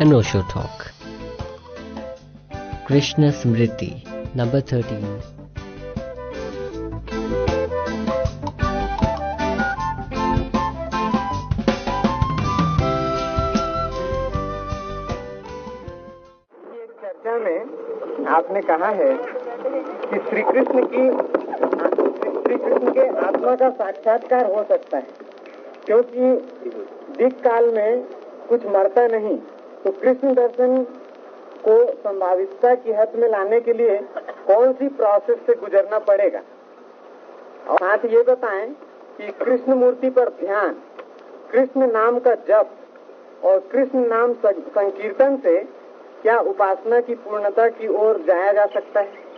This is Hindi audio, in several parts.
an Osho talk. Krishna Smriti, number 13. एक चर्चा में आपने कहा है कि श्री कृष्ण की श्री कृष्ण के आत्मा का साक्षात्कार हो सकता है क्योंकि दिक काल में कुछ मरता नहीं तो कृष्ण दर्शन को संभावितता की हद में लाने के लिए कौन सी प्रोसेस से गुजरना पड़ेगा? और साथ ये बताएँ कि कृष्ण मूर्ति पर ध्यान, कृष्ण नाम का जप और कृष्ण नाम संकीर्तन से क्या उपासना की पूर्णता की ओर जाया जा सकता है?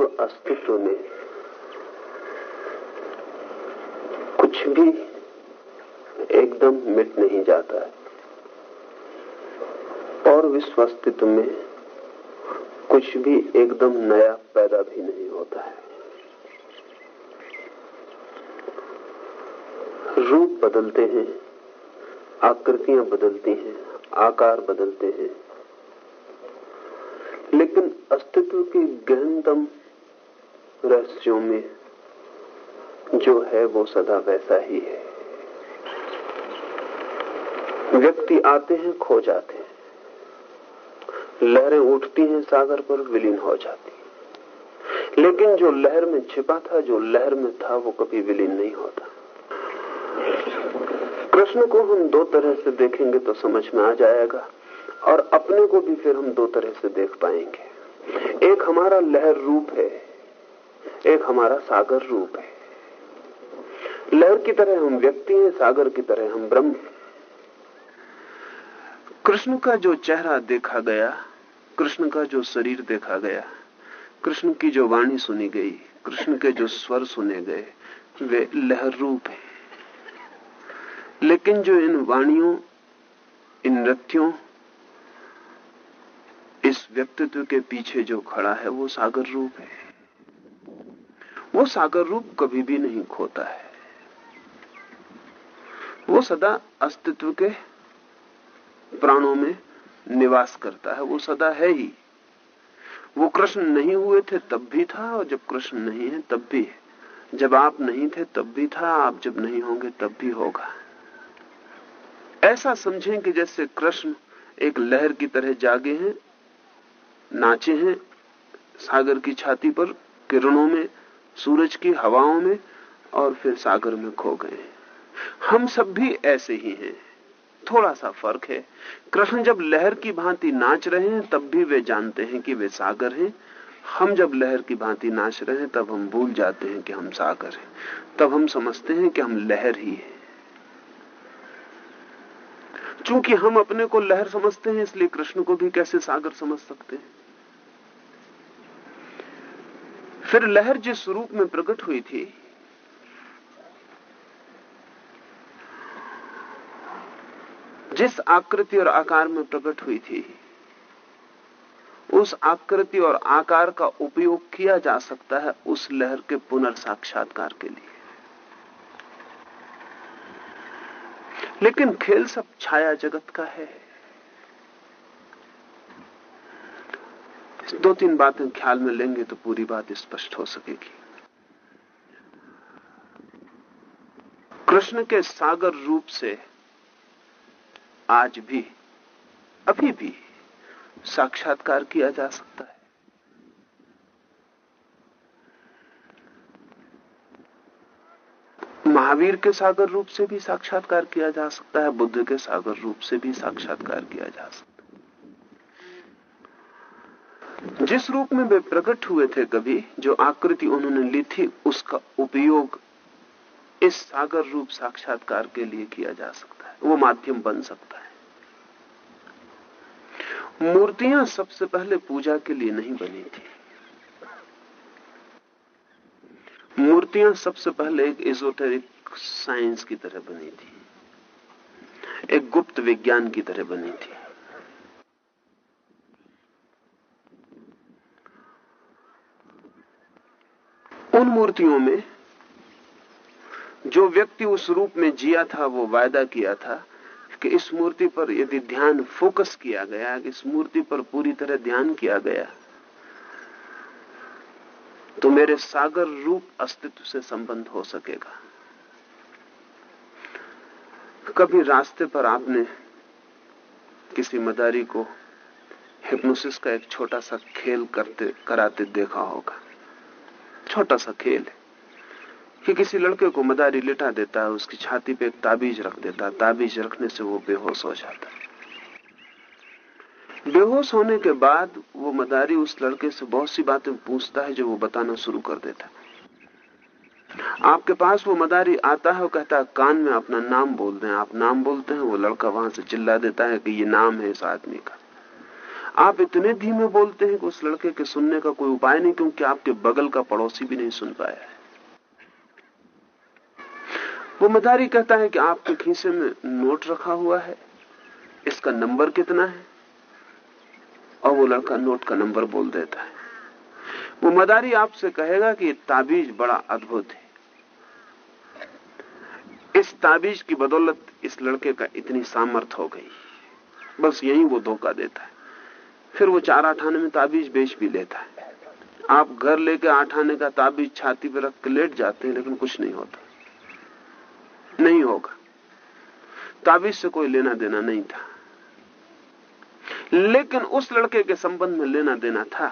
विश्व अस्तित्व में कुछ भी एकदम मिट नहीं जाता है। और विश्व अस्तित्व में कुछ भी एकदम नया पैदा भी नहीं होता है। रूप बदलते हैं, आकृतियाँ बदलती हैं, आकार बदलते हैं। लेकिन अस्तित्व के गहनतम रहस्यों में जो है वो सदा वैसा ही है। व्यक्ति आते हैं, खो जाते हैं। लहरें उठती हैं, सागर पर विलीन हो जाती लेकिन जो लहर में छिपा था, जो लहर में था, वो कभी विलीन नहीं होता। कृष्ण को हम दो तरह से देखेंगे तो समझ में आ जाएगा, और अपने को भी फिर हम दो तरह से देख पाएँगे। एक हमारा लहर रूप है एक हमारा सागर रूप है। लहर की तरह हम व्यक्ति हैं, सागर की तरह हम ब्रह्म कृष्ण का जो चेहरा देखा गया, कृष्ण का जो शरीर देखा गया, कृष्ण की जो वाणी सुनी गई, कृष्ण के जो स्वर सुने गए, वे लहर रूप है। लेकिन जो इन वाणियों, इन नृत्यों, इस व्यक्तित्व के पीछे जो खड़ा है, वो सागर रूप है। वो सागर रूप कभी भी नहीं खोता है। वो सदा अस्तित्व के प्राणों में निवास करता है। वो सदा है ही। वो कृष्ण नहीं हुए थे तब भी था और जब कृष्ण नहीं है तब भी है। जब आप नहीं थे तब भी था, आप जब नहीं होंगे तब भी होगा। ऐसा समझें कि जैसे कृष्ण एक लहर की तरह जागे हैं, नाचे हैं, सागर की छाती पर किरणों में सूरज की हवाओं में और फिर सागर में खो गए। हम सब भी ऐसे ही हैं। थोड़ा सा फ़र्क है। कृष्ण जब लहर की भांति नाच रहे हैं, तब भी वे जानते हैं कि वे सागर हैं। हम जब लहर की भांति नाच रहे हैं, तब हम भूल जाते हैं कि हम सागर हैं। तब हम समझते हैं कि हम लहर ही हैं। चूँकि हम अपने को लहर समझते हैं, इसलिए कृष्ण को भी कैसे सागर समझ सकते हैं? फिर लहर जिस रूप में प्रकट हुई थी, जिस आकृति और आकार में प्रकट हुई थी, उस आकृति और आकार का उपयोग किया जा सकता है उस लहर के पुनर्साक्षात्कार के लिए। लेकिन खेल सब छाया जगत का है। दो तीन बातें ख्याल में लेंगे तो पूरी बात स्पष्ट हो सकेगी। कृष्ण के सागर रूप से आज भी, अभी भी साक्षात्कार किया जा सकता है। महावीर के सागर रूप से भी साक्षात्कार किया जा सकता है, बुद्ध के सागर रूप से भी साक्षात्कार किया जा सकता है। जिस रूप में वे प्रकट हुए थे कभी, जो आकृति उन्होंने ली थी, उसका उपयोग इस सागर रूप साक्षात्कार के लिए किया जा सकता है। वो माध्यम बन सकता है। मूर्तियाँ सबसे पहले पूजा के लिए नहीं बनी थी। मूर्तियाँ सबसे पहले एक एजोटेरिक साइंस की तरह बनी थी। एक गुप्त विज्ञान की तरह बनी थी। उन मूर्तियों में जो व्यक्ति उस रूप में जिया था, वो वायदा किया था कि इस मूर्ति पर यदि ध्यान फोकस किया गया, कि इस मूर्ति पर पूरी तरह ध्यान किया गया तो मेरे सागर रूप अस्तित्व से संबंध हो सकेगा। कभी रास्ते पर आपने किसी मदारी को हिप्नोसिस का एक छोटा सा खेल करते, कराते देखा होगा। छोटा सा खेल है कि किसी लड़के को मदारी लिटा देता है, उसकी छाती पे एक ताबीज रख देता है, ताबीज रखने से वो बेहोश हो जाता है। बेहोश होने के बाद वो मदारी उस लड़के से बहुत सी बातें पूछता है जो वो बताना शुरू कर देता है। आपके पास वो मदारी आता है और कहता है, कान में अपना नाम बोल दें। आप नाम बोलते हैं, वो लड़का वहाँ से चिल्ला देता है कि ये नाम है इस आदमी का। आप इतने धीमे बोलते हैं कि उस लड़के के सुनने का कोई उपाय नहीं, क्योंकि आपके बगल का पड़ोसी भी नहीं सुन पाया है। वो मदारी कहता है कि आपके खीसे में नोट रखा हुआ है, इसका नंबर कितना है? और वो लड़का नोट का नंबर बोल देता है। वो मदारी आपसे कहेगा कि ताबीज बड़ा अद्भुत है। इस ताबीज की बदौलत इस लड़के का इतनी सामर्थ हो गई। बस यही वो धोखा देता है। फिर वो चार आठाने में ताबीज बेच भी लेता है। आप घर लेके आठाने का ताबीज छाती पर रख के लेट जाते हैं, लेकिन कुछ नहीं होता। नहीं होगा। ताबीज से कोई लेना देना नहीं था। लेकिन उस लड़के के संबंध में लेना देना था।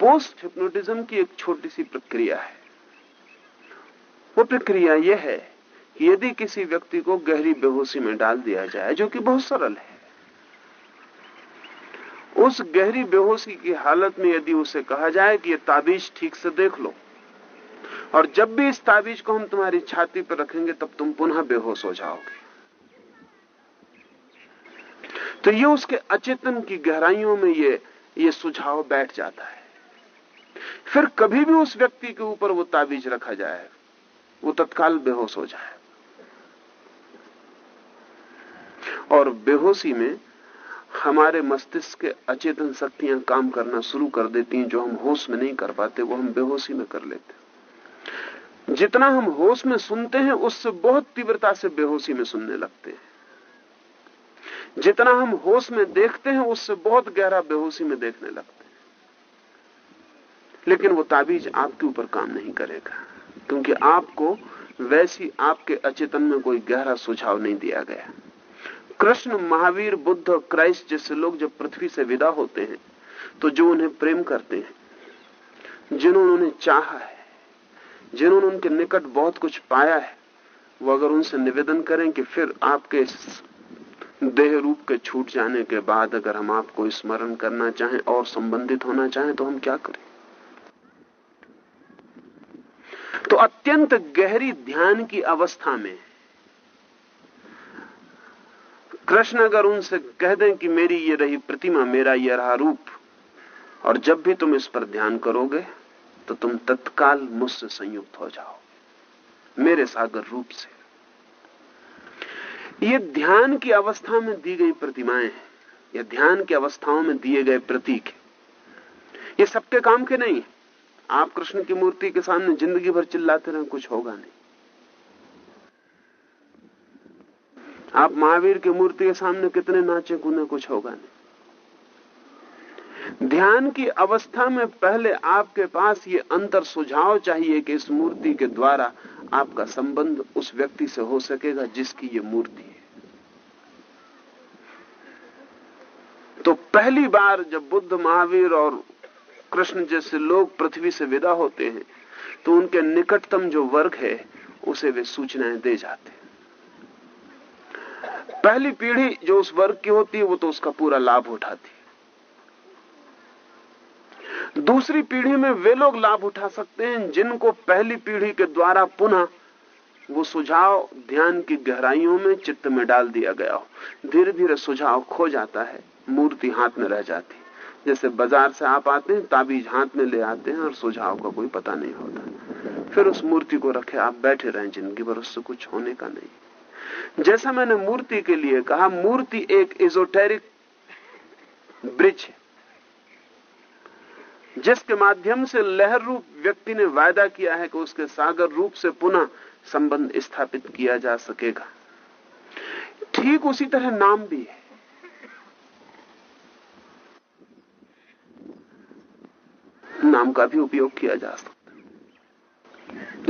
पोस्ट हिप्नोटिज्म की एक छोटी सी प्रक्रिया है। वो प्रक्रिया यह है कि यदि किसी व्यक्ति को गहरी बेहोशी में डाल दिया जाए, जो कि बहुत सरल है उस गहरी बेहोशी की हालत में यदि उसे कहा जाए कि यह ताबीज ठीक से देख लो, और जब भी इस ताबीज को हम तुम्हारी छाती पर रखेंगे, तब तुम पुनः बेहोश हो जाओगे। तो ये उसके अचेतन की गहराइयों में ये ये सुझाव बैठ जाता है। फिर कभी भी उस व्यक्ति के ऊपर वो ताबीज रखा जाए, वो तत्काल बेहोश हो जाए। और बेहोशी में हमारे मस्तिष्क के अचेतन शक्तियाँ काम करना शुरू कर देती हैं जो हम होश में नहीं कर पाते, वो हम बेहोशी में कर लेते जितना हम होश में सुनते हैं, उससे बहुत तीव्रता से बेहोशी में सुनने लगते हैं। जितना हम होश में देखते हैं, उससे बहुत गहरा बेहोशी में देखने लगते हैं। लेकिन वो ताबीज आपके ऊपर काम नहीं करेगा, क्योंकि आपको वैसी आपके अचेतन में कोई गहरा सुझाव नहीं दिया गया। कृष्ण, महावीर, बुद्ध और क्राइस्ट जैसे लोग जब पृथ्वी से विदा होते हैं तो जो उन्हें प्रेम करते हैं, जिन्होंने उन्हें चाहा है, जिन्होंने उनके निकट बहुत कुछ पाया है, वो अगर उनसे निवेदन करें कि फिर आपके देह रूप के छूट जाने के बाद अगर हम आपको स्मरण करना चाहें और संबंधित होना चाहें तो हम क्या करें? तो अत्यंत गहरी ध्यान की अवस्था में कृष्ण अगर उनसे कह दें कि मेरी ये रही प्रतिमा, मेरा ये रहा रूप, और जब भी तुम इस पर ध्यान करोगे तो तुम तत्काल मुझसे संयुक्त हो जाओ, मेरे सागर रूप से। ये ध्यान की अवस्था में दी गई प्रतिमाएँ हैं, या ध्यान की अवस्थाओं में दिए गए प्रतीक ये सबके काम के नहीं आप कृष्ण की मूर्ति के सामने ज़िंदगी भर चिल्लाते रहे, कुछ होगा नहीं। आप महावीर की मूर्ति के सामने कितने नाचे कूदे कुछ होगा नहीं। ध्यान की अवस्था में पहले आपके पास ये अंतर सुझाव चाहिए कि इस मूर्ति के द्वारा आपका संबंध उस व्यक्ति से हो सकेगा जिसकी ये मूर्ति है। तो पहली बार जब बुद्ध, महावीर और कृष्ण जैसे लोग पृथ्वी से विदा होते हैं तो उनके निकटतम जो वर्ग है, उसे वे सूचनाएँ दे जाते हैं। पहली पीढ़ी जो उस वर्ग की होती है, वो तो उसका पूरा लाभ उठाती है। दूसरी पीढ़ी में वे लोग लाभ उठा सकते हैं, जिनको पहली पीढ़ी के द्वारा पुनः वो सुझाव ध्यान की गहराइयों में चित्त में डाल दिया गया हो। धीरे धीरे सुझाव खो जाता है, मूर्ति हाथ में रह जाती जैसे बाज़ार से आप आते हैं, ताबीज हाथ में ले आते हैं और सुझाव का कोई पता नहीं होता। फिर उस मूर्ति को रखे, आप बैठे रहें, ज़िंदगी भर उससे कुछ होने का नहीं। जैसा मैंने मूर्ति के लिए कहा, मूर्ति एक इजोटेरिक ब्रिज है, जिसके माध्यम से लहर रूप व्यक्ति ने वायदा किया है कि उसके सागर रूप से पुनः संबंध स्थापित किया जा सकेगा। ठीक उसी तरह नाम भी है। नाम का भी उपयोग किया जा सकता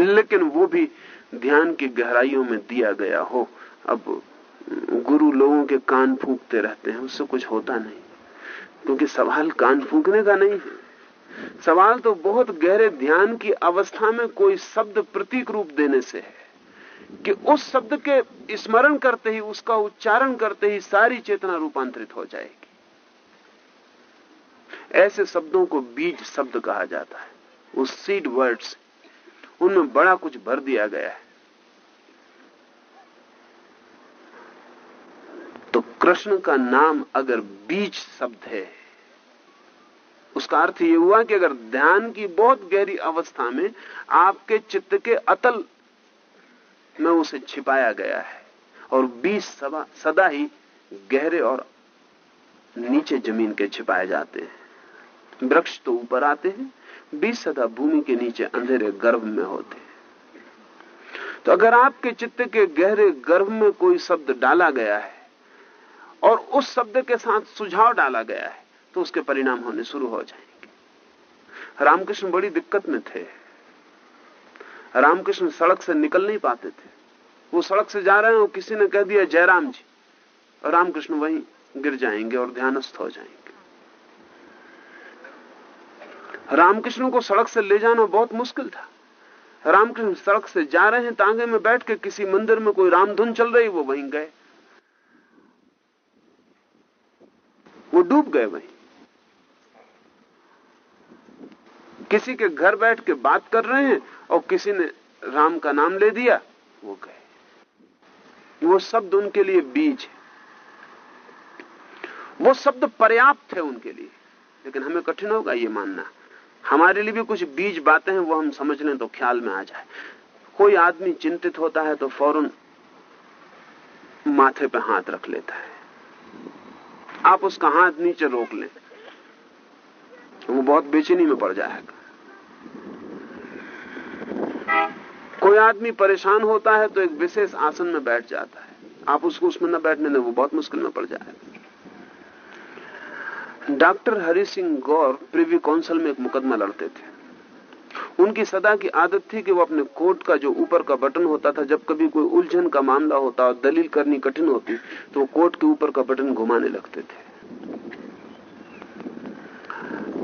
है। लेकिन वो भी ध्यान की गहराइयों में दिया गया हो, अब गुरु लोगों के कान फूकते रहते हैं, उससे कुछ होता नहीं। क्योंकि सवाल कान फूकने का नहीं है। सवाल तो बहुत गहरे ध्यान की अवस्था में कोई शब्द प्रतीक रूप देने से है, कि उस शब्द के स्मरण करते ही, उसका उच्चारण करते ही सारी चेतना रूपांतरित हो जाएगी। ऐसे शब्दों को बीज शब्द कहा जाता है। उस सीड वर्ड्स उनमें बड़ा कुछ भर दिया गया है तो कृष्ण का नाम अगर बीज शब्द है, उसका अर्थ यह हुआ कि अगर ध्यान की बहुत गहरी अवस्था में आपके चित्त के अतल में उसे छिपाया गया है और बीज सदा ही गहरे और नीचे ज़मीन के छिपाए जाते हैं। वृक्ष तो ऊपर आते हैं, बीज सदा भूमि के नीचे अंधेरे गर्भ में होते हैं। तो अगर आपके चित्त के गहरे गर्भ में कोई शब्द डाला गया है और उस शब्द के साथ सुझाव डाला गया है तो उसके परिणाम होने शुरू हो जाएँगे। रामकृष्ण बड़ी दिक्कत में थे। रामकृष्ण सड़क से निकल नहीं पाते थे। वो सड़क से जा रहे हैं और किसी ने कह दिया, जयराम जी। रामकृष्ण वहीं गिर जाएँगे और ध्यानस्थ हो जाएँगे। रामकृष्ण को सड़क से ले जाना बहुत मुश्किल था। रामकृष्ण सड़क से जा रहे हैं, तांगे में बैठ के किसी मंदिर में कोई रामधुन चल रही, वो वहीं गए। वो डूब गए वहीं। किसी के घर बैठ के बात कर रहे हैं और किसी ने राम का नाम ले दिया, वो गए। वो शब्द उनके लिए बीज है। वो शब्द पर्याप्त है उनके लिए। लेकिन हमें कठिन होगा ये मानना। हमारे लिए भी कुछ बीज बातें हैं, वो हम समझ लें तो ख्याल में आ जाए। कोई आदमी चिंतित होता है तो फ़ौरन माथे पे हाथ रख लेता है। आप उसका हाथ नीचे रोक लें। वो बहुत बेचैनी में पड़ जाएगा। कोई आदमी परेशान होता है तो एक विशेष आसन में बैठ जाता है। आप उसको उसमें न बैठने दें, वो बहुत मुश्किल में पड़ जाएगा। Doctor Hari Singh Gaur privy council में एक मुकदमा लड़ते थे। उनकी सदा की आदत थी कि वो अपने कोट का जो ऊपर का बटन होता था, जब कभी कोई उलझन का मामला होता और दलील करनी कठिन होती तो वो कोट के ऊपर का बटन घुमाने लगते थे।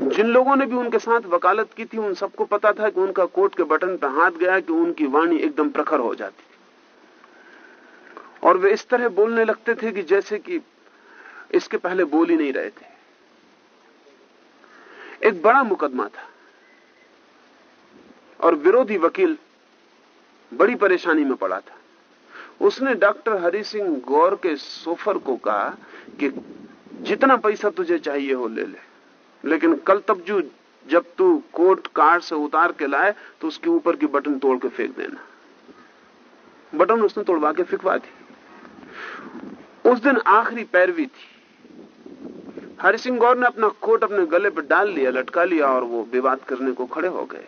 जिन लोगों ने भी उनके साथ वकालत की थी, उन सबको पता था कि उनका कोट के बटन पर हाथ गया कि उनकी वाणी एकदम प्रखर हो जाती। और वे इस तरह बोलने लगते थे कि जैसे कि इसके पहले बोल ही नहीं रहे थे। एक बड़ा मुकदमा था। और विरोधी वकील बड़ी परेशानी में पड़ा था। उसने डॉक्टर हरि सिंह गौर के सोफर को कहा कि जितना पैसा तुझे चाहिए हो ले ले, लेकिन कल तब जो जब तू कोर्ट कार से उतार के लाए तो उसके ऊपर की बटन तोड़ के फेंक देना। बटन उसने तोड़वा के फेंकवा दी। उस दिन आखिरी पैरवी थी। हरि सिंह गौर ने अपना कोट अपने गले पर डाल लिया, लटका लिया और वो विवाद करने को खड़े हो गए।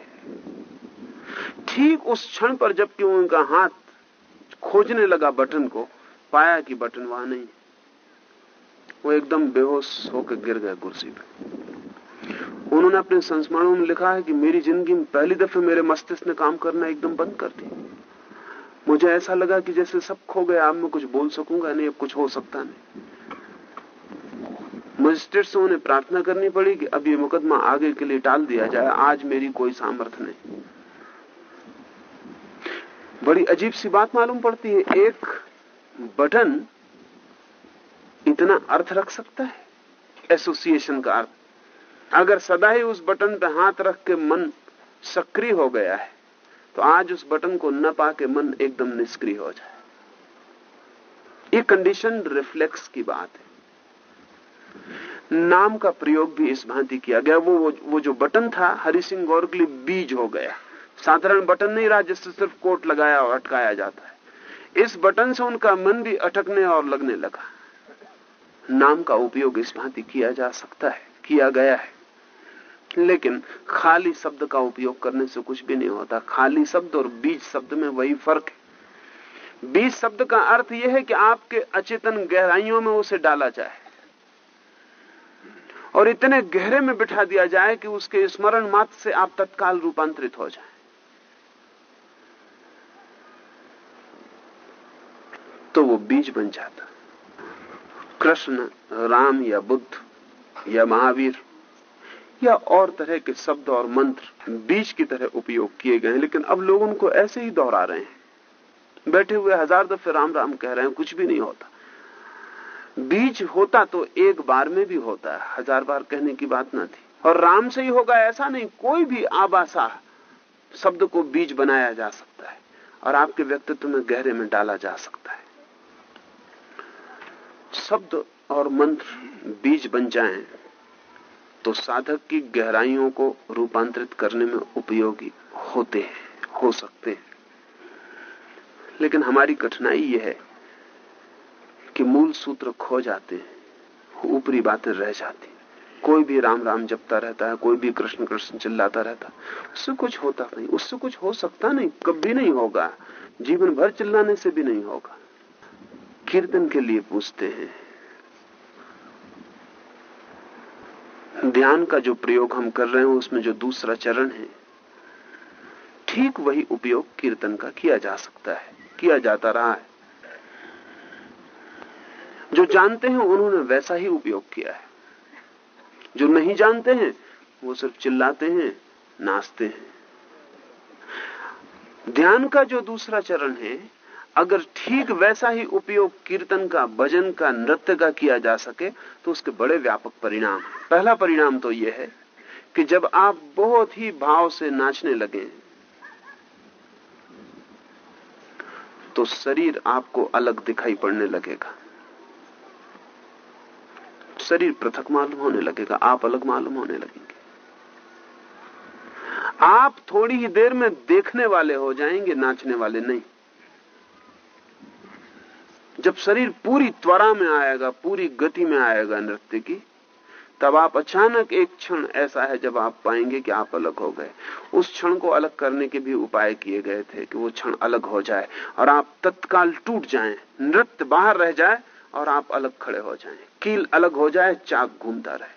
ठीक उस क्षण पर जबकि उनका हाथ खोजने लगा बटन को, पाया कि बटन वहाँ नहीं वो एकदम बेहोश होकर गिर गए कुर्सी पे। उन्होंने अपने संस्मरणों में लिखा है कि मेरी ज़िंदगी में पहली दफे मेरे मस्तिष्क ने काम करना एकदम बंद कर दी मुझे ऐसा लगा कि जैसे सब खो गया अब मैं कुछ बोल सकूँगा, नहीं, अब कुछ हो सकता नहीं। मजिस्ट्रेट से उन्हें प्रार्थना करनी पड़ी कि अब ये मुकदमा आगे के लिए टाल दिया जाए, आज मेरी कोई सामर्थ्य नहीं। बड़ी अजीब सी बात मालूम पड़ती है एक बटन इतना अर्थ रख सकता है? एसोसिएशन का अर्थ। अगर सदा ही उस बटन पे हाथ रख के मन सक्रिय हो गया है तो आज उस बटन को न पाके मन एकदम निष्क्रिय हो जाए। ये कंडीशन रिफ्लेक्स की बात है। नाम का प्रयोग भी इस भांति किया गया। वो वो, वो जो बटन था हरि सिंह गौर के लिए बीज हो गया। साधारण बटन नहीं रहा जिससे सिर्फ़ कोट लगाया और अटकाया जाता है। इस बटन से उनका मन भी अटकने और लगने लगा। नाम का उपयोग इस भांति किया जा सकता है, किया गया है। लेकिन खाली शब्द का उपयोग करने से कुछ भी नहीं होता। खाली शब्द और बीज शब्द में वही फ़र्क है। बीज शब्द का अर्थ यह है कि आपके अचेतन गहराइयों में उसे डाला जाए। और इतने गहरे में बिठा दिया जाए कि उसके स्मरण मात्र से आप तत्काल रूपांतरित हो जाए। तो वो बीज बन जाता। कृष्ण, राम या बुद्ध या महावीर या और तरह के शब्द और मंत्र बीज की तरह उपयोग किए गए लेकिन अब लोग उनको ऐसे ही दोहरा रहे हैं। बैठे हुए हज़ार दफे राम राम कह रहे हैं, कुछ भी नहीं होता। बीज होता तो एक बार में भी होता है, हज़ार बार कहने की बात ना थी। और राम से ही होगा, ऐसा नहीं, कोई भी आबासा शब्द को बीज बनाया जा सकता है, और आपके व्यक्तित्व में गहरे में डाला जा सकता है। शब्द और मंत्र बीज बन जाएँ तो साधक की गहराइयों को रूपांतरित करने में उपयोगी होते हैं, हो सकते हैं। लेकिन हमारी कठिनाई यह है कि मूल सूत्र खो जाते हैं, ऊपरी बातें रह जाती कोई भी राम राम जपता रहता है, कोई भी कृष्ण कृष्ण चिल्लाता रहता उससे कुछ होता नहीं, उससे कुछ हो सकता नहीं, कभी नहीं होगा। जीवन भर चिल्लाने से भी नहीं होगा। कीर्तन के लिए पूछते हैं। ध्यान का जो प्रयोग हम कर रहे हैं, उसमें जो दूसरा चरण है, ठीक वही उपयोग कीर्तन का किया जा सकता है, किया जाता रहा है। जो जानते हैं, उन्होंने वैसा ही उपयोग किया है। जो नहीं जानते हैं, वो सिर्फ़ चिल्लाते हैं, नाचते हैं। ध्यान का जो दूसरा चरण है अगर ठीक वैसा ही उपयोग कीर्तन का, भजन का, नृत्य का किया जा सके तो उसके बड़े व्यापक परिणाम पहला परिणाम तो यह है कि जब आप बहुत ही भाव से नाचने लगे तो शरीर आपको अलग दिखाई पड़ने लगेगा। शरीर पृथक मालूम होने लगेगा, आप अलग मालूम होने लगेंगे। आप थोड़ी ही देर में देखने वाले हो जाएँगे, नाचने वाले नहीं। जब शरीर पूरी त्वरा में आएगा, पूरी गति में आएगा नृत्य की, तब आप अचानक एक क्षण ऐसा है जब आप पाएँगे कि आप अलग हो गए। उस क्षण को अलग करने के भी उपाय किए गए थे कि वो क्षण अलग हो जाए और आप तत्काल टूट जाएँ, नृत्य बाहर रह जाए और आप अलग खड़े हो जाएँ। कील अलग हो जाए, चाक घूमता रहे।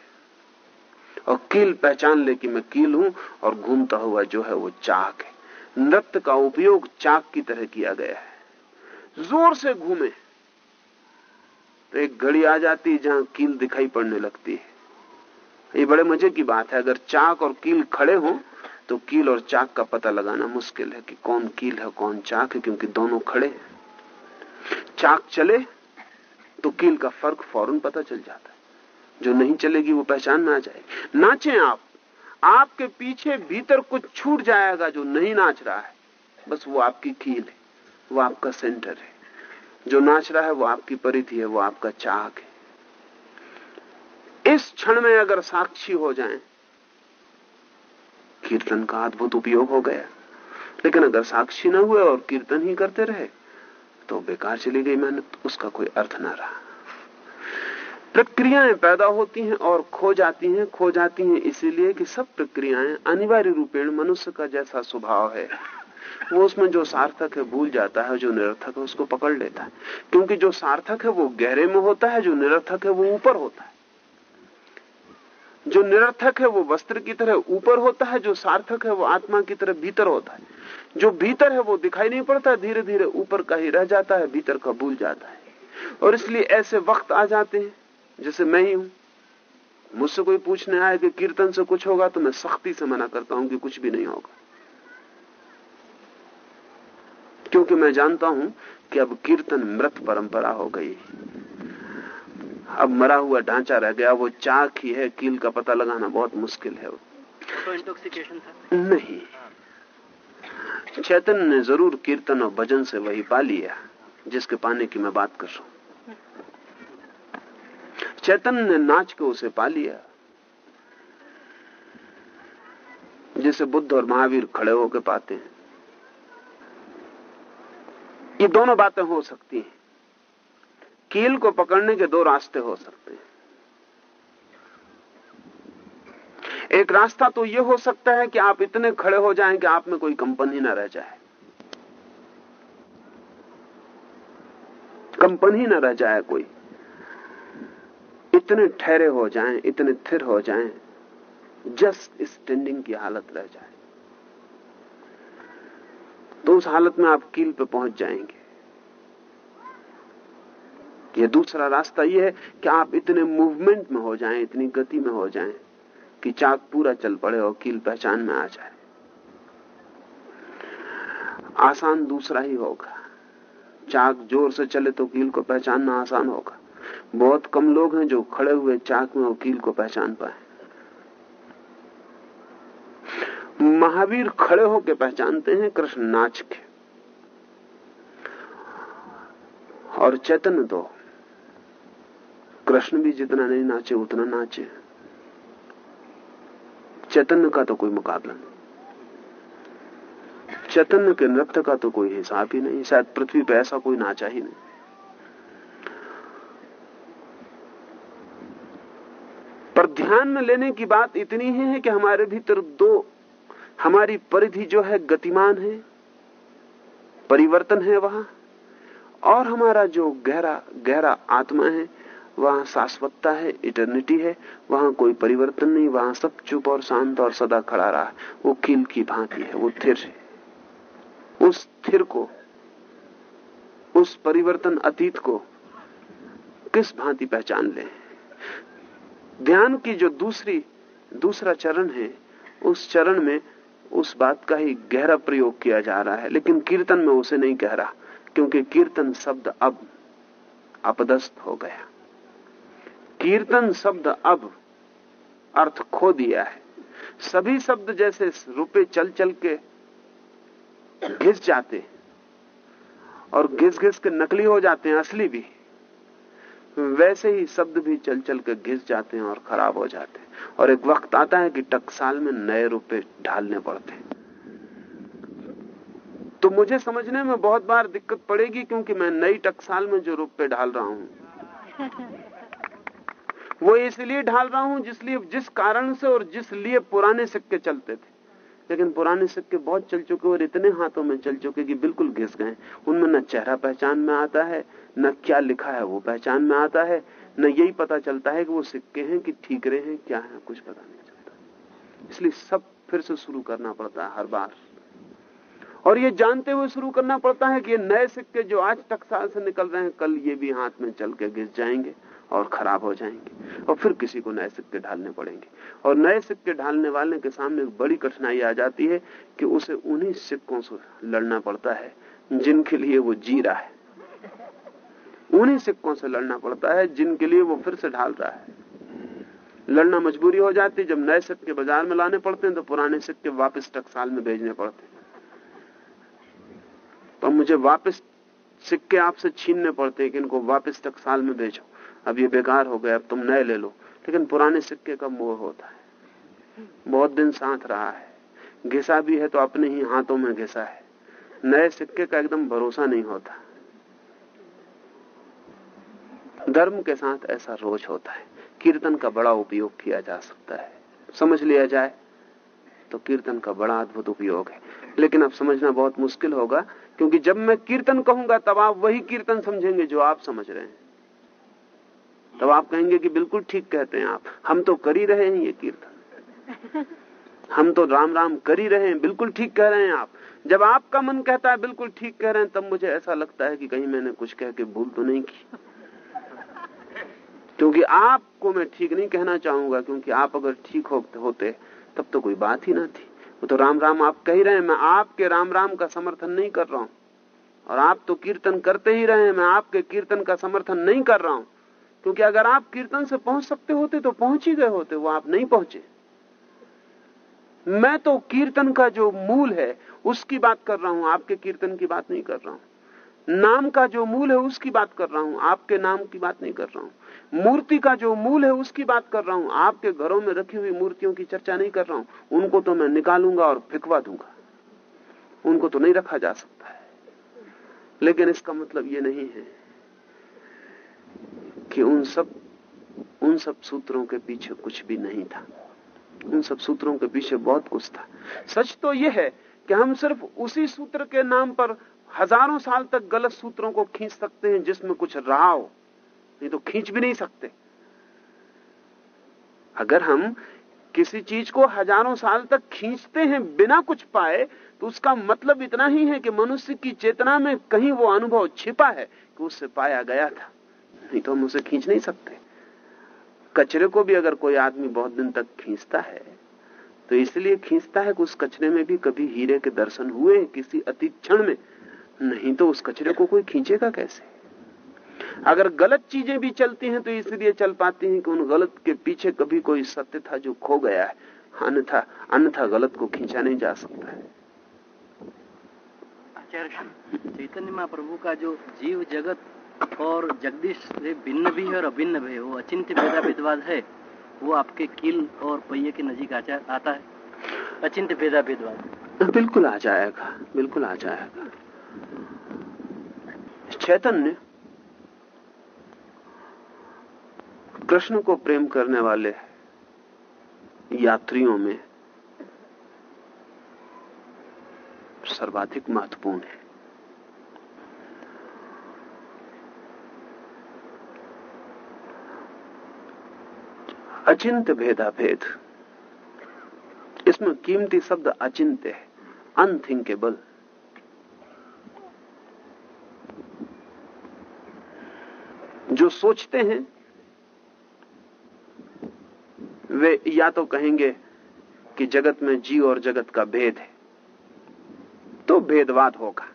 और कील पहचान ले कि मैं कील हूँ और घूमता हुआ जो है वो चाक है। नृत्य का उपयोग चाक की तरह किया गया है। ज़ोर से घूमे। तो एक घड़ी आ जाती है जहाँ कील दिखाई पड़ने लगती है। ये बड़े मज़े की बात है। अगर चाक और कील खड़े हो तो कील और चाक का पता लगाना मुश्किल है कि कौन कील है कौन चाक है, क्योंकि दोनों खड़े चाक चले तो कील का फ़र्क फ़ौरन पता चल जाता है। जो नहीं चलेगी, वो पहचान में आ जाएगी। नाचे आप। आपके पीछे भीतर कुछ छूट जाएगा जो नहीं नाच रहा है। बस वो आपकी कील है। वो आपका सेंटर है। जो नाच रहा है वो आपकी परिधि है वो आपका चाक है। इस क्षण में अगर साक्षी हो जाएँ, कीर्तन का अद्भुत उपयोग हो गया। लेकिन अगर साक्षी न हुए और कीर्तन ही करते रहे तो बेकार चली गई मेहनत उसका कोई अर्थ ना रहा। प्रक्रियाएँ पैदा होती हैं और खो जाती हैं खो जाती हैं इसीलिए कि सब प्रक्रियाएँ अनिवार्य रूपेण मनुष्य का जैसा स्वभाव है। वो उसमें जो सार्थक है, भूल जाता है, जो निरर्थक है, उसको पकड़ लेता है। क्योंकि जो सार्थक है, वो गहरे में होता है, जो निरर्थक है, वो ऊपर होता है। जो निरर्थक है, वो वस्त्र की तरह ऊपर होता है, जो सार्थक है, वो आत्मा की तरह भीतर होता है। जो भीतर है, वो दिखाई नहीं पड़ता धीरे धीरे ऊपर का ही रह जाता है, भीतर का भूल जाता है। और इसलिए ऐसे वक्त आ जाते हैं, जैसे मैं ही हूँ। मुझसे कोई पूछने आए कि कीर्तन से कुछ होगा तो मैं सख्ती से मना करता हूँ कि कुछ भी नहीं होगा। क्योंकि मैं जानता हूँ कि अब कीर्तन मृत परंपरा हो गई अब मरा हुआ ढांचा रह गया वो चाक ही है कील का पता लगाना बहुत मुश्किल है। तो इंटॉक्सिकेशन था? नहीं। चैतन्य ने ज़रूर कीर्तन और भजन से वही पा लिया जिसके पाने की मैं बात कर रहा हूँ। चैतन्य ने नाच के उसे पा लिया जिसे बुद्ध और महावीर खड़े होकर पाते हैं। ये दोनों बातें हो सकती हैं। कील को पकड़ने के दो रास्ते हो सकते हैं। एक रास्ता तो यह हो सकता है कि आप इतने खड़े हो जाएँ कि आप में कोई कंपनी ना रह जाए। कंपनी ना रह जाए कोई। इतने ठहरे हो जाएँ, इतने थिर हो जाएँ जस्ट स्टैंडिंग की हालत रह जाए। तो उस हालत में आप कील पे पहुँच जाएँगे। ये दूसरा रास्ता यह है कि आप इतने मूवमेंट में हो जाएँ, इतनी गति में हो जाएँ कि चाक पूरा चल पड़े और कील पहचान में आ जाए। आसान दूसरा ही होगा। चाक ज़ोर से चले तो कील को पहचानना आसान होगा। बहुत कम लोग हैं जो खड़े हुए चाक में वकील को पहचान पाए। महावीर खड़े होकर पहचानते हैं कृष्ण नाच के और चैतन्य तो कृष्ण भी जितना नहीं नाचे, उतना नाचे। चैतन्य का तो कोई मुकाबला नहीं। चैतन्य के नृत्य का तो कोई हिसाब ही नहीं, शायद पृथ्वी पर ऐसा कोई नाचा ही नहीं। पर ध्यान में लेने की बात इतनी ही है कि हमारे भीतर दो हमारी परिधि जो है गतिमान है, परिवर्तन है वहाँ, और हमारा जो गहरा गहरा आत्मा है, वहाँ शाश्वतता है इटर्निटी है, वहाँ कोई परिवर्तन नहीं, वहाँ सब चुप और शांत और सदा खड़ा रहा। है वो कील की भांति है, वो थिर है। उस थिर को, उस परिवर्तन अतीत को किस भांति पहचान ले? ध्यान की जो दूसरी, दूसरा चरण है, उस चरण में उस बात का ही गहरा प्रयोग किया जा रहा है, लेकिन कीर्तन में उसे नहीं कह रहा, क्योंकि कीर्तन शब्द अब अपदस्त हो गया। कीर्तन शब्द अब अर्थ खो दिया है। सभी शब्द जैसे रुपए चल चल के घिस जाते और घिस घिस के नकली हो जाते हैं, असली भी। वैसे ही शब्द भी चल चल के घिस जाते हैं और खराब हो जाते हैं। और एक वक्त आता है कि टकसाल में नए रुपए ढालने पड़ते हैं। तो मुझे समझने में बहुत बार दिक्कत पड़ेगी क्योंकि मैं नई टकसाल में जो रुपए ढाल रहा हूँ वो इसलिए ढाल रहा हूँ जिसलिए जिस कारण से और जिस लिए पुराने सिक्के चलते थे। लेकिन पुराने सिक्के बहुत चल चुके और इतने हाथों में चल चुके कि बिल्कुल घिस गए उनमें न चेहरा पहचान में आता है, न क्या लिखा है वो पहचान में आता है, न यही पता चलता है कि वो सिक्के हैं कि ठीकरे हैं, क्या है, कुछ पता नहीं चलता। इसलिए सब फिर से शुरू करना पड़ता है हर बार। और ये जानते हुए शुरू करना पड़ता है कि ये नए सिक्के जो आज तक साल से निकल रहे हैं, कल ये भी हाथ में चल के घिस जाएँगे। और खराब हो जाएँगे। और फिर किसी को नए सिक्के ढालने पड़ेंगे। और नए सिक्के ढालने वाले के सामने एक बड़ी कठिनाई आ जाती है कि उसे उन्हीं सिक्कों से लड़ना पड़ता है जिनके लिए वो जी रहा है। उन्हीं सिक्कों से लड़ना पड़ता है जिनके लिए वो फिर से ढाल रहा है। लड़ना मजबूरी हो जाती है, जब नए सिक्के बाज़ार में लाने पड़ते हैं तो पुराने सिक्के वापस टकसाल में भेजने पड़ते हैं। तो मुझे वापस सिक्के आपसे छीनने पड़ते हैं कि इनको वापस टकसाल में भेजो। अब ये बेकार हो गए, अब तुम नए ले लो। लेकिन पुराने सिक्के का मोह होता है। बहुत दिन साथ रहा है। घिसा भी है तो अपने ही हाथों में घिसा है। नए सिक्के का एकदम भरोसा नहीं होता। धर्म के साथ ऐसा रोज होता है। कीर्तन का बड़ा उपयोग किया जा सकता है। समझ लिया जाए तो कीर्तन का बड़ा अद्भुत उपयोग है। लेकिन अब समझना बहुत मुश्किल होगा, क्योंकि जब मैं कीर्तन कहूँगा, तब आप वही कीर्तन समझेंगे जो आप समझ रहे हैं। तब आप कहेंगे कि बिल्कुल ठीक कहते हैं आप। हम तो कर ही रहे हैं ये कीर्तन। हम तो राम राम कर ही रहे हैं, बिल्कुल ठीक कह रहे हैं आप। जब आपका मन कहता है बिल्कुल ठीक कह रहे हैं, तब मुझे ऐसा लगता है कि कहीं मैंने कुछ कह के भूल तो नहीं की। क्योंकि आपको मैं ठीक नहीं कहना चाहूँगा, क्योंकि आप अगर ठीक होते, तब तो कोई बात ही ना थी। वो तो राम राम आप कह ही रहे हैं, मैं आपके राम राम का समर्थन नहीं कर रहा हूँ। और आप तो कीर्तन करते ही रहे हैं, मैं आपके कीर्तन का समर्थन नहीं कर रहा हूँ। क्योंकि अगर आप कीर्तन से पहुँच सकते होते तो पहुँच ही गए होते, वो आप नहीं पहुँचे। मैं तो कीर्तन का जो मूल है, उसकी बात कर रहा हूँ, आपके कीर्तन की बात नहीं कर रहा हूँ। नाम का जो मूल है, उसकी बात कर रहा हूँ, आपके नाम की बात नहीं कर रहा हूँ। मूर्ति का जो मूल है, उसकी बात कर रहा हूँ, आपके घरों में रखी हुई मूर्तियों की चर्चा नहीं कर रहा हूँ, उनको तो मैं निकालूँगा और फिकवा दूँगा। उनको तो नहीं रखा जा सकता है। लेकिन इसका मतलब ये नहीं है कि उन सब उन सब सूत्रों के पीछे कुछ भी नहीं था। उन सब सूत्रों के पीछे बहुत कुछ था। सच तो यह है कि हम सिर्फ़ उसी सूत्र के नाम पर हज़ारों साल तक गलत सूत्रों को खींच सकते हैं, जिसमें कुछ रहा हो। नहीं तो खींच भी नहीं सकते। अगर हम किसी चीज़ को हज़ारों साल तक खींचते हैं बिना कुछ पाए तो उसका मतलब इतना ही है कि मनुष्य की चेतना में कहीं वो अनुभव छिपा है कि उससे पाया गया था। नहीं तो हम उसे खींच नहीं सकते। कचरे को भी अगर कोई आदमी बहुत दिन तक खींचता है तो इसलिए खींचता है कि उस कचरे में भी कभी हीरे के दर्शन हुए किसी अतीत क्षण में। नहीं तो उस कचरे को कोई खींचेगा कैसे? अगर गलत चीज़ें भी चलती हैं तो इसलिए चल पाती हैं कि उन गलत के पीछे कभी कोई सत्य था जो खो गया है। अन्यथा अन्यथा गलत को खींचा नहीं जा सकता है। चैतन्य महाप्रभु का जो जीव जगत और जगदीश से भिन्न भी है और अभिन्न भी है। वो अचिंत्य भेदा भेदवाद है। वो आपके किल और पहिए के नजीक आता है। अचिंत्य भेदा भेदवाद बिल्कुल आ जाएगा, बिल्कुल आ जाएगा। चैतन्य, कृष्ण को प्रेम करने वाले यात्रियों में सर्वाधिक महत्वपूर्ण है। अचिंत भेदा भेद इसमें कीमती शब्द अचिंत्य है अनथिंकेबल जो सोचते हैं, वे या तो कहेंगे कि जगत में जीव और जगत का भेद है तो भेदवाद होगा।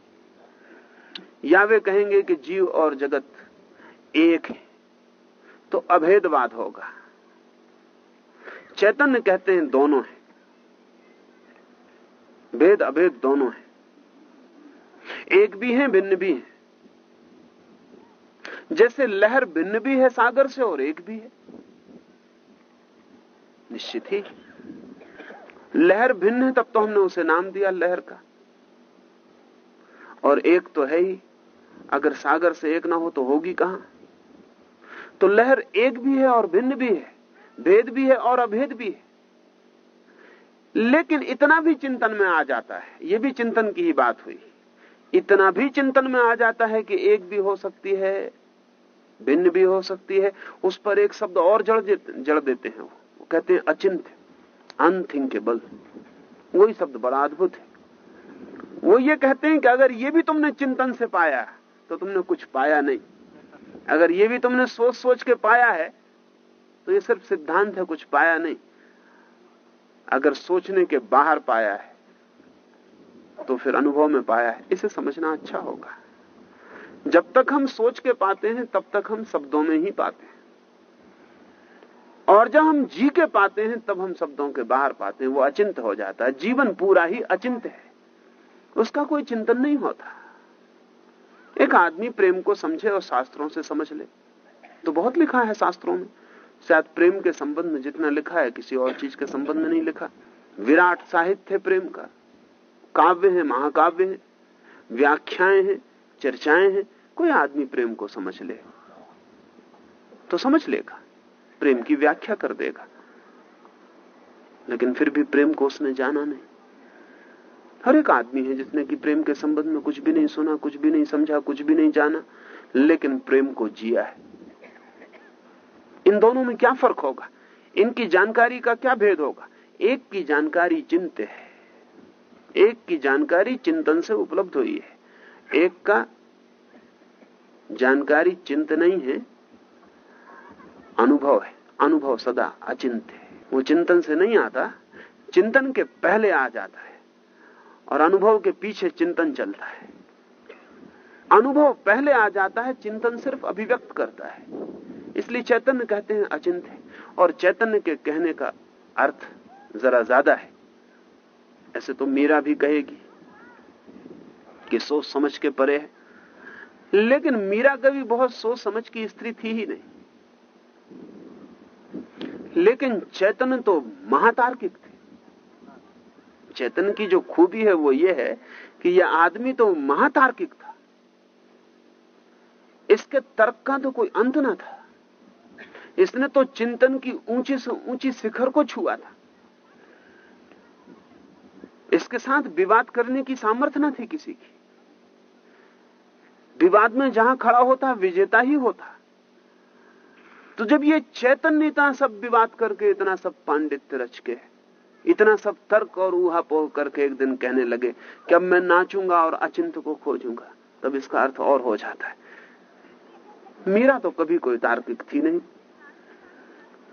या वे कहेंगे कि जीव और जगत एक है तो अभेदवाद होगा। चैतन्य कहते हैं दोनों है। भेद, अभेद दोनों है। एक भी है, भिन्न भी है। जैसे लहर भिन्न भी है सागर से और एक भी है। निश्चित ही। लहर भिन्न है, तब तो हमने उसे नाम दिया लहर का। और एक तो है ही। अगर सागर से एक ना हो तो होगी कहाँ? तो लहर एक भी है और भिन्न भी है। भेद भी है और अभेद भी है। लेकिन इतना भी चिंतन में आ जाता है यह भी चिंतन की ही बात हुई। इतना भी चिंतन में आ जाता है कि एक भी हो सकती है, भिन्न भी हो सकती है, उस पर एक शब्द और जड़ जड़ देते हैं वो। वो कहते हैं अचिंत अनथिंकेबल वही शब्द बड़ा अद्भुत है। वो ये कहते हैं कि अगर ये भी तुमने चिंतन से पाया तो तुमने कुछ पाया नहीं। अगर ये भी तुमने सोच सोच के पाया है तो ये सिर्फ़ सिद्धांत है, कुछ पाया नहीं। अगर सोचने के बाहर पाया है तो फिर अनुभव में पाया है। इसे समझना अच्छा होगा। जब तक हम सोच के पाते हैं, तब तक हम शब्दों में ही पाते हैं। और जब हम जी के पाते हैं, तब हम शब्दों के बाहर पाते हैं। वो अचिंत हो जाता है। जीवन पूरा ही अचिंत है। उसका कोई चिंतन नहीं होता। एक आदमी प्रेम को समझे और शास्त्रों से समझ ले। तो बहुत लिखा है शास्त्रों में। शायद प्रेम के संबंध में जितना लिखा है, किसी और चीज़ के संबंध में नहीं लिखा। विराट साहित्य है प्रेम का। काव्य है, महाकाव्य है। व्याख्याएँ हैं, चर्चाएँ हैं। कोई आदमी प्रेम को समझ ले तो समझ लेगा। प्रेम की व्याख्या कर देगा। लेकिन फिर भी प्रेम को उसने जाना नहीं। हर एक आदमी है जिसने कि प्रेम के संबंध में कुछ भी नहीं सुना, कुछ भी नहीं समझा, कुछ भी नहीं जाना, लेकिन प्रेम को जिया है। इन दोनों में क्या फ़र्क होगा? इनकी जानकारी का क्या भेद होगा? एक की जानकारी चिंत है। एक की जानकारी चिंतन से उपलब्ध हुई है। एक का जानकारी चिंत नहीं है, अनुभव है। अनुभव सदा अचिंत है। वो चिंतन से नहीं आता, चिंतन के पहले आ जाता है और अनुभव के पीछे चिंतन चलता है। अनुभव पहले आ जाता है, चिंतन सिर्फ़ अभिव्यक्त करता है। इसलिए चैतन्य कहते हैं अचिंत है। और चैतन्य के कहने का अर्थ जरा ज़्यादा है। ऐसे तो मीरा भी कहेगी कि सोच समझ के परे है। लेकिन मीरा कभी बहुत सोच समझ की स्त्री थी ही नहीं। लेकिन चैतन्य तो महातार्किक थे। चैतन्य की जो खूबी है वो ये है कि यह आदमी तो महातार्किक था। इसके तर्क का तो कोई अंत ना था। इसने तो चिंतन की ऊँची से ऊँची शिखर को छुआ था। इसके साथ विवाद करने की सामर्थ्य न थी किसी की। विवाद में जहाँ खड़ा होता, विजेता ही होता। तो जब ये चैतन्य इतना सब विवाद करके, इतना सब पांडित्य रच के, इतना सब तर्क और ऊहा पोह करके एक दिन कहने लगे कि अब मैं नाचूँगा और अचिंत को खोजूँगा? तब इसका अर्थ और हो जाता है। मीरा तो कभी कोई तार्किक थी नहीं।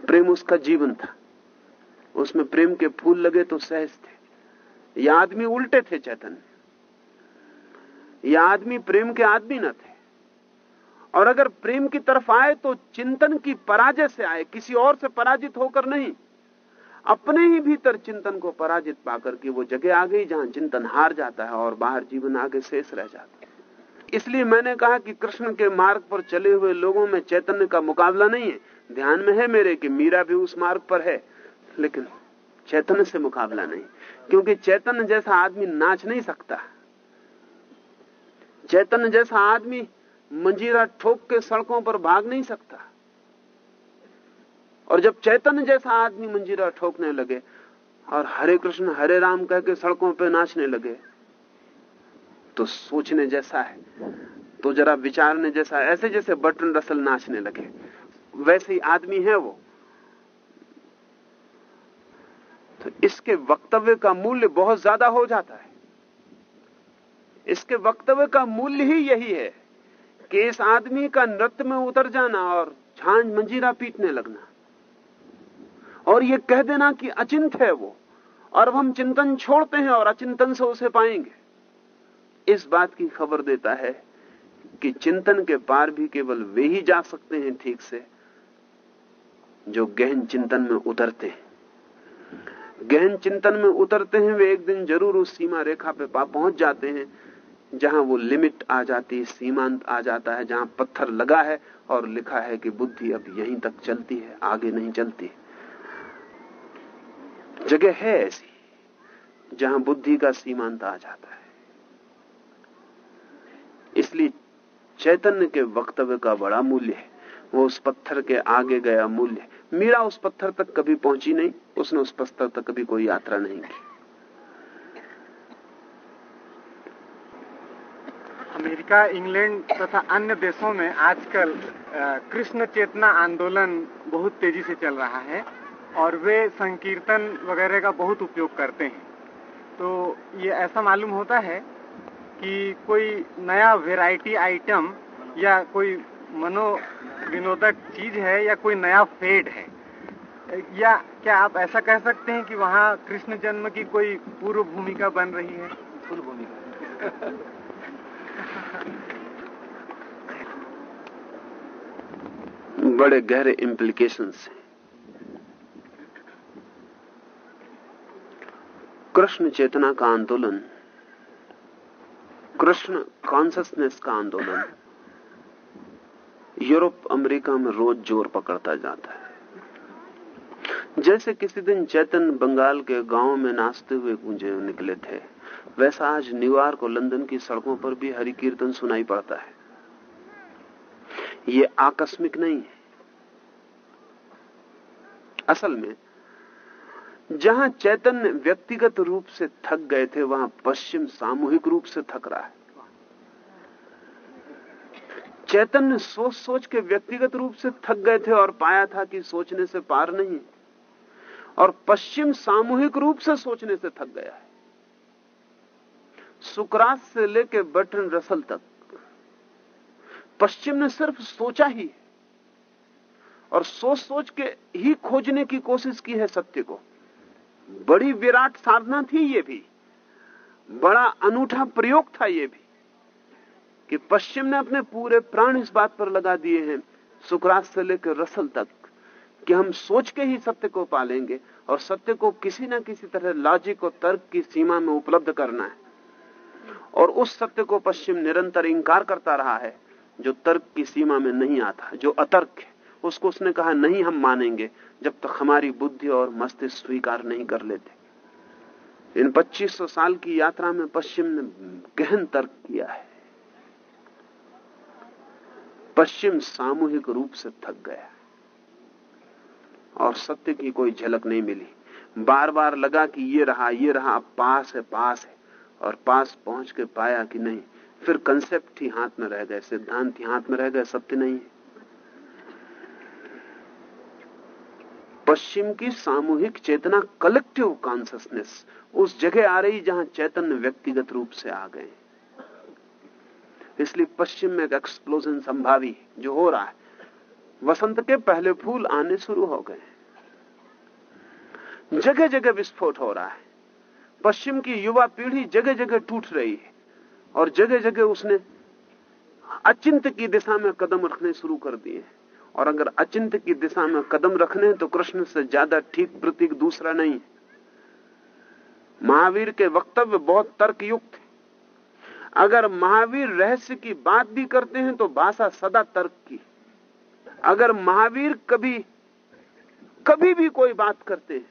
प्रेम उसका जीवन था। उसमें प्रेम के फूल लगे तो सहज थे। ये आदमी उल्टे थे चैतन्य ये आदमी प्रेम के आदमी न थे। और अगर प्रेम की तरफ़ आए तो चिंतन की पराजय से आए, किसी और से पराजित होकर नहीं। अपने ही भीतर चिंतन को पराजित पाकर के वो जगह आ गई जहाँ चिंतन हार जाता है और बाहर जीवन आगे शेष रह जाता है। इसलिए मैंने कहा कि कृष्ण के मार्ग पर चले हुए लोगों में चैतन्य का मुकाबला नहीं है। ध्यान में है मेरे कि मीरा भी उस मार्ग पर है, लेकिन चैतन्य से मुकाबला नहीं, क्योंकि चैतन्य जैसा आदमी नाच नहीं सकता। चैतन्य जैसा आदमी मंजीरा ठोक के सड़कों पर भाग नहीं सकता। और जब चैतन्य जैसा आदमी मंजीरा ठोकने लगे और हरे कृष्ण, हरे राम कह के सड़कों पर नाचने लगे तो सोचने जैसा है तो जरा विचारने जैसा, ऐसे जैसे बटन रसल नाचने लगे। वैसे ही आदमी है वो। तो इसके वक्तव्य का मूल्य बहुत ज़्यादा हो जाता है। इसके वक्तव्य का मूल्य ही यही है कि इस आदमी का नृत्य में उतर जाना और झांझ मंजीरा पीटने लगना। और ये कह देना कि अचिंत है वो, और अब हम चिंतन छोड़ते हैं और अचिंतन से उसे पाएँगे। इस बात की खबर देता है कि चिंतन के पार भी केवल वे ही जा सकते हैं ठीक से जो गहन चिंतन में उतरते हैं। गहन चिंतन में उतरते हैं, वे एक दिन ज़रूर उस सीमा रेखा पे पहुँच जाते हैं, जहाँ वो लिमिट आ जाती है, सीमांत आ जाता है, जहाँ पत्थर लगा है और लिखा है कि बुद्धि अब यहीं तक चलती है, आगे नहीं चलती। जगह है ऐसी, जहाँ बुद्धि का सीमांत आ जाता है। इसलिए चैतन्य के वक्तव्य का बड़ा मूल्य है, वो उस पत्थर के आगे गया मूल्य मीरा उस पत्थर तक कभी पहुँची नहीं, उसने उस पत्थर तक कभी कोई यात्रा नहीं की। अमेरिका, इंग्लैंड तथा अन्य देशों में आजकल कृष्ण चेतना आंदोलन बहुत तेज़ी से चल रहा है और वे संकीर्तन वगैरह का बहुत उपयोग करते हैं। तो ये ऐसा मालूम होता है कि कोई नया वैरायटी आइटम या कोई मनो विनोदक चीज़ है या कोई नया फेड है? या क्या आप ऐसा कह सकते हैं कि वहाँ कृष्ण जन्म की कोई पूर्व भूमिका बन रही है? पूर्व भूमिका। बड़े गहरे इम्प्लीकेशंस हैं। कृष्ण चेतना का आंदोलन, कृष्ण कॉन्सियसनेस का आंदोलन यूरोप अमेरिका में रोज ज़ोर पकड़ता जाता है। जैसे किसी दिन चैतन बंगाल के गाँव में नाचते हुए गूंजे निकले थे, वैसा आज न्यूयॉर्क और लंदन की सड़कों पर भी हरि कीर्तन सुनाई पड़ता है। ये आकस्मिक नहीं है। असल में, जहाँ चैतन्य व्यक्तिगत रूप से थक गए थे, वहाँ पश्चिम सामूहिक रूप से थक रहा है। चैतन्य सोच सोच के व्यक्तिगत रूप से थक गए थे और पाया था कि सोचने से पार नहीं और पश्चिम सामूहिक रूप से सोचने से थक गया है। सुकरात से लेकर बटन रसल तक। पश्चिम ने सिर्फ़ सोचा ही और सोच सोच के ही खोजने की कोशिश की है सत्य को। बड़ी विराट साधना थी ये भी। बड़ा अनूठा प्रयोग था ये भी। कि पश्चिम ने अपने पूरे प्राण इस बात पर लगा दिए हैं सुकरात से लेकर रसल तक, कि हम सोच के ही सत्य को पालेंगे और सत्य को किसी न किसी तरह लॉजिक और तर्क की सीमा में उपलब्ध करना है। और उस सत्य को पश्चिम निरंतर इंकार करता रहा है, जो तर्क की सीमा में नहीं आता, जो अतर्क है, उसको उसने कहा, नहीं हम मानेंगे, जब तक हमारी बुद्धि और मस्तिष्क स्वीकार नहीं कर लेते। इन 2500 साल की यात्रा में पश्चिम ने गहन तर्क किया है। पश्चिम सामूहिक रूप से थक गया। और सत्य की कोई झलक नहीं मिली। बार बार लगा कि ये रहा ये रहा, अब पास है पास है। और पास पहुँच के पाया कि नहीं। फिर कंसेप्ट ही हाथ में रह गए, सिद्धांत ही हाथ में रह गए, सत्य नहीं है। पश्चिम की सामूहिक चेतना कलेक्टिव कॉन्सियसनेस उस जगह आ रही जहाँ चैतन्य व्यक्तिगत रूप से आ गए। इसलिए पश्चिम में एक एक्सप्लोजन संभावी जो हो रहा है। वसंत के पहले फूल आने शुरू हो गए जगह जगह विस्फोट हो रहा है। पश्चिम की युवा पीढ़ी जगह जगह टूट रही है और जगह जगह उसने अचिंत की दिशा में कदम रखने शुरू कर दिए और अगर अचिंत की दिशा में कदम रखने तो कृष्ण से ज़्यादा ठीक प्रतीक दूसरा नहीं महावीर के वक्तव्य बहुत तर्कयुक्त अगर महावीर रहस्य की बात भी करते हैं तो भाषा सदा तर्क की। अगर महावीर कभी कभी भी कोई बात करते हैं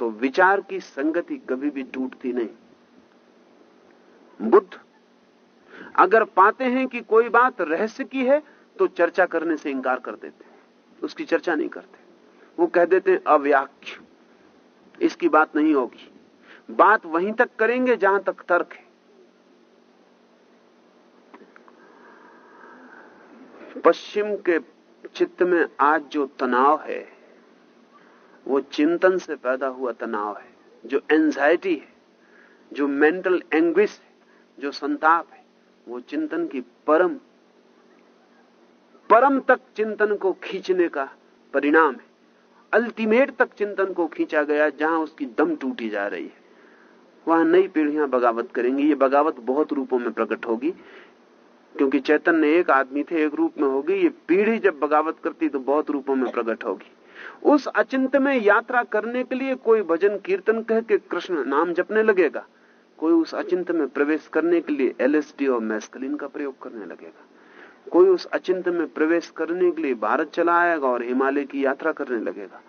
तो विचार की संगति कभी भी टूटती नहीं। बुद्ध, अगर पाते हैं कि कोई बात रहस्य की है तो चर्चा करने से इंकार कर देते उसकी चर्चा नहीं करते। वो कह देते हैं अव्याख्य। इसकी बात नहीं होगी। बात वहीं तक करेंगे जहाँ तक तर्क है। पश्चिम के चित्त में आज जो तनाव है, वो चिंतन से पैदा हुआ तनाव है, जो एंजाइटी है, जो मेंटल एंग्विश है, जो संताप है, वो चिंतन की परम परम तक चिंतन को खींचने का परिणाम है। अल्टीमेट तक चिंतन को खींचा गया जहाँ उसकी दम टूटी जा रही है। वहाँ नई पीढ़ियाँ बगावत करेंगी। ये बगावत बहुत रूपों में प्रकट होगी, क्योंकि चैतन्य एक आदमी थे, एक रूप में होगी। ये पीढ़ी जब बगावत करती तो बहुत रूपों में प्रकट होगी। उस अचिंत में यात्रा करने के लिए कोई भजन कीर्तन कह के कृष्ण नाम जपने लगेगा। कोई उस अचिंत में प्रवेश करने के लिए एलएसडी और मैस्कलिन का प्रयोग करने लगेगा। कोई उस अचिंत में प्रवेश करने के लिए भारत चला आएगा और हिमालय की यात्रा करने लगेगा।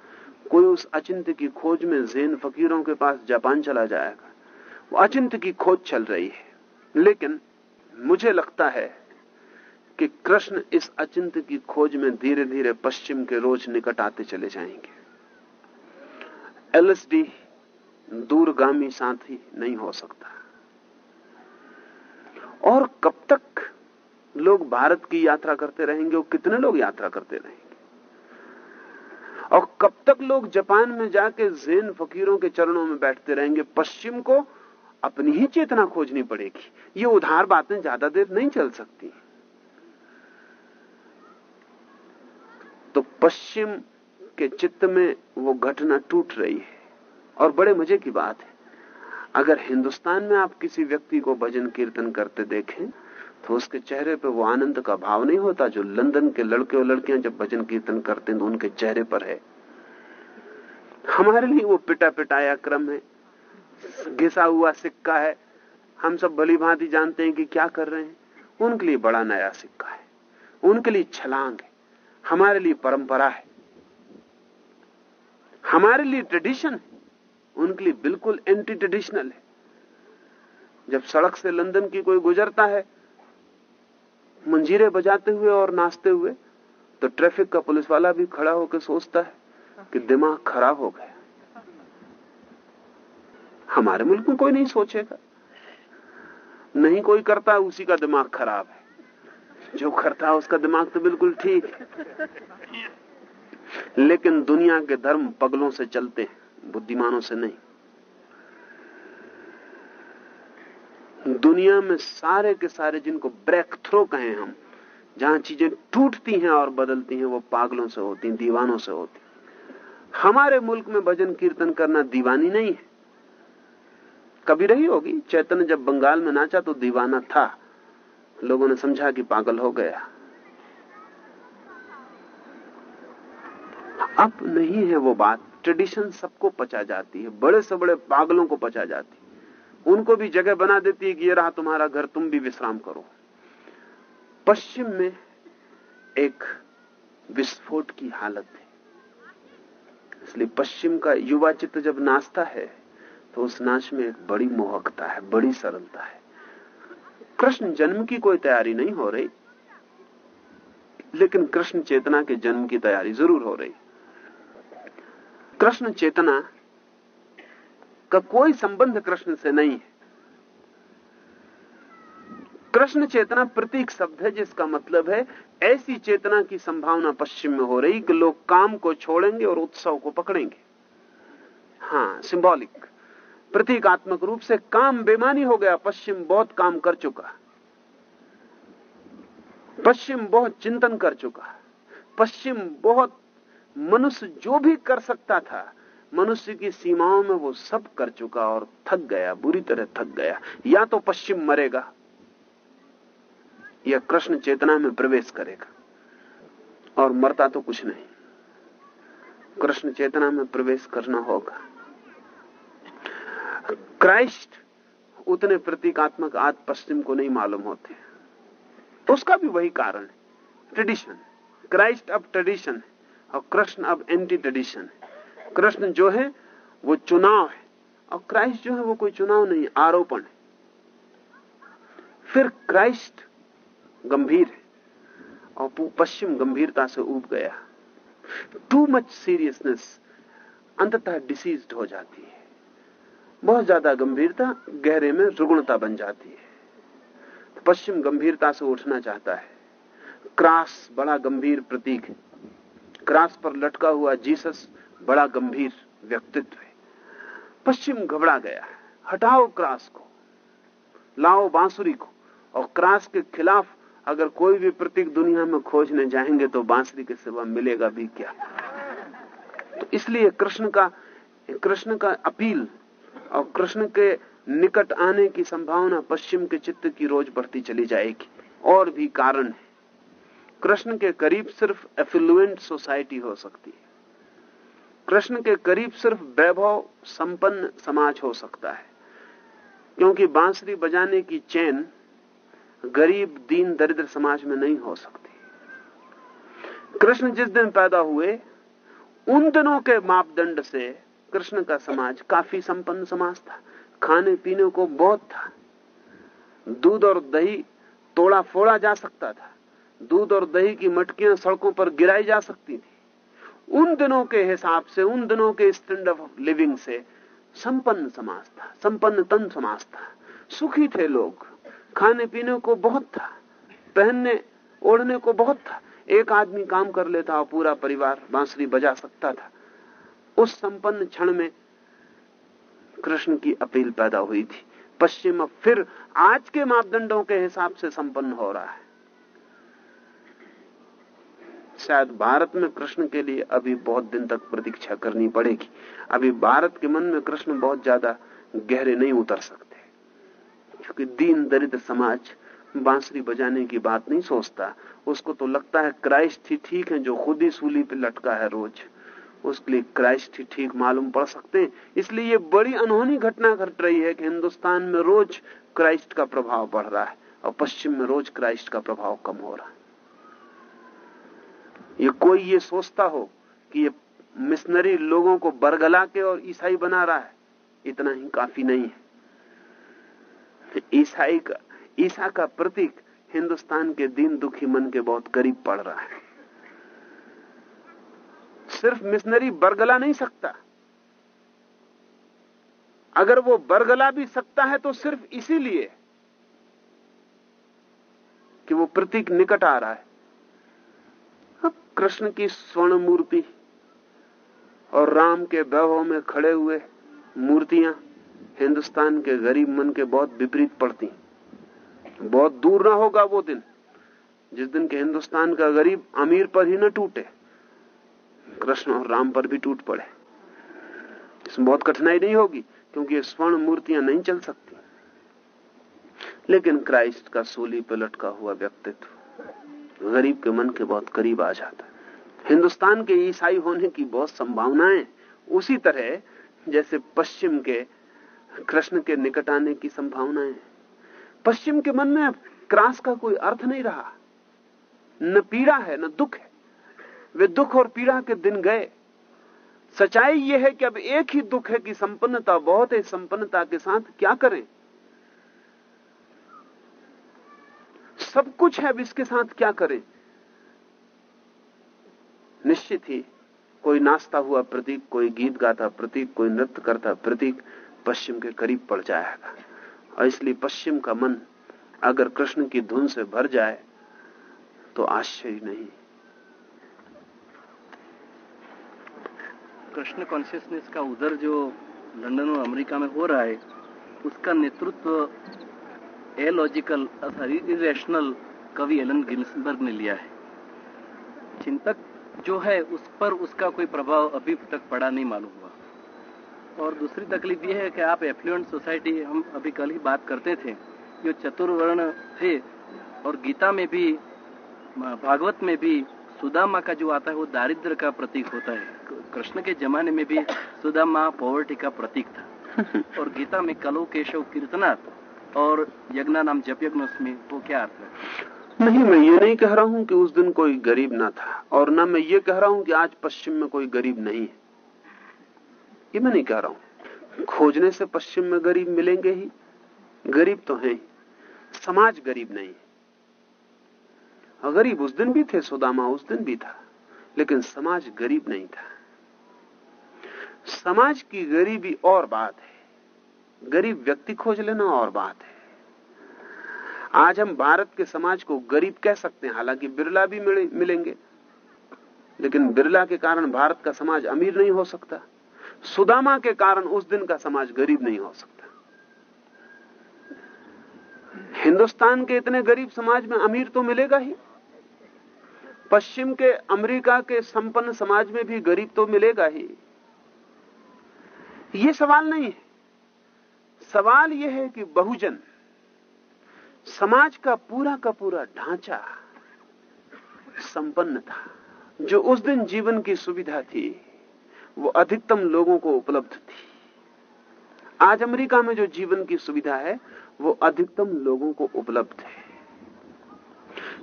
कोई उस अचिंत की खोज में जैन फकीरों के पास जापान चला जाएगा। वो अचिंत की खोज चल रही है। लेकिन मुझे लगता है कि कृष्ण इस अचिंत की खोज में धीरे धीरे पश्चिम के रोज निकट आते चले जाएँगे। एलएसडी दूरगामी साथी नहीं हो सकता। और कब तक लोग भारत की यात्रा करते रहेंगे, और कितने लोग यात्रा करते रहेंगे? और कब तक लोग जापान में जाके जैन फकीरों के चरणों में बैठते रहेंगे, पश्चिम को अपनी ही चेतना खोजनी पड़ेगी। ये उधार बातें ज़्यादा देर नहीं चल सकती। तो पश्चिम के चित्त में वो घटना टूट रही है। और बड़े मज़े की बात है। अगर हिंदुस्तान में आप किसी व्यक्ति को भजन कीर्तन करते देखें तो उसके चेहरे पर वो आनंद का भाव नहीं होता जो लंदन के लड़के और लड़कियाँ जब भजन कीर्तन करते हैं तो उनके चेहरे पर है। हमारे लिए वो पिटा पिटाया क्रम है। घिसा हुआ सिक्का है। हम सब भली भांति जानते हैं कि क्या कर रहे हैं। उनके लिए बड़ा नया सिक्का है। उनके लिए छलांग है। हमारे लिए परंपरा है। हमारे लिए ट्रेडिशन है। उनके लिए बिल्कुल एंटी ट्रेडिशनल है। जब सड़क से लंदन की कोई गुजरता है, मंजीरे बजाते हुए और नाचते हुए तो ट्रैफ़िक का पुलिस वाला भी खड़ा होकर सोचता है कि दिमाग खराब हो गया। हमारे मुल्क में कोई नहीं सोचेगा। नहीं कोई करता, उसी का दिमाग खराब है। जो करता है उसका दिमाग तो बिल्कुल ठीक है। लेकिन दुनिया के धर्म पगलों से चलते हैं, बुद्धिमानों से नहीं। दुनिया में सारे के सारे जिनको ब्रेक थ्रो कहें हम, जहाँ चीज़ें टूटती हैं और बदलती हैं, वो पागलों से होती दीवानों से होती हमारे मुल्क में भजन कीर्तन करना दीवानी नहीं है। कभी रही होगी। चैतन्य जब बंगाल में नाचा तो दीवाना था। लोगों ने समझा कि पागल हो गया। अब नहीं है वो बात। ट्रेडिशन सबको पचा जाती है। बड़े से बड़े पागलों को पचा जाती है। उनको भी जगह बना देती है कि ये रहा तुम्हारा घर, तुम भी विश्राम करो। पश्चिम में एक विस्फोट की हालत है। इसलिए पश्चिम का युवा चित्त जब नाचता है तो उस नाच में एक बड़ी मोहकता है, बड़ी सरलता है। कृष्ण जन्म की कोई तैयारी नहीं हो रही, लेकिन कृष्ण चेतना के जन्म की तैयारी ज़रूर हो रही। कृष्ण चेतना का कोई संबंध कृष्ण से नहीं है। कृष्ण चेतना प्रतीक शब्द है, जिसका मतलब है, ऐसी चेतना की संभावना पश्चिम में हो रही कि लोग काम को छोड़ेंगे और उत्सव को पकड़ेंगे। हाँ सिंबॉलिक प्रतीकात्मक रूप से काम बेमानी हो गया, पश्चिम बहुत काम कर चुका पश्चिम बहुत चिंतन कर चुका पश्चिम बहुत मनुष्य जो भी कर सकता था, मनुष्य की सीमाओं में वो सब कर चुका और थक गया, बुरी तरह थक गया। या तो पश्चिम मरेगा, या कृष्ण चेतना में प्रवेश करेगा, और मरता तो कुछ नहीं। कृष्ण चेतना में प्रवेश करना होगा। क्राइस्ट उतने प्रतीकात्मक आज पश्चिम को नहीं मालूम होते उसका भी वही कारण है। ट्रेडिशन क्राइस्ट अब ट्रेडिशन है और कृष्ण अब एंटी ट्रेडिशन है। कृष्ण जो है, वो चुनाव है। और क्राइस्ट जो है, वो कोई चुनाव नहीं आरोपण है। फिर क्राइस्ट गंभीर है और पश्चिम गंभीरता से उब गया। टू मच सीरियसनेस अंततः डिसीज हो जाती है। बहुत ज़्यादा गंभीरता गहरे में रुग्णता बन जाती है। पश्चिम गंभीरता से उठना चाहता है। क्रास बड़ा गंभीर प्रतीक है। क्रास पर लटका हुआ जीसस बड़ा गंभीर व्यक्तित्व है। पश्चिम घबरा गया है। हटाओ क्रास को। लाओ बांसुरी को। और क्रास के खिलाफ अगर कोई भी प्रतीक दुनिया में खोजने जाएँगे तो बांसुरी के सिवा मिलेगा भी क्या? तो इसलिए कृष्ण का कृष्ण का अपील और कृष्ण के निकट आने की संभावना पश्चिम के चित्त की रोज बढ़ती चली जाएगी। और भी कारण है। कृष्ण के करीब सिर्फ़ एफिलुएंट सोसाइटी हो सकती है। कृष्ण के करीब सिर्फ़ वैभव संपन्न समाज हो सकता है। क्योंकि बांसुरी बजाने की चैन गरीब, दीन, दरिद्र समाज में नहीं हो सकती। कृष्ण जिस दिन पैदा हुए, उन दिनों के मापदंड से कृष्ण का समाज काफ़ी संपन्न समाज था। खाने पीने को बहुत था। दूध और दही तोड़ा फोड़ा जा सकता था। दूध और दही की मटकियाँ सड़कों पर गिराई जा सकती थी। उन दिनों के हिसाब से, उन दिनों के स्टैंड ऑफ़ लिविंग से संपन्न समाज था, संपन्न तन समाज था। सुखी थे लोग। खाने पीने को बहुत था। पहनने, ओढ़ने को बहुत था। एक आदमी काम कर लेता और पूरा परिवार बांसुरी बजा सकता था। उस संपन्न क्षण में कृष्ण की अपील पैदा हुई थी। पश्चिम अब फिर आज के मापदंडों के हिसाब से संपन्न हो रहा है। शायद भारत में कृष्ण के लिए अभी बहुत दिन तक प्रतीक्षा करनी पड़ेगी। अभी भारत के मन में कृष्ण बहुत ज़्यादा गहरे नहीं उतर सकते। क्योंकि दीन दरिद्र समाज बांसुरी बजाने की बात नहीं सोचता। उसको तो लगता है क्राइस्ट ही ठीक है जो खुद ही सूली पे लटका है रोज। उसके लिए क्राइस्ट ही ठीक मालूम पड़ सकते हैं। इसलिए ये बड़ी अनहोनी घटना घट रही है कि हिंदुस्तान में रोज क्राइस्ट का प्रभाव बढ़ रहा है और पश्चिम में रोज क्राइस्ट का प्रभाव कम हो रहा है। ये कोई ये सोचता हो कि ये मिशनरी लोगों को बरगला के और ईसाई बना रहा है, इतना ही काफ़ी नहीं है। ईसाई का, ईसा का प्रतीक हिंदुस्तान के दीन दुखी मन के बहुत करीब पड़ रहा है। सिर्फ़ मिशनरी बरगला नहीं सकता। अगर वो बरगला भी सकता है तो सिर्फ़ इसीलिए कि वो प्रतीक निकट आ रहा है। अब कृष्ण की स्वर्ण मूर्ति और राम के वैभव में खड़े हुए मूर्तियाँ हिंदुस्तान के गरीब मन के बहुत विपरीत पड़ती बहुत दूर ना होगा वो दिन जिस दिन के हिंदुस्तान का गरीब अमीर पर ही न टूटे। कृष्ण और राम पर भी टूट पड़े। इसमें बहुत कठिनाई नहीं होगी, क्योंकि स्वर्ण मूर्तियाँ नहीं चल सकती। लेकिन क्राइस्ट का सोली पर लटका हुआ व्यक्तित्व गरीब के मन के बहुत करीब आ जाता है। हिंदुस्तान के ईसाई होने की बहुत संभावनाएँ उसी तरह जैसे पश्चिम के कृष्ण के निकट आने की संभावनाएँ पश्चिम के मन में क्रास का कोई अर्थ नहीं रहा। न पीड़ा है, न दुख है। वे दुख और पीड़ा के दिन गए। सच्चाई यह है कि अब एक ही दुख है कि संपन्नता, बहुत है संपन्नता के साथ क्या करें? सब कुछ है अब इसके साथ क्या करें? निश्चित ही कोई नाचता हुआ प्रतीक, कोई गीत गाता प्रतीक, कोई नृत्य करता प्रतीक पश्चिम के करीब पड़ जाएगा। और इसलिए पश्चिम का मन अगर कृष्ण की धुन से भर जाए तो आश्चर्य नहीं। कृष्ण कॉन्शियसनेस का उधर जो लंदन और अमेरिका में हो रहा है, उसका नेतृत्व एलॉजिकल अथवा इरेशनल कवि एलन गिन्सबर्ग ने लिया है। चिंतक जो है, उस पर उसका कोई प्रभाव अभी तक पड़ा नहीं मालूम हुआ। और दूसरी तकलीफ़ ये है कि आप एफ्लुएंट सोसाइटी हम अभी कल ही बात करते थे, जो चतुर्वर्ण थे, और गीता में भी, भागवत में भी सुदामा का जो आता है, वो दारिद्र का प्रतीक होता है। कृष्ण के जमाने में भी सुदामा पॉवर्टी का प्रतीक था। और गीता में कलो केशव कीर्तनाथ और यज्ञा नाम जप यज्ञ में वो क्या अर्थ है? नहीं मैं ये नहीं कह रहा हूँ कि उस दिन कोई गरीब ना था और ना मैं ये कह रहा हूँ कि आज पश्चिम में कोई गरीब नहीं है। ये मैं नहीं कह रहा हूँ। खोजने से पश्चिम में गरीब मिलेंगे ही। गरीब तो हैं। समाज गरीब नहीं है। गरीब उस दिन भी थे सुदामा उस दिन भी था लेकिन समाज गरीब नहीं था। समाज की गरीबी और बात है। गरीब व्यक्ति खोज लेना और बात है। आज हम भारत के समाज को गरीब कह सकते हैं। हालाँकि बिरला भी मिलेंगे। लेकिन बिरला के कारण भारत का समाज अमीर नहीं हो सकता। सुदामा के कारण उस दिन का समाज गरीब नहीं हो सकता। हिंदुस्तान के इतने गरीब समाज में अमीर तो मिलेगा ही। पश्चिम के अमेरिका के संपन्न समाज में भी गरीब तो मिलेगा ही। ये सवाल नहीं है। सवाल यह है कि बहुजन, समाज का पूरा का पूरा ढांचा संपन्न था। जो उस दिन जीवन की सुविधा थी, वो अधिकतम लोगों को उपलब्ध थी। आज अमेरिका में जो जीवन की सुविधा है, वो अधिकतम लोगों को उपलब्ध है।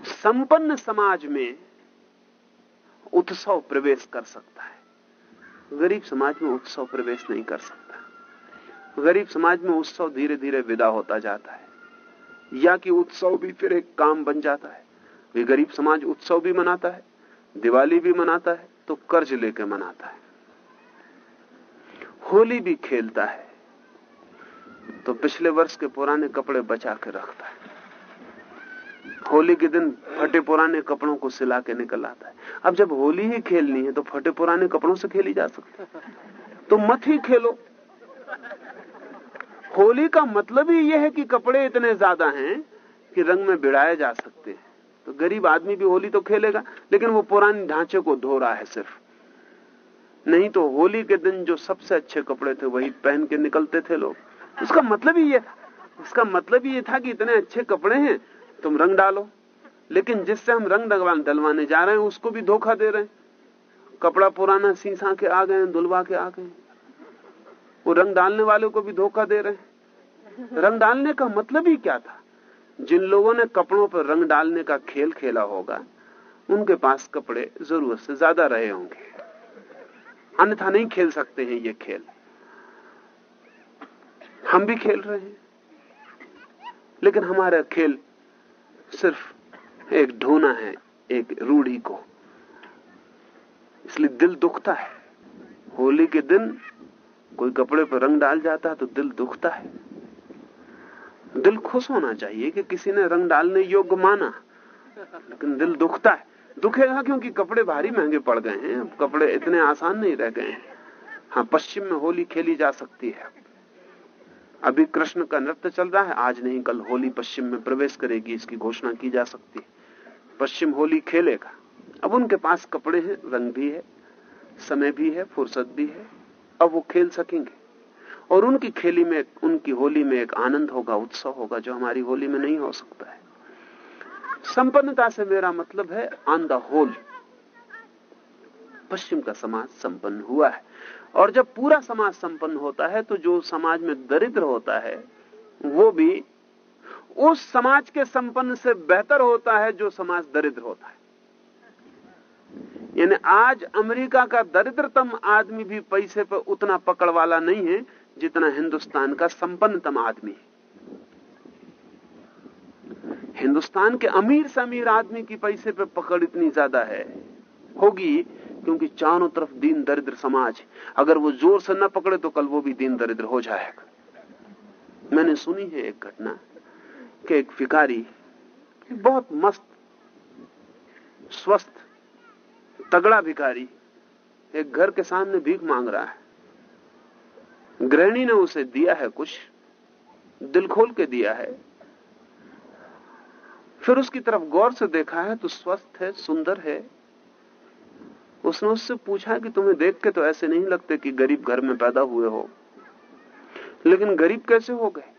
संपन्न समाज में उत्सव प्रवेश कर सकता है। गरीब समाज में उत्सव प्रवेश नहीं कर सकता। गरीब समाज में उत्सव धीरे धीरे विदा होता जाता है। या कि उत्सव भी फिर एक काम बन जाता है। वे गरीब समाज उत्सव भी मनाता है, दिवाली भी मनाता है तो कर्ज लेके मनाता है। होली भी खेलता है तो पिछले वर्ष के पुराने कपड़े बचा के रखता है। होली के दिन फटे पुराने कपड़ों को सिला के निकल आता है। अब जब होली ही खेलनी है तो फटे पुराने कपड़ों से खेली जा सकती तो मत ही खेलो। होली का मतलब ही यह है कि कपड़े इतने ज़्यादा हैं कि रंग में बिड़ाए जा सकते हैं। तो गरीब आदमी भी होली तो खेलेगा, लेकिन वो पुराने ढांचे को धो रहा है सिर्फ़। नहीं तो होली के दिन जो सबसे अच्छे कपड़े थे, वही पहन के निकलते थे लोग। उसका मतलब ही ये उसका मतलब ये था कि इतने अच्छे कपड़े हैं तुम रंग डालो। लेकिन जिससे हम रंग डलवाने जा रहे हैं, उसको भी धोखा दे रहे हैं। कपड़ा पुराना सीसा के आ गए धुलवा के आ गए वो रंग डालने वाले को भी धोखा दे रहे हैं। रंग डालने का मतलब ही क्या था? जिन लोगों ने कपड़ों पर रंग डालने का खेल खेला होगा, उनके पास कपड़े ज़रूरत से ज़्यादा रहे होंगे। अन्यथा नहीं खेल सकते हैं ये खेल। हम भी खेल रहे हैं। लेकिन हमारा खेल सिर्फ़ एक ढोना है, एक रूढ़ी को। इसलिए दिल दुखता है। होली के दिन कोई कपड़े पर रंग डाल जाता है तो दिल दुखता है। दिल खुश होना चाहिए कि किसी ने रंग डालने योग्य माना, लेकिन दिल दुखता है। दुखेगा क्योंकि कपड़े भारी महँगे पड़ गए हैं, कपड़े इतने आसान नहीं रह गए हैं। हाँ पश्चिम में होली खेली जा सकती है। अभी कृष्ण का नृत्य चल रहा है, आज नहीं, कल होली पश्चिम में प्रवेश करेगी, इसकी घोषणा की जा सकती है। पश्चिम होली खेलेगा। अब उनके पास कपड़े हैं, रंग भी है, समय भी है, फुर्सत भी है, अब वो खेल सकेंगे। और उनकी खेली में, उनकी होली में एक आनंद होगा उत्सव होगा, जो हमारी होली में नहीं हो सकता है। संपन्नता से मेरा मतलब है ऑन द होल पश्चिम का समाज संपन्न हुआ है। और जब पूरा समाज संपन्न होता है तो जो समाज में दरिद्र होता है, वो भी उस समाज के संपन्न से बेहतर होता है जो समाज दरिद्र होता है। यानी आज अमेरिका का दरिद्रतम आदमी भी पैसे पर उतना पकड़ वाला नहीं है, जितना हिंदुस्तान का संपन्नतम आदमी है। हिंदुस्तान के अमीर से अमीर आदमी की पैसे पर पकड़ इतनी ज़्यादा है, होगी क्योंकि चारों तरफ़ दीन दरिद्र समाज है। अगर वो ज़ोर से न पकड़े तो कल वो भी दीन दरिद्र हो जाएगा। मैंने सुनी है एक घटना कि एक फिकारी बहुत मस्त, स्वस्थ, तगड़ा भिकारी एक घर के सामने भीख मांग रहा है। गृहिणी ने उसे दिया है कुछ, दिल खोल के दिया है। फिर उसकी तरफ़ गौर से देखा है तो स्वस्थ है, सुंदर है उसने उससे पूछा कि तुम्हें देख के तो ऐसे नहीं लगते कि गरीब घर में पैदा हुए हो। लेकिन गरीब कैसे हो गए?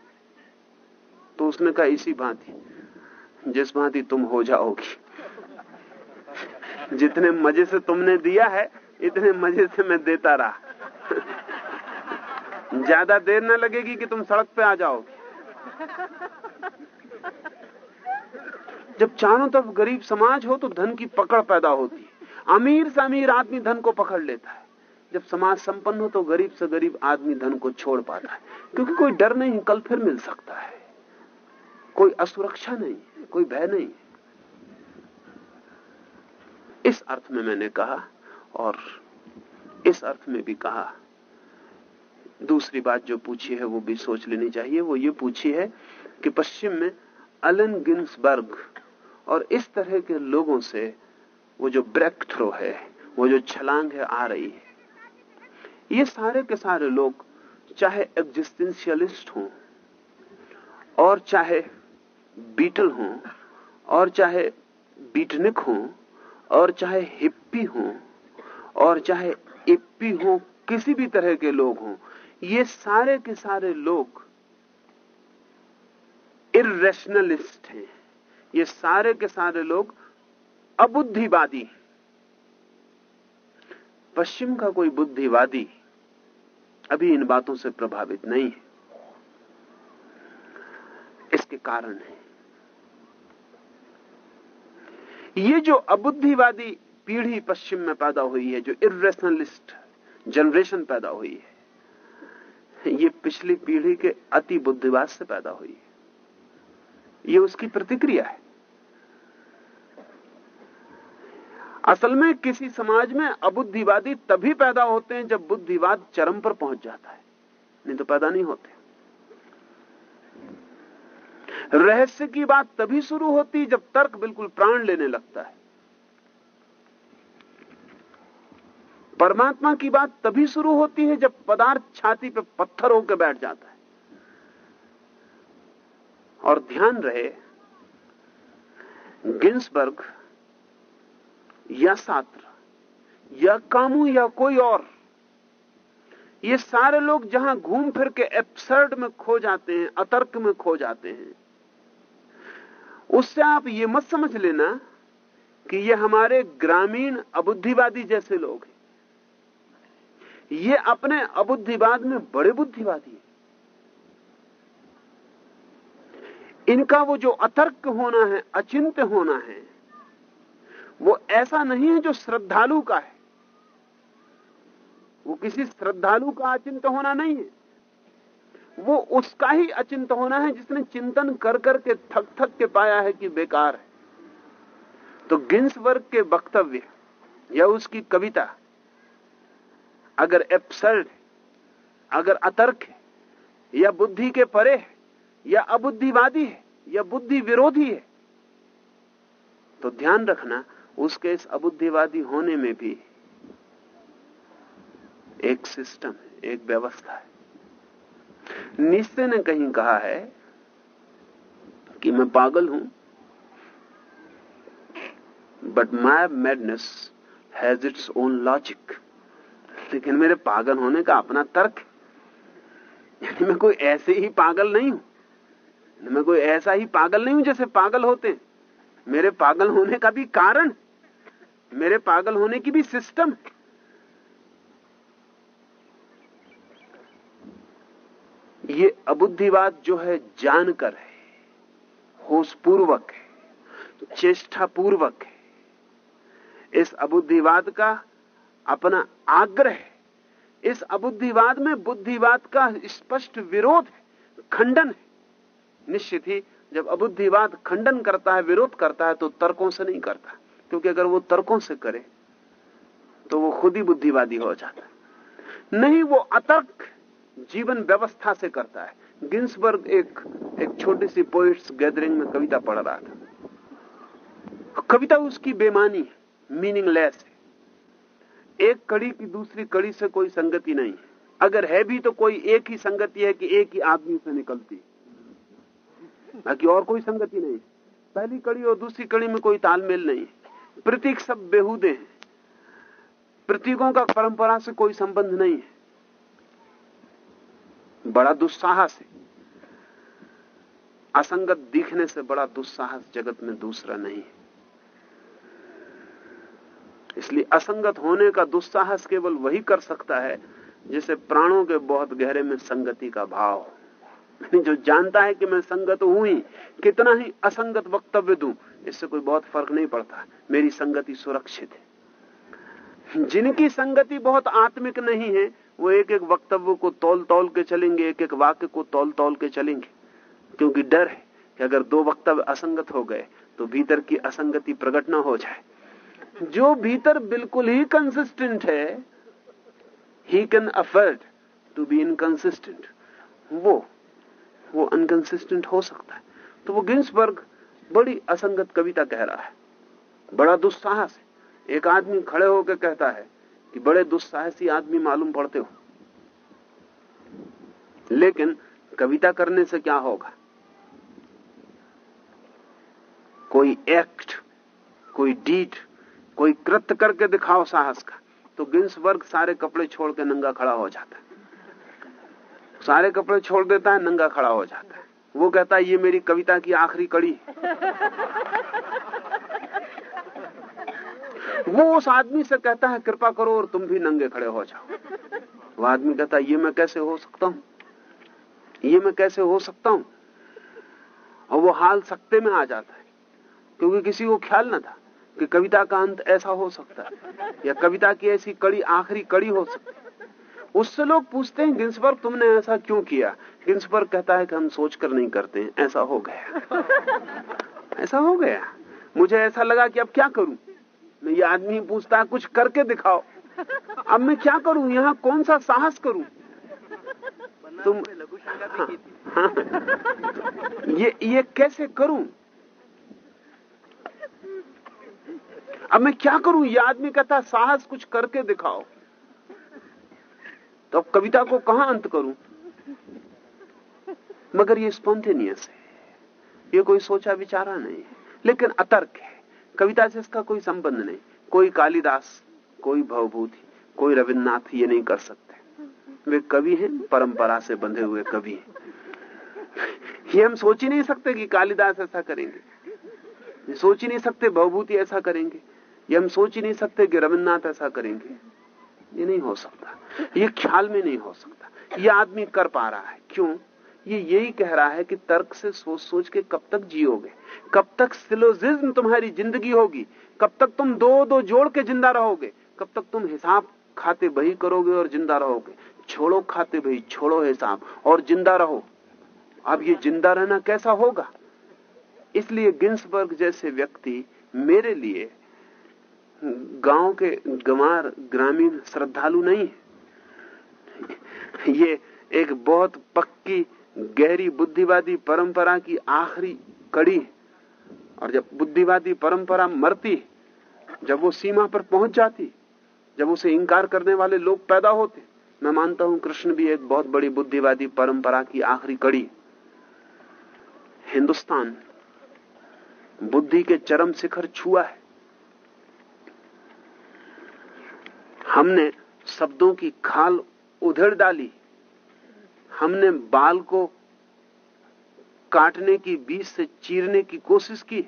तो उसने कहा, इसी भांति, जिस भांति तुम हो जाओगी। जितने मज़े से तुमने दिया है, इतने मज़े से मैं देता रहा। ज़्यादा देर न लगेगी कि तुम सड़क पे आ जाओगे। जब चारों तरफ़ गरीब समाज हो तो धन की पकड़ पैदा होती अमीर से अमीर आदमी धन को पकड़ लेता है। जब समाज संपन्न हो तो गरीब से गरीब आदमी धन को छोड़ पाता है। क्योंकि कोई डर नहीं, कल फिर मिल सकता है। कोई असुरक्षा नहीं, कोई भय नहीं। इस अर्थ में मैंने कहा और इस अर्थ में भी कहा, दूसरी बात जो पूछी है वो भी सोच लेनी चाहिए। वो ये पूछी है कि पश्चिम में अलन गिन्सबर्ग और इस तरह के लोगों से वो जो ब्रेक थ्रो है, वो जो छलांग है आ रही है। ये सारे के सारे लोग चाहे एग्जिस्टेंशियलिस्ट हों, और चाहे बीटल हों, और चाहे बीटनिक हों, और चाहे हिप्पी हों, और चाहे इप्पी हों, किसी भी तरह के लोग हों, ये सारे के सारे लोग इरेशनलिस्ट हैं। ये सारे के सारे लोग अबुद्धिवादी। पश्चिम का कोई बुद्धिवादी अभी इन बातों से प्रभावित नहीं है। इसके कारण है। ये जो अबुद्धिवादी पीढ़ी पश्चिम में पैदा हुई है, जो इरेशनलिस्ट जनरेशन पैदा हुई है, ये पिछली पीढ़ी के अति बुद्धिवाद से पैदा हुई है। ये उसकी प्रतिक्रिया है। असल में किसी समाज में अबुद्धिवादी तभी पैदा होते हैं जब बुद्धिवाद चरम पर पहुँच जाता है। नहीं तो पैदा नहीं होते। रहस्य की बात तभी शुरू होती जब तर्क बिल्कुल प्राण लेने लगता है। परमात्मा की बात तभी शुरू होती है जब पदार्थ छाती पर पत्थर होकर बैठ जाता है। और ध्यान रहे, गिन्सबर्ग या सात्र, या कामू, या कोई और। ये सारे लोग जहाँ घूम फिर के एब्सर्ड में खो जाते हैं, अतर्क में खो जाते हैं। उससे आप ये मत समझ लेना कि ये हमारे ग्रामीण अबुद्धिवादी जैसे लोग हैं। ये अपने अबुद्धिवाद में बड़े बुद्धिवादी हैं। इनका वो जो अतर्क होना है, अचिंत्य होना है वो ऐसा नहीं है जो श्रद्धालु का है। वो किसी श्रद्धालु का अचिंत होना नहीं है। वो उसका ही अचिंत होना है जिसने चिंतन कर करके थक थक के पाया है कि बेकार है। तो गिन्स वर्ग के वक्तव्य या उसकी कविता अगर एप्सर्ड अगर अतर्क है, या बुद्धि के परे है, या अबुद्धिवादी है, या बुद्धि विरोधी है तो ध्यान रखना उसके इस अबुद्धिवादी होने में भी एक सिस्टम है एक व्यवस्था है। निश्चय ने कहीं कहा है कि मैं पागल हूँ but my madness has its own logic लेकिन मेरे पागल होने का अपना तर्क, यानी मैं कोई ऐसे ही पागल नहीं हूँ। मैं कोई ऐसा ही पागल नहीं हूँ जैसे पागल होते हैं। मेरे पागल होने का भी कारण मेरे पागल होने की भी सिस्टम है। ये अबुद्धिवाद जो है, जानकर है, होशपूर्वक है तो चेष्टापूर्वक है। इस अबुद्धिवाद का अपना आग्रह है। इस अबुद्धिवाद में बुद्धिवाद का स्पष्ट विरोध है, खंडन है। निश्चित ही, जब अबुद्धिवाद खंडन करता है, विरोध करता है तो तर्कों से नहीं करता। क्योंकि अगर वो तर्कों से करे तो वो खुद ही बुद्धिवादी हो जाता नहीं, वो अतर्क जीवन व्यवस्था से करता है। गिंसबर्ग एक एक छोटी सी पोइट्स गैदरिंग में कविता पढ़ रहा था। कविता उसकी बेमानी है मीनिंगलेस है। एक कड़ी की दूसरी कड़ी से कोई संगति नहीं है। अगर है भी तो कोई एक ही संगति है कि एक ही आदमी से निकलती बाकी और कोई संगति नहीं पहली कड़ी और दूसरी कड़ी में कोई तालमेल नहीं प्रतीक सब बेहूदे हैं। प्रतीकों का परंपरा से कोई संबंध नहीं है। बड़ा दुस्साहस है। असंगत दिखने से बड़ा दुस्साहस जगत में दूसरा नहीं है। इसलिए असंगत होने का दुस्साहस केवल वही कर सकता है जिसे प्राणों के बहुत गहरे में संगति का भाव जो जानता है कि मैं संगत हूँ ही, कितना ही असंगत वक्तव्य दूँ इससे कोई बहुत फ़र्क नहीं पड़ता। मेरी संगति सुरक्षित है। जिनकी संगति बहुत आत्मिक नहीं है, वो एक एक वक्तव्य को तोल तोल के चलेंगे एक एक वाक्य को तोल तोल के चलेंगे। क्योंकि डर है कि अगर दो वक्तव्य असंगत हो गए तो भीतर की असंगति प्रकट न हो जाए। जो भीतर बिल्कुल ही कंसिस्टेंट है he can afford to be inconsistent वो वो अनकंसिस्टेंट हो सकता है। तो वो गिंसबर्ग बड़ी असंगत कविता कह रहा है। बड़ा दुस्साहस है। एक आदमी खड़े होकर कहता है कि बड़े दुस्साहसी आदमी मालूम पड़ते हो। लेकिन कविता करने से क्या होगा? कोई एक्ट कोई डीट कोई कृत्य करके दिखाओ साहस का तो गिन्स वर्ग सारे कपड़े छोड़ के नंगा खड़ा हो जाता है। सारे कपड़े छोड़ देता है, नंगा खड़ा हो जाता है। वो कहता है, ये मेरी कविता की आखिरी कड़ी। वो उस आदमी से कहता है, कृपा करो और तुम भी नंगे खड़े हो जाओ। वो आदमी कहता है, ये मैं कैसे हो सकता हूँ? ये मैं कैसे हो सकता हूँ? और वो हाल सकते में आ जाता है, क्योंकि किसी को ख्याल ना था कि कविता का अंत ऐसा हो सकता है, या कविता की ऐसी कड़ी, आखिरी कड़ी हो सकती उससे लोग पूछते हैं गिंसबर्ग तुमने ऐसा क्यों किया? गिंसबर्ग कहता है कि हम सोच कर नहीं करते हैं। ऐसा हो गया। ऐसा हो गया। मुझे ऐसा लगा कि अब क्या करूँ? मैं ये आदमी पूछता है कुछ करके दिखाओ। अब मैं क्या करूँ? यहाँ कौन सा साहस करूँ? तुम हाँ, हाँ, ये ये कैसे करूँ? अब मैं क्या करूँ? ये आदमी कहता साहस कुछ करके दिखाओ। तो अब कविता को कहाँ अंत करूँ? मगर ये स्पॉन्टेनियस है। ये कोई सोचा विचारा नहीं है। लेकिन अतर्क है। कविता से इसका कोई संबंध नहीं। कोई कालिदास, कोई भवभूति, कोई रविन्द्रनाथ ये नहीं कर सकते। वे कवि हैं, परंपरा से बंधे हुए कवि हैं। ये हम सोच ही नहीं सकते कि कालिदास ऐसा करेंगे। सोच ही नहीं सकते, भवभूति ऐसा करेंगे। ये हम सोच ही नहीं सकते कि रविन्द्रनाथ ऐसा करेंगे। ये नहीं हो सकता। ये ख्याल में नहीं हो सकता। ये आदमी कर पा रहा है। क्यों? ये यही कह रहा है कि तर्क से सोच सोच के कब तक जियोगे? कब तक सिलोजिज्म तुम्हारी ज़िंदगी होगी? कब तक तुम दो दो जोड़ के ज़िंदा रहोगे? कब तक तुम हिसाब खाते बही करोगे और ज़िंदा रहोगे? छोड़ो खाते बही, छोड़ो हिसाब और ज़िंदा रहो। अब ये ज़िंदा रहना कैसा होगा? इसलिए गिंसबर्ग जैसे व्यक्ति मेरे लिए गाँव के गंवार ग्रामीण श्रद्धालु नहीं है। ये एक बहुत पक्की, गहरी बुद्धिवादी परंपरा की आखिरी कड़ी और जब बुद्धिवादी परंपरा मरती जब वो सीमा पर पहुँच जाती जब उसे इंकार करने वाले लोग पैदा होते मैं मानता हूँ कृष्ण भी एक बहुत बड़ी बुद्धिवादी परंपरा की आखिरी कड़ी हिंदुस्तान बुद्धि के चरम शिखर छुआ है। हमने शब्दों की खाल उधेड़ डाली। हमने बाल को काटने की, बीज से चीरने की कोशिश की।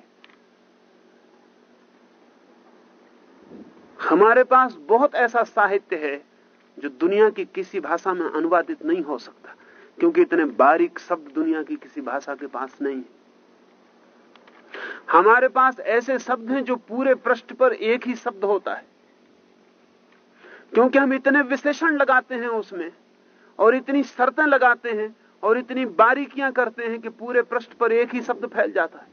हमारे पास बहुत ऐसा साहित्य है जो दुनिया की किसी भाषा में अनुवादित नहीं हो सकता, क्योंकि इतने बारीक शब्द दुनिया की किसी भाषा के पास नहीं है। हमारे पास ऐसे शब्द हैं जो पूरे पृष्ठ पर एक ही शब्द होता है। क्योंकि हम इतने विश्लेषण लगाते हैं उसमें, और इतनी शर्तें लगाते हैं, और इतनी बारीकियाँ करते हैं कि पूरे पृष्ठ पर एक ही शब्द फैल जाता है।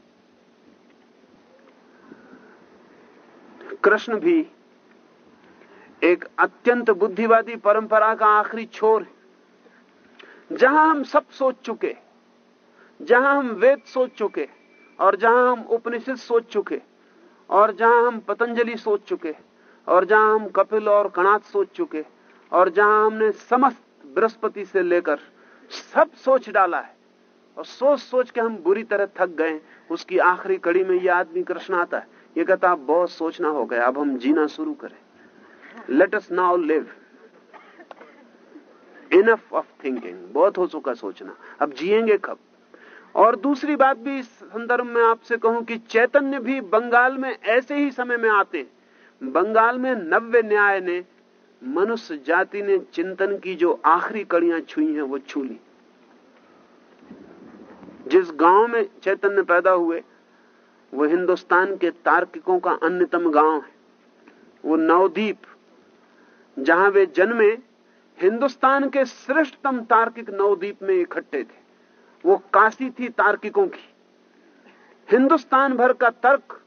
कृष्ण भी एक अत्यंत बुद्धिवादी परंपरा का आखिरी छोर है। जहाँ हम सब सोच चुके, जहाँ हम वेद सोच चुके, और जहाँ हम उपनिषद सोच चुके, और जहाँ हम पतंजलि सोच चुके और जहाँ हम कपिल और कणात सोच चुके, और जहाँ हमने समस्त बृहस्पति से लेकर सब सोच डाला है, और सोच सोच के हम बुरी तरह थक गए, उसकी आखिरी कड़ी में ये आदमी कृष्ण आता है, ये कहता आप बहुत सोचना हो गया, अब हम जीना शुरू करें। Let now live enough of thinking बहुत हो चुका सोचना। अब जिएँगे कब? और दूसरी बात भी इस संदर्भ में आपसे कहूँ कि चैतन्य भी बंगाल में ऐसे ही समय में आते हैं बंगाल में नव्य न्याय ने मनुष्य जाति ने चिंतन की जो आखिरी कड़ियाँ छुई हैं, वो छू ली। जिस गाँव में चैतन्य पैदा हुए, वो हिंदुस्तान के तार्किकों का अन्यतम गाँव है। वो नवदीप, जहाँ वे जन्मे, हिंदुस्तान के श्रेष्ठतम तार्किक नवदीप में इकट्ठे थे। वो काशी थी तार्किकों की। हिंदुस्तान भर का तर्क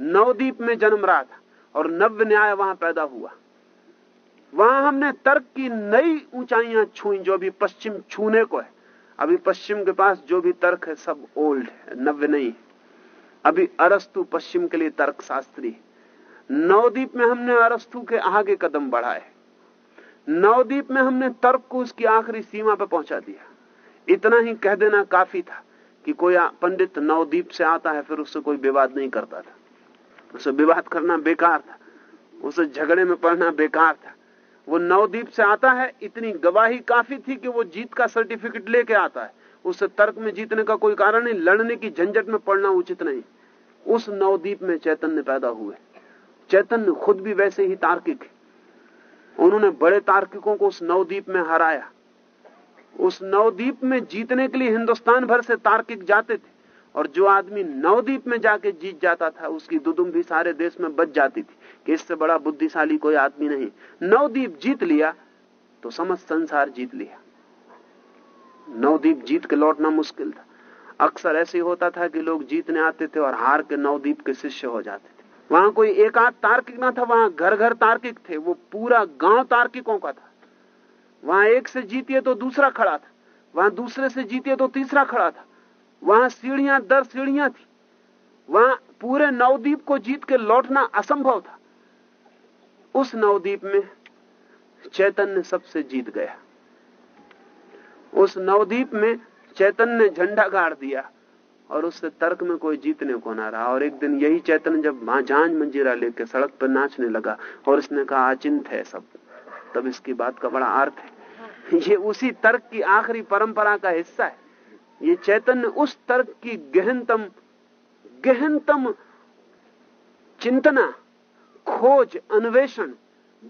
नवदीप में जन्म रहा था। और नव्य न्याय वहाँ पैदा हुआ। वहाँ हमने तर्क की नई ऊंचाइयाँ छुई, जो अभी पश्चिम छूने को है। अभी पश्चिम के पास जो भी तर्क है, सब ओल्ड है नव्य नहीं अभी अरस्तु पश्चिम के लिए तर्क शास्त्री नवदीप में हमने अरस्तु के आगे कदम बढ़ाए। नवदीप में हमने तर्क को उसकी आखिरी सीमा पर पहुँचा दिया। इतना ही कह देना काफ़ी था कि कोई पंडित नवदीप से आता है, फिर उससे कोई विवाद नहीं करता था। उसे विवाद करना बेकार था। उसे झगड़े में पड़ना बेकार था। वो नवदीप से आता है, इतनी गवाही काफ़ी थी कि वो जीत का सर्टिफिकेट लेके आता है। उससे तर्क में जीतने का कोई कारण नहीं, लड़ने की झंझट में पड़ना उचित नहीं। उस नवदीप में चैतन्य पैदा हुए। चैतन्य खुद भी वैसे ही तार्किक उन्होंने बड़े तार्किकों को उस नवदीप में हराया। उस नवदीप में जीतने के लिए हिंदुस्तान भर से तार्किक जाते थे। और जो आदमी नवदीप में जाके जीत जाता था, उसकी दुदुम भी सारे देश में बच जाती थी कि इससे बड़ा बुद्धिशाली कोई आदमी नहीं। नवदीप जीत लिया तो समस्त संसार जीत लिया। नवदीप जीत के लौटना मुश्किल था। अक्सर ऐसे होता था कि लोग जीतने आते थे और हार के नवदीप के शिष्य हो जाते थे। वहाँ कोई एक आध तार्किक ना था, वहाँ घर घर तार्किक थे, वो पूरा गाँव तार्किकों का था। वहाँ एक से जीतिए तो दूसरा खड़ा था, वहाँ दूसरे से जीतिए तो तीसरा खड़ा था। वहाँ सीढ़ियाँ, दर सीढ़ियाँ थी। वहाँ पूरे नवदीप को जीत के लौटना असंभव था। उस नवदीप में चैतन्य सबसे जीत गया। उस नवदीप में चैतन्य ने झंडा गाड़ दिया और उससे तर्क में कोई जीतने को ना रहा। और एक दिन यही चैतन्य जब झांझ मंजीरा लेके सड़क पर नाचने लगा और इसने कहा अचिंत है सब। तब इसकी बात का बड़ा अर्थ है। ये उसी तर्क की आखिरी परंपरा का हिस्सा है। ये चैतन्य उस तर्क की गहनतम गहनतम चिंतना, खोज, अन्वेषण,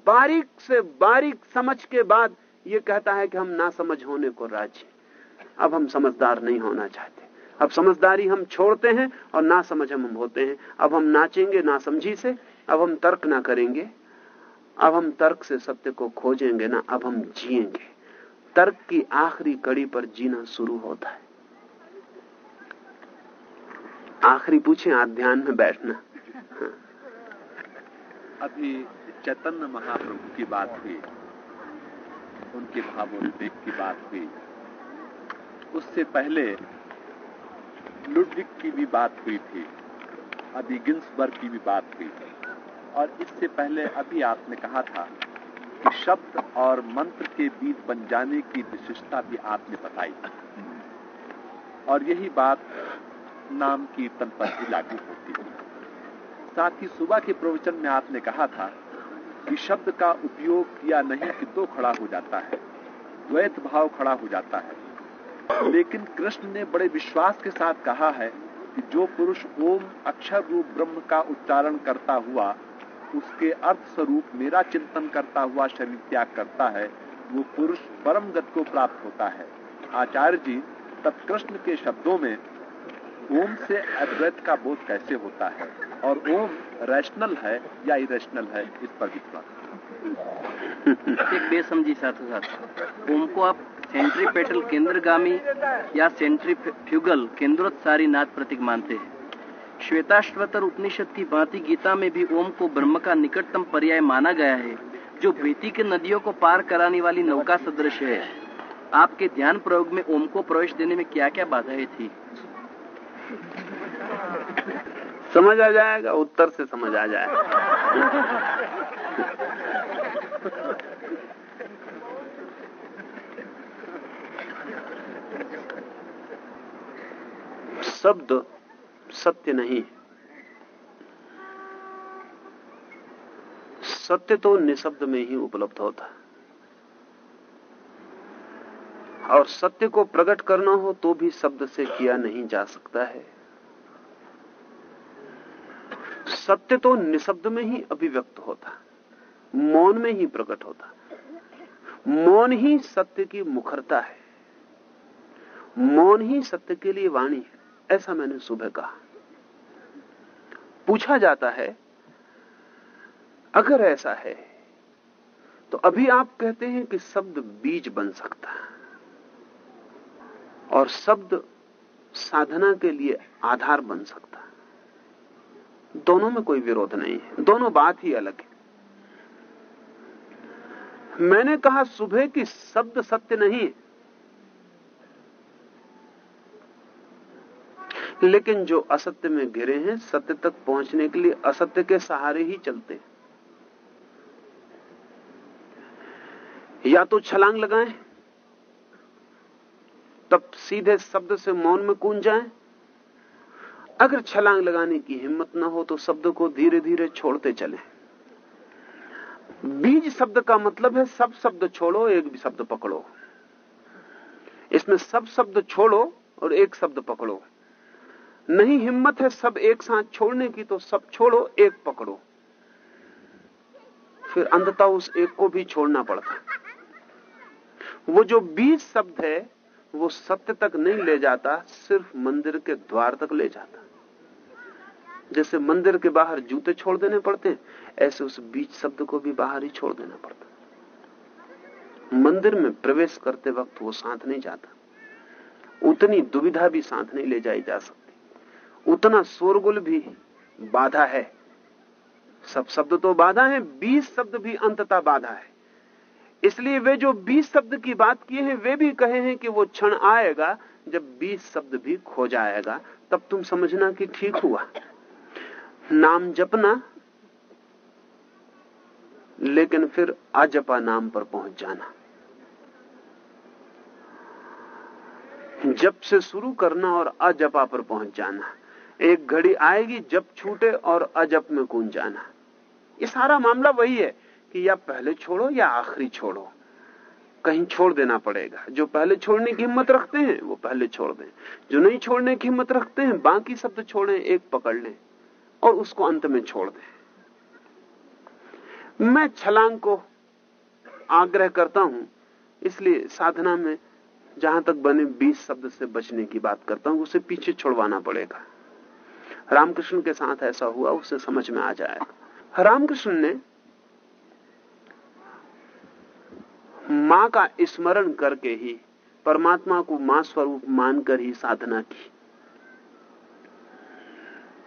बारीक से बारीक समझ के बाद ये कहता है कि हम ना समझ होने को राज़ी अब हम समझदार नहीं होना चाहते। अब समझदारी हम छोड़ते हैं और ना समझ हम होते हैं। अब हम नाचेंगे ना समझी से, अब हम तर्क ना करेंगे। अब हम तर्क से सत्य को खोजेंगे ना, अब हम जिएँगे। तर्क की आखिरी कड़ी पर जीना शुरू होता है। आखिरी पूछे आज ध्यान में बैठना। हाँ। अभी चैतन्य महाप्रभु की बात हुई। उनके भावोद्वेग की बात हुई। उससे पहले लुडविक की भी बात हुई थी। अभी गिंसबर्ग की भी बात हुई थी। और इससे पहले अभी आपने कहा था कि शब्द और मंत्र के बीच बन जाने की विशिष्टता भी आपने बताई। और यही बात नाम कीर्तन पर भी लागू होती है साथ ही सुबह के प्रवचन में आपने कहा था कि शब्द का उपयोग किया नहीं कि तो खड़ा हो जाता है, द्वैत भाव खड़ा हो जाता है। लेकिन कृष्ण ने बड़े विश्वास के साथ कहा है कि जो पुरुष ओम अक्षर रूप ब्रह्म का उच्चारण करता हुआ, उसके अर्थ स्वरूप मेरा चिंतन करता हुआ शरीर त्याग करता है, वो पुरुष परम गत को प्राप्त होता है। आचार्य जी तब कृष्ण के शब्दों में ओम से अद्वैत का बोध कैसे होता है? और ओम रैशनल है या इरेशनल है? इस पर विश्वास एक बेसमझी साथों साथ ओम को आप सेंट्रीपेटल केंद्रगामी या सेंट्रीफ्यूगल केंद्रोत्सारी नाद प्रतीक मानते हैं। श्वेताश्वतर उपनिषद की भांति गीता में भी ओम को ब्रह्म का निकटतम पर्याय माना गया है, जो भीति के नदियों को पार कराने वाली नौका सदृश है। आपके ध्यान प्रयोग में ओम को प्रवेश देने में क्या क्या बाधाएँ थी? समझ आ जाएगा, उत्तर से समझ आ जाएगा। शब्द सत्य नहीं सत्य तो निशब्द में ही उपलब्ध होता है। और सत्य को प्रकट करना हो तो भी शब्द से किया नहीं जा सकता है। सत्य तो निशब्द में ही अभिव्यक्त होता, मौन में ही प्रकट होता। मौन ही सत्य की मुखरता है। मौन ही सत्य के लिए वाणी है, ऐसा मैंने सुबह कहा। पूछा जाता है, अगर ऐसा है तो अभी आप कहते हैं कि शब्द बीज बन सकता है। और शब्द साधना के लिए आधार बन सकता है। दोनों में कोई विरोध नहीं है। दोनों बात ही अलग है। मैंने कहा, सुबह की शब्द सत्य नहीं है। लेकिन जो असत्य में घिरे हैं, सत्य तक पहुँचने के लिए असत्य के सहारे ही चलते हैं। या तो छलांग लगाएँ तब सीधे शब्द से मौन में कूद जाएँ। अगर छलांग लगाने की हिम्मत ना हो तो शब्द को धीरे धीरे छोड़ते चलें। बीज शब्द का मतलब है सब शब्द छोड़ो, एक भी शब्द पकड़ो। इसमें सब शब्द छोड़ो और एक शब्द पकड़ो। नहीं हिम्मत है सब एक साथ छोड़ने की तो सब छोड़ो, एक पकड़ो। फिर अंधता उस एक को भी छोड़ना पड़ता वो जो बीज शब्द है वो सत्य तक नहीं ले जाता, सिर्फ़ मंदिर के द्वार तक ले जाता। जैसे मंदिर के बाहर जूते छोड़ देने पड़ते हैं, ऐसे उस बीच शब्द को भी बाहर ही छोड़ देना पड़ता। मंदिर में प्रवेश करते वक्त वो साथ नहीं जाता। उतनी दुविधा भी साथ नहीं ले जाई जा सकती। उतना शोरगुल भी बाधा है। सब शब्द तो बाधा है, बीस शब्द भी अंततः बाधा है। इसलिए वे जो बीस शब्द की बात किए हैं, वे भी कहे हैं कि वो क्षण आएगा, जब बीस शब्द भी खो जाएगा, तब तुम समझना कि ठीक हुआ। नाम जपना, लेकिन फिर अजपा नाम पर पहुँच जाना। जप से शुरू करना और अजपा पर पहुँच जाना। एक घड़ी आएगी जब छूटे और अजप में कूद जाना। ये सारा मामला वही है। कि या पहले छोड़ो या आखिरी छोड़ो। कहीं छोड़ देना पड़ेगा। जो पहले छोड़ने की हिम्मत रखते हैं, वो पहले छोड़ दें। जो नहीं छोड़ने की हिम्मत रखते हैं, बाकी शब्द छोड़े, एक पकड़ लें और उसको अंत में छोड़ दें। मैं छलांग को आग्रह करता हूँ, इसलिए साधना में जहाँ तक बने बीस शब्द से बचने की बात करता हूँ, उसे पीछे छोड़वाना पड़ेगा। रामकृष्ण के साथ ऐसा हुआ, उसे समझ में आ जाएगा। रामकृष्ण ने माँ का स्मरण करके ही परमात्मा को माँ स्वरूप मानकर ही साधना की।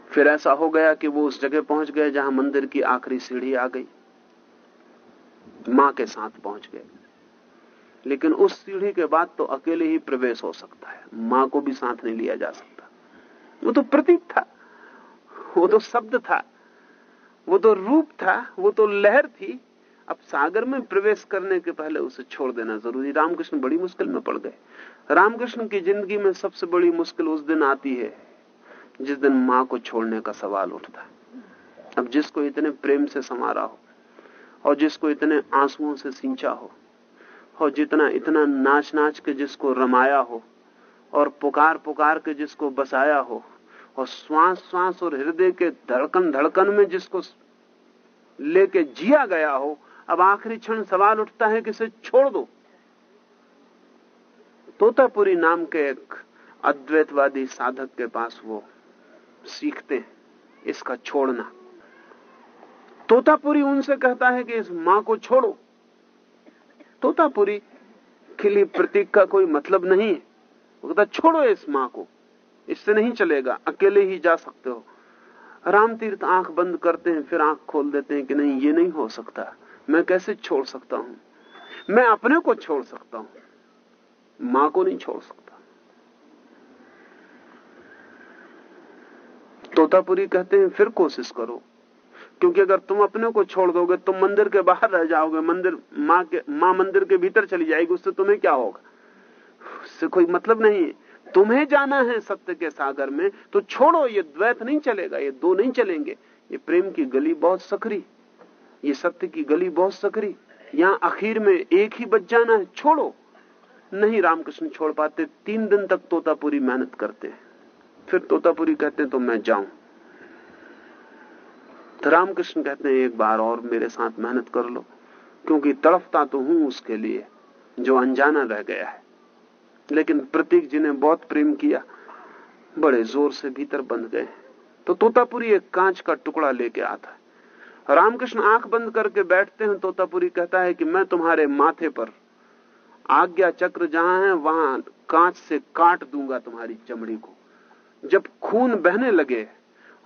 फिर ऐसा हो गया कि वो उस जगह पहुँच गए जहाँ मंदिर की आखिरी सीढ़ी आ गई। माँ के साथ पहुँच गए। लेकिन उस सीढ़ी के बाद तो अकेले ही प्रवेश हो सकता है। माँ को भी साथ नहीं लिया जा सकता। वो तो प्रतीक था। वो तो शब्द था। वो तो रूप था। वो तो लहर थी। अब सागर में प्रवेश करने के पहले उसे छोड़ देना ज़रूरी। रामकृष्ण बड़ी मुश्किल में पड़ गए। रामकृष्ण की ज़िंदगी में सबसे बड़ी मुश्किल उस दिन आती है, जिस दिन माँ को छोड़ने का सवाल उठता। है अब जिसको इतने प्रेम से संवारा हो, और जिसको इतने आंसुओं से सींचा हो, और जितना इतना नाच नाच के जिसको रमाया हो, और पुकार पुकार के जिसको बसाया हो, और श्वास श्वास और हृदय के धड़कन धड़कन में जिसको लेके जिया गया हो अब आखिरी क्षण सवाल उठता है कि इसे छोड़ दो। तोतापुरी नाम के एक अद्वैतवादी साधक के पास वो सीखते हैं, इसका छोड़ना। तोतापुरी उनसे कहता है कि इस माँ को छोड़ो। तोतापुरी के लिए प्रतीक का कोई मतलब नहीं है। वो कहता, छोड़ो इस माँ को, इससे नहीं चलेगा, अकेले ही जा सकते हो। रामतीर्थ आँख बंद करते हैं, फिर आँख खोल देते हैं कि नहीं, ये नहीं हो सकता। मैं कैसे छोड़ सकता हूँ? मैं अपने को छोड़ सकता हूँ। माँ को नहीं छोड़ सकता। तोतापुरी कहते हैं, फिर कोशिश करो। क्योंकि अगर तुम अपने को छोड़ दोगे, तुम मंदिर के बाहर रह जाओगे, मंदिर, माँ के, माँ मंदिर के भीतर चली जाएगी, उससे तुम्हें क्या होगा? उससे कोई मतलब नहीं है। तुम्हें जाना है सत्य के सागर में तो छोड़ो, ये द्वैत नहीं चलेगा, ये दो नहीं चलेंगे। ये प्रेम की गली बहुत सकरी ये सत्य की गली बहुत सकरी। यहाँ आखिर में एक ही बच जाना है, छोड़ो। नहीं रामकृष्ण छोड़ पाते, तीन दिन तक तोतापुरी मेहनत करते हैं। फिर तोतापुरी कहते हैं तो मैं जाऊँ। तो रामकृष्ण कहते हैं, एक बार और मेरे साथ मेहनत कर लो, क्योंकि तड़फता तो हूँ उसके लिए, जो अनजाना रह गया है। लेकिन प्रतीक जी ने बहुत प्रेम किया, बड़े ज़ोर से भीतर बंध गए। तो तोतापुरी एक कांच का टुकड़ा लेके आता है। रामकृष्ण आँख बंद करके बैठते हैं तोतापुरी कहता है कि मैं तुम्हारे माथे पर आज्ञा चक्र जहाँ है, वहाँ कांच से काट दूँगा तुम्हारी चमड़ी को। जब खून बहने लगे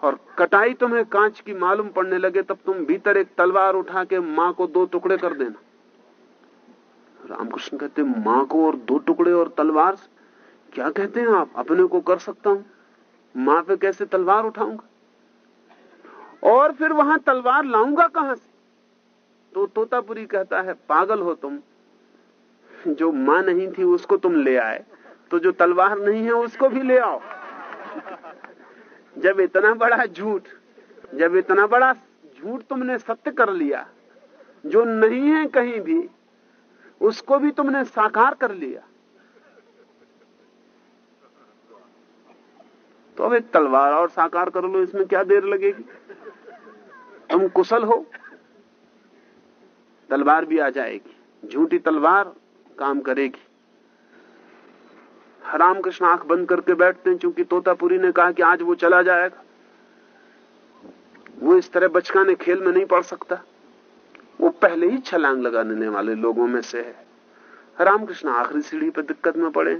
और कटाई तुम्हें कांच की मालूम पड़ने लगे, तब तुम भीतर एक तलवार उठा के माँ को दो टुकड़े कर देना। रामकृष्ण कहते, माँ को और दो टुकड़े और तलवार? क्या कहते हैं आप? अपने को कर सकता हूँ। माँ पे कैसे तलवार उठाऊँगा? और फिर वहाँ तलवार लाऊँगा कहाँ से? तो तोतापुरी कहता है, पागल हो तुम। जो माँ नहीं थी उसको तुम ले आए। तो जो तलवार नहीं है उसको भी ले आओ। जब इतना बड़ा झूठ, जब इतना बड़ा झूठ तुमने सत्य कर लिया, जो नहीं है कहीं भी, उसको भी तुमने साकार कर लिया। तो अब एक तलवार और साकार कर लो, इसमें क्या देर लगेगी? तुम कुशल हो, तलवार भी आ जाएगी, झूठी तलवार काम करेगी। रामकृष्ण आँख बंद करके बैठते हैं क्योंकि तोतापुरी ने कहा कि आज वो चला जाएगा। वो इस तरह बचकाने खेल में नहीं पड़ सकता। वो पहले ही छलांग लगाने वाले लोगों में से है। रामकृष्ण आखिरी सीढ़ी पर दिक्कत में पड़े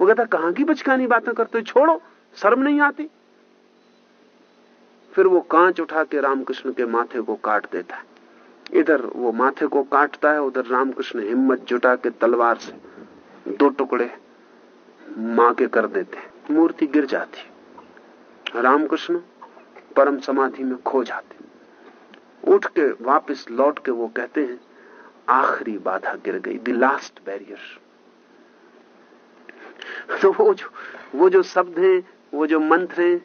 वो कहता, कहाँ की बचकानी बातें करते छोड़ो, शर्म नहीं आती। फिर वो कांच उठा के रामकृष्ण के माथे को काट देता है। इधर वो माथे को काटता है, उधर रामकृष्ण हिम्मत जुटा के तलवार से दो टुकड़े माँ के कर देते मूर्ति गिर जाती रामकृष्ण परम समाधि में खो जाते उठ के वापस लौट के वो कहते हैं, आखिरी बाधा गिर गई द लास्ट बैरियर तो वो जो वो जो शब्द हैं, वो जो मंत्र हैं,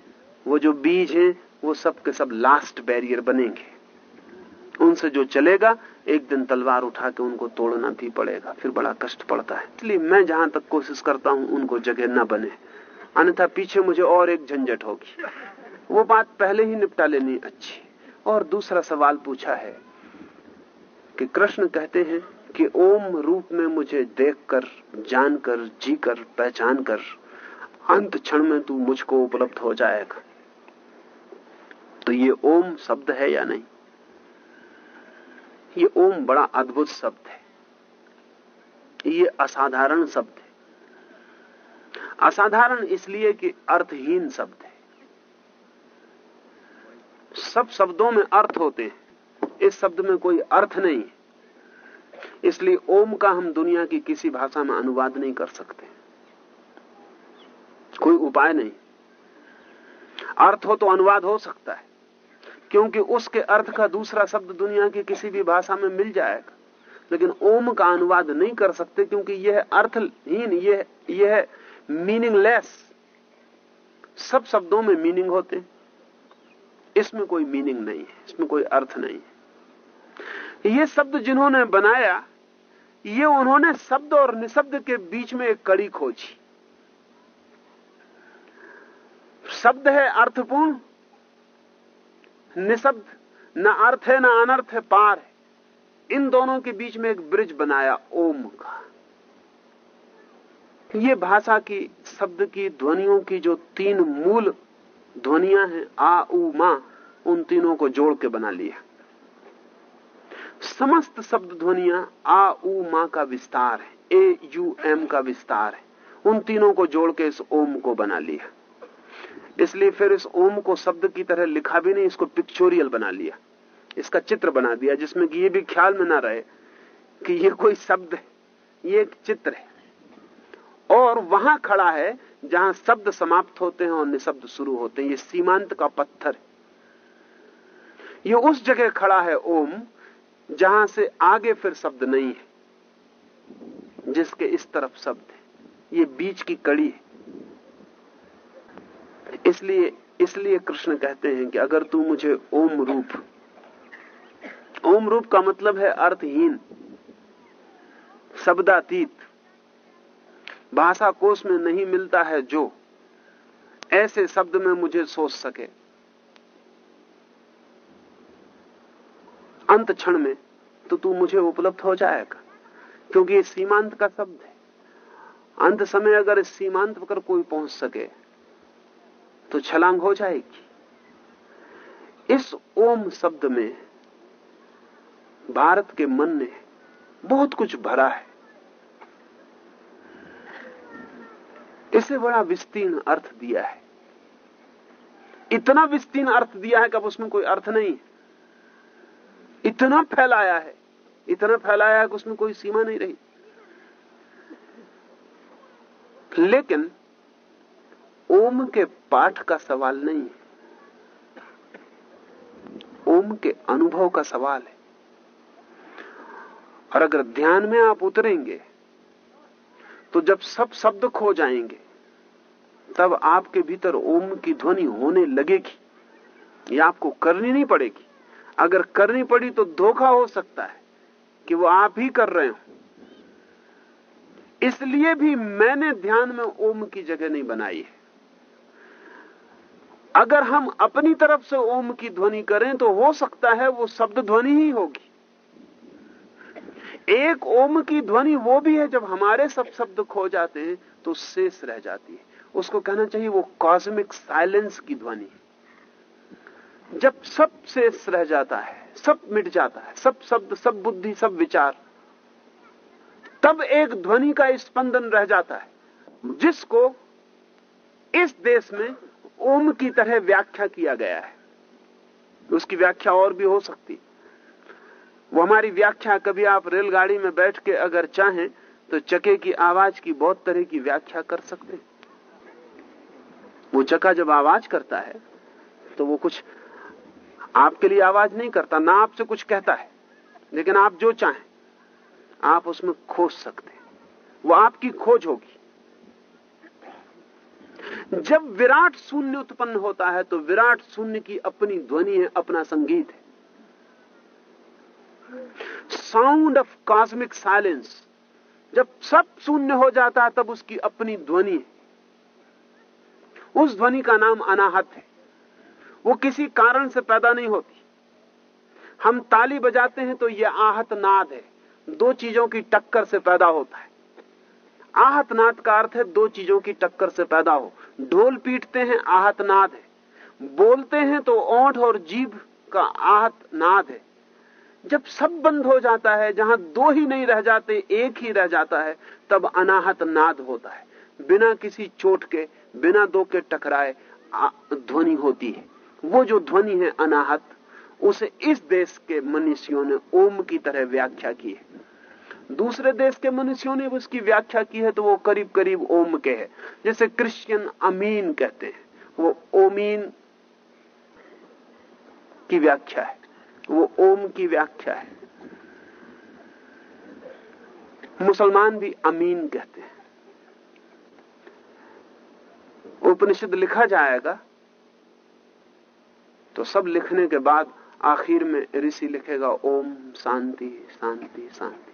वो जो बीज हैं वो सब के सब लास्ट बैरियर बनेंगे। उनसे जो चलेगा, एक दिन तलवार उठा के उनको तोड़ना भी पड़ेगा, फिर बड़ा कष्ट पड़ता है। इसलिए मैं जहाँ तक कोशिश करता हूँ, उनको जगह न बने। अन्यथा पीछे मुझे और एक झंझट होगी। वो बात पहले ही निपटा लेनी अच्छी। और दूसरा सवाल पूछा है कि कृष्ण कहते हैं कि ओम रूप में मुझे देखकर, जानकर, जीकर पहचान कर अंत क्षण में तू मुझको उपलब्ध हो जाएगा। तो ये ओम शब्द है या नहीं? ये ओम बड़ा अद्भुत शब्द है। ये असाधारण शब्द है। असाधारण इसलिए कि अर्थहीन शब्द है। सब शब्दों में अर्थ होते हैं। इस शब्द में कोई अर्थ नहीं है। इसलिए ओम का हम दुनिया की किसी भाषा में अनुवाद नहीं कर सकते। कोई उपाय नहीं। अर्थ हो तो अनुवाद हो सकता है। क्योंकि उसके अर्थ का दूसरा शब्द दुनिया की किसी भी भाषा में मिल जाएगा। लेकिन ओम का अनुवाद नहीं कर सकते क्योंकि यह अर्थहीन, यह यह मीनिंगलेस सब शब्दों में मीनिंग होते हैं। इसमें कोई मीनिंग नहीं है, इसमें कोई अर्थ नहीं है। ये शब्द जिन्होंने बनाया, ये उन्होंने शब्द और निशब्द के बीच में एक कड़ी खोजी। शब्द है अर्थपूर्ण निशब्द, न अर्थ है, न अनर्थ है, पार है। इन दोनों के बीच में एक ब्रिज बनाया ओम का। ये भाषा की, शब्द की, ध्वनियों की जो तीन मूल ध्वनियाँ हैं, आ, उ, मा, उन तीनों को जोड़ के बना लिया। समस्त शब्द ध्वनियाँ आ, उ, मा का विस्तार है, ए, यू, एम का विस्तार है। उन तीनों को जोड़ के इस ओम को बना लिया। इसलिए फिर इस ओम को शब्द की तरह लिखा भी नहीं, इसको पिक्चोरियल बना लिया। इसका चित्र बना दिया, जिसमें कि ये भी ख्याल में ना रहे कि ये कोई शब्द है, ये एक चित्र है। और वहाँ खड़ा है जहाँ शब्द समाप्त होते हैं और निशब्द शुरू होते हैं। ये सीमांत का पत्थर है। ये उस जगह खड़ा है ओम, जहाँ से आगे फिर शब्द नहीं है, जिसके इस तरफ़ शब्द है। ये बीच की कड़ी है। इसलिए इसलिए कृष्ण कहते हैं कि अगर तू मुझे ओम रूप ओम रूप का मतलब है अर्थहीन, शब्दातीत भाषा कोश में नहीं मिलता है जो, ऐसे शब्द में मुझे सोच सके। अंत क्षण में तो तू मुझे उपलब्ध हो जाएगा, क्योंकि ये सीमांत का शब्द है। अंत समय अगर सीमांत पर कोई पहुँच सके तो छलांग हो जाएगी। इस ओम शब्द में भारत के मन ने बहुत कुछ भरा है। इसे बड़ा विस्तीर्ण अर्थ दिया है। इतना विस्तीर्ण अर्थ दिया है कि अब उसमें कोई अर्थ नहीं इतना फैलाया है, इतना फैलाया है कि उसमें कोई सीमा नहीं रही। लेकिन ओम के पाठ का सवाल नहीं है। ओम के अनुभव का सवाल है। और अगर ध्यान में आप उतरेंगे तो जब सब शब्द खो जाएँगे, तब आपके भीतर ओम की ध्वनि होने लगेगी, ये आपको करनी नहीं पड़ेगी। अगर करनी पड़ी तो धोखा हो सकता है कि वो आप ही कर रहे हो। इसलिए भी मैंने ध्यान में ओम की जगह नहीं बनाई है। अगर हम अपनी तरफ़ से ओम की ध्वनि करें तो हो सकता है वो शब्द ध्वनि ही होगी। एक ओम की ध्वनि वो भी है जब हमारे सब शब्द खो जाते हैं तो शेष रह जाती है। उसको कहना चाहिए वो कॉस्मिक साइलेंस की ध्वनि जब सब शेष रह जाता है, सब मिट जाता है, सब शब्द, सब बुद्धि, सब विचार, तब एक ध्वनि का स्पंदन रह जाता है, जिसको इस देश में ओम की तरह व्याख्या किया गया है। उसकी व्याख्या और भी हो सकती। वो हमारी व्याख्या कभी आप रेलगाड़ी में बैठ के अगर चाहें तो चके की आवाज़ की बहुत तरह की व्याख्या कर सकते वो चका जब आवाज़ करता है तो वो कुछ आपके लिए आवाज़ नहीं करता, ना आपसे कुछ कहता है। लेकिन आप जो चाहें, आप उसमें खोज सकते वो आपकी खोज होगी। जब विराट शून्य उत्पन्न होता है तो विराट शून्य की अपनी ध्वनि है, अपना संगीत है। साउंड ऑफ़ कॉस्मिक साइलेंस जब सब शून्य हो जाता है, तब उसकी अपनी ध्वनि है। उस ध्वनि का नाम अनाहत है। वो किसी कारण से पैदा नहीं होती। हम ताली बजाते हैं तो यह आहत नाद है। दो चीज़ों की टक्कर से पैदा होता है। आहत नाद का अर्थ है दो चीज़ों की टक्कर से पैदा हो। ढोल पीटते हैं आहत नाद है। बोलते हैं तो ओठ और जीभ का आहत नाद है। जब सब बंद हो जाता है, जहाँ दो ही नहीं रह जाते, एक ही रह जाता है, तब अनाहत नाद होता है। बिना किसी चोट के, बिना दो के टकराए ध्वनि होती है। वो जो ध्वनि है अनाहत, उसे इस देश के मनुष्यों ने ओम की तरह व्याख्या की है। दूसरे देश के मनुष्यों ने उसकी व्याख्या की है तो वो करीब करीब ओम के है। जैसे क्रिश्चियन अमीन कहते हैं। वो ओमीन की व्याख्या है। वो ओम की व्याख्या है। मुसलमान भी अमीन कहते हैं। उपनिषद लिखा जाएगा तो सब लिखने के बाद आखिर में ऋषि लिखेगा, ओम शांति शांति शांति।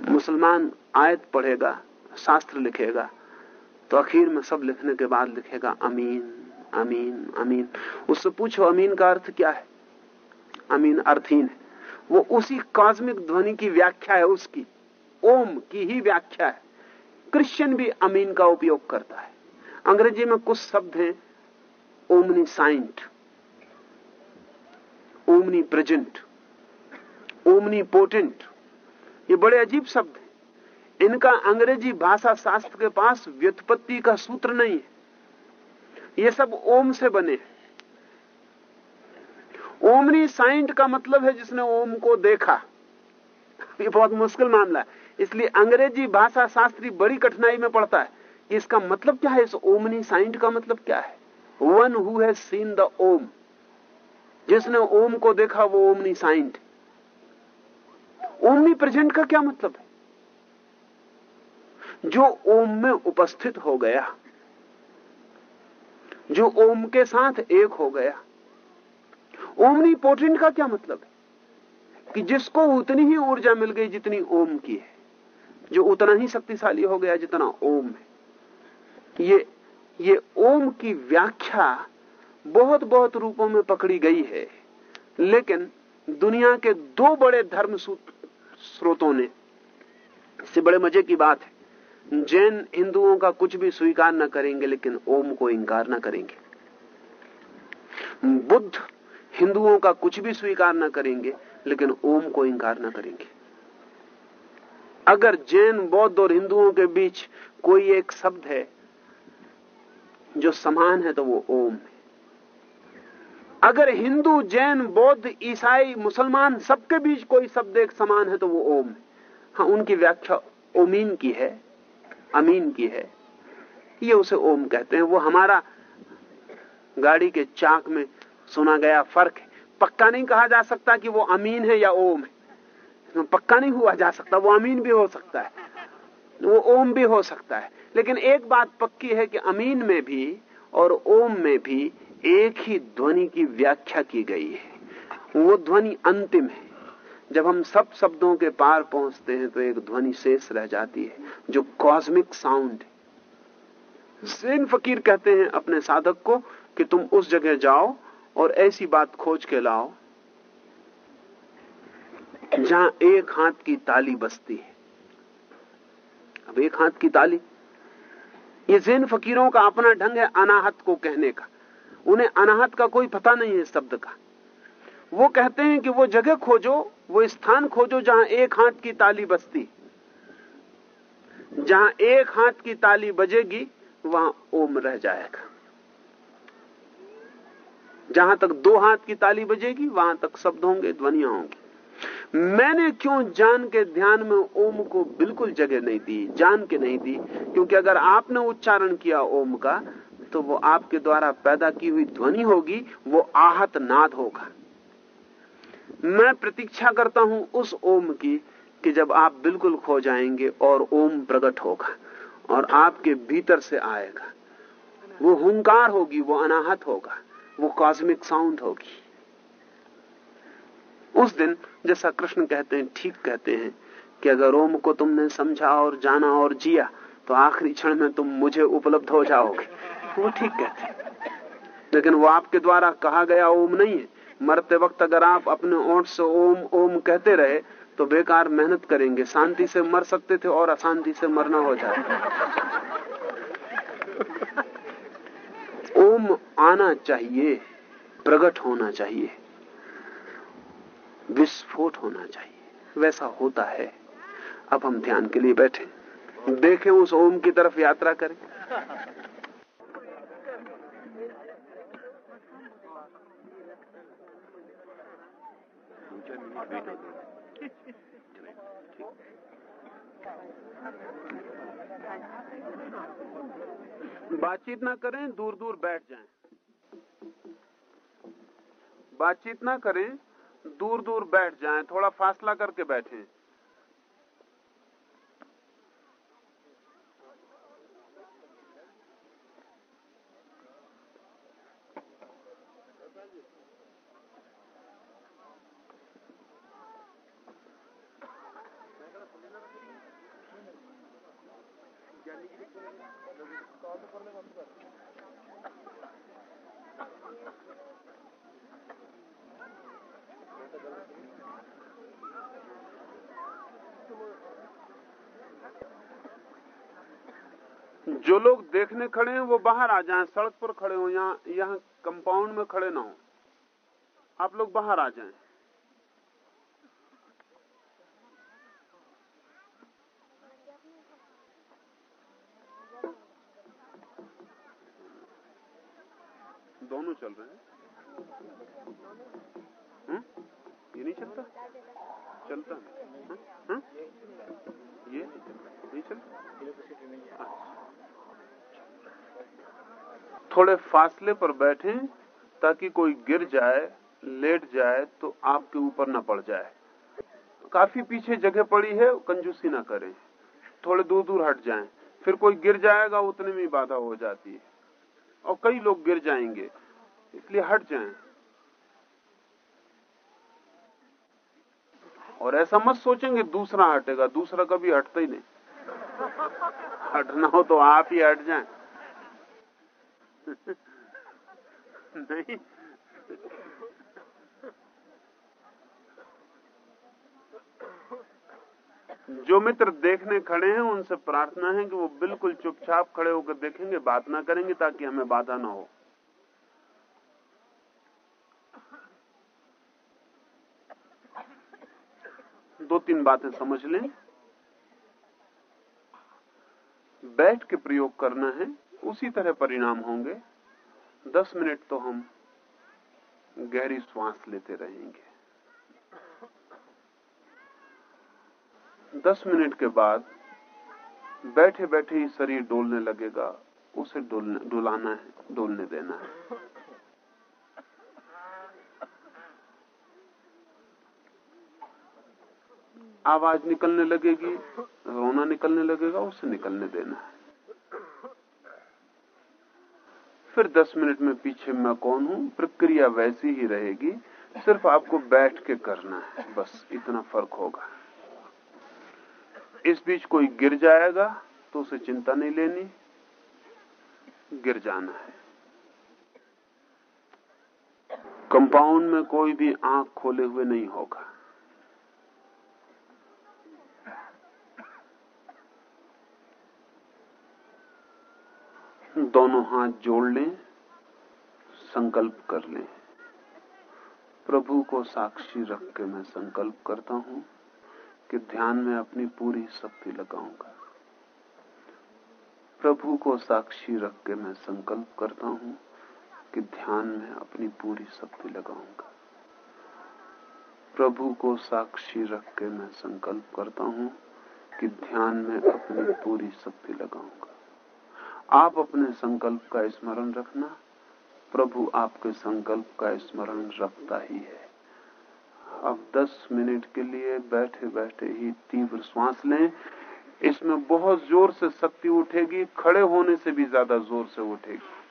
मुसलमान आयत पढ़ेगा, शास्त्र लिखेगा तो आखिर में सब लिखने के बाद लिखेगा, अमीन अमीन अमीन। उससे पूछो, अमीन का अर्थ क्या है? अमीन अर्थहीन है। वो उसी कॉस्मिक ध्वनि की व्याख्या है उसकी। ओम की ही व्याख्या है। क्रिश्चियन भी अमीन का उपयोग करता है। अंग्रेज़ी में कुछ शब्द हैं omniscient omnipresent omnipotent ये बड़े अजीब शब्द हैं। इनका अंग्रेज़ी भाषा शास्त्र के पास व्युत्पत्ति का सूत्र नहीं है। ये सब ओम से बने ओमनी साइंट का मतलब है जिसने ओम को देखा। ये बहुत मुश्किल मामला है। इसलिए अंग्रेज़ी भाषा शास्त्री बड़ी कठिनाई में पड़ता है कि इसका मतलब क्या है, इस ओमनी साइंट का मतलब क्या है? One who has seen the Om जिसने ओम को देखा, वो ओमनी साइंट। ओमनी प्रेजेंट का क्या मतलब है? जो ओम में उपस्थित हो गया, जो ओम के साथ एक हो गया ओमनी पोटेंट का क्या मतलब है? कि जिसको उतनी ही ऊर्जा मिल गई जितनी ओम की है, जो उतना ही शक्तिशाली हो गया जितना ओम है। ये ये ओम की व्याख्या बहुत बहुत रूपों में पकड़ी गई है, लेकिन दुनिया के दो बड़े धर्म स्रोतों ने। इससे बड़े मज़े की बात है। जैन हिंदुओं का कुछ भी स्वीकार न करेंगे, लेकिन ओम को इंकार न करेंगे। बुद्ध हिंदुओं का कुछ भी स्वीकार न करेंगे, लेकिन ओम को इंकार न करेंगे। अगर जैन, बौद्ध और हिंदुओं के बीच कोई एक शब्द है, जो समान है तो वो ओम है। अगर हिंदू, जैन, बौद्ध, ईसाई, मुसलमान सबके बीच कोई शब्द एक समान है तो वो ओम है। हाँ उनकी व्याख्या ओमीन की है, अमीन की है। ये उसे ओम कहते हैं। वो हमारा गाड़ी के चाक में सुना गया फ़र्क है। पक्का नहीं कहा जा सकता कि वो अमीन है या ओम है। इसमें पक्का नहीं हुआ जा सकता। वो अमीन भी हो सकता है। वो ओम भी हो सकता है। लेकिन एक बात पक्की है कि अमीन में भी और ओम में भी एक ही ध्वनि की व्याख्या की गई है। वो ध्वनि अंतिम है। जब हम सब शब्दों के पार पहुँचते हैं तो एक ध्वनि शेष रह जाती है, जो कॉस्मिक साउंड सेन फकीर कहते हैं अपने साधक को कि तुम उस जगह जाओ और ऐसी बात खोज के लाओ, जहाँ एक हाथ की ताली बसती है। अब एक हाथ की ताली। ये जैन फकीरों का अपना ढंग है अनाहत को कहने का। उन्हें अनाहत का कोई पता नहीं है शब्द का। वो कहते हैं कि वो जगह खोजो, वो स्थान खोजो जहाँ एक हाथ की ताली बजती जहाँ एक हाथ की ताली बजेगी, वहाँ ओम रह जाएगा। जहाँ तक दो हाथ की ताली बजेगी, वहाँ तक शब्द होंगे, ध्वनिया होंगी। मैंने क्यों जान के ध्यान में ओम को बिल्कुल जगह नहीं दी, जान के नहीं दी? क्योंकि अगर आपने उच्चारण किया ओम का तो वो आपके द्वारा पैदा की हुई ध्वनि होगी, वो आहत नाद होगा। मैं प्रतीक्षा करता हूँ उस ओम की कि जब आप बिल्कुल खो जाएँगे और ओम प्रकट होगा और आपके भीतर से आएगा। वो हुंकार होगी, वो अनाहत होगा, वो कॉस्मिक साउंड होगी। उस दिन जैसा कृष्ण कहते हैं, ठीक कहते हैं कि अगर ओम को तुमने समझा और जाना और जिया तो आखिरी क्षण में तुम मुझे उपलब्ध हो जाओगे। वो ठीक कहते हैं। लेकिन वो आपके द्वारा कहा गया ओम नहीं है। मरते वक्त अगर आप अपने ओठ से ओम ओम कहते रहे तो बेकार मेहनत करेंगे। शांति से मर सकते थे और अशांति से मरना हो जाए ओम आना चाहिए प्रकट होना चाहिए, विस्फोट होना चाहिए। वैसा होता है। अब हम ध्यान के लिए बैठे। देखें उस ओम की तरफ़ यात्रा करें। बातचीत ना करें दूर दूर बैठ जाएँ। बातचीत ना करें दूर दूर बैठ जाएँ, थोड़ा फासला करके बैठें। देखने खड़े हैं, वो बाहर आ जाएँ, सड़क पर खड़े हो यहाँ यहाँ कंपाउंड में खड़े ना हो। आप लोग बाहर आ जाएँ। दोनों चल रहे हैं। थोड़े फासले पर बैठें ताकि कोई गिर जाए, लेट जाए तो आपके ऊपर न पड़ जाए। काफ़ी पीछे जगह पड़ी है, कंजूसी ना करें। थोड़े दूर दूर हट जाएँ। फिर कोई गिर जाएगा, उतने में बाधा हो जाती है। और कई लोग गिर जाएँगे, इसलिए हट जाएँ। और ऐसा मत सोचेंगे, दूसरा हटेगा, दूसरा कभी हटता ही नहीं। हटना हो तो आप ही हट जाएँ। नहीं। जो मित्र देखने खड़े हैं, उनसे प्रार्थना है कि वो बिल्कुल चुपचाप खड़े होकर देखेंगे, बात ना करेंगे ताकि हमें बाधा ना हो। दो तीन बातें समझ लें। बैठ के प्रयोग करना है। उसी तरह परिणाम होंगे। दस मिनट तो हम गहरी श्वास लेते रहेंगे। दस मिनट के बाद बैठे बैठे ही शरीर डोलने लगेगा, उसे डोलने है, डोलने देना है। आवाज़ निकलने लगेगी, रोना निकलने लगेगा, उसे निकलने देना है। फिर दस मिनट में पीछे मैं कौन हूँ? प्रक्रिया वैसी ही रहेगी। सिर्फ़ आपको बैठ के करना है। बस, इतना फ़र्क होगा। इस बीच कोई गिर जाएगा तो उसे चिंता नहीं लेनी। गिर जाना है। कंपाउंड में कोई भी आँख खोले हुए नहीं होगा। दोनों हाथ जोड़ लें, संकल्प कर लें। प्रभु को साक्षी रख के मैं संकल्प करता हूँ कि ध्यान में अपनी पूरी शक्ति लगाऊँगा। प्रभु को साक्षी रख के मैं संकल्प करता हूँ कि ध्यान में अपनी पूरी शक्ति लगाऊँगा। प्रभु को साक्षी रख के मैं संकल्प करता हूँ कि ध्यान में अपनी पूरी शक्ति लगाऊँगा। आप अपने संकल्प का स्मरण रखना। प्रभु आपके संकल्प का स्मरण रखता ही है। अब 10 मिनट के लिए बैठे बैठे ही तीव्र श्वास लें। इसमें बहुत ज़ोर से शक्ति उठेगी, खड़े होने से भी ज़्यादा ज़ोर से उठेगी।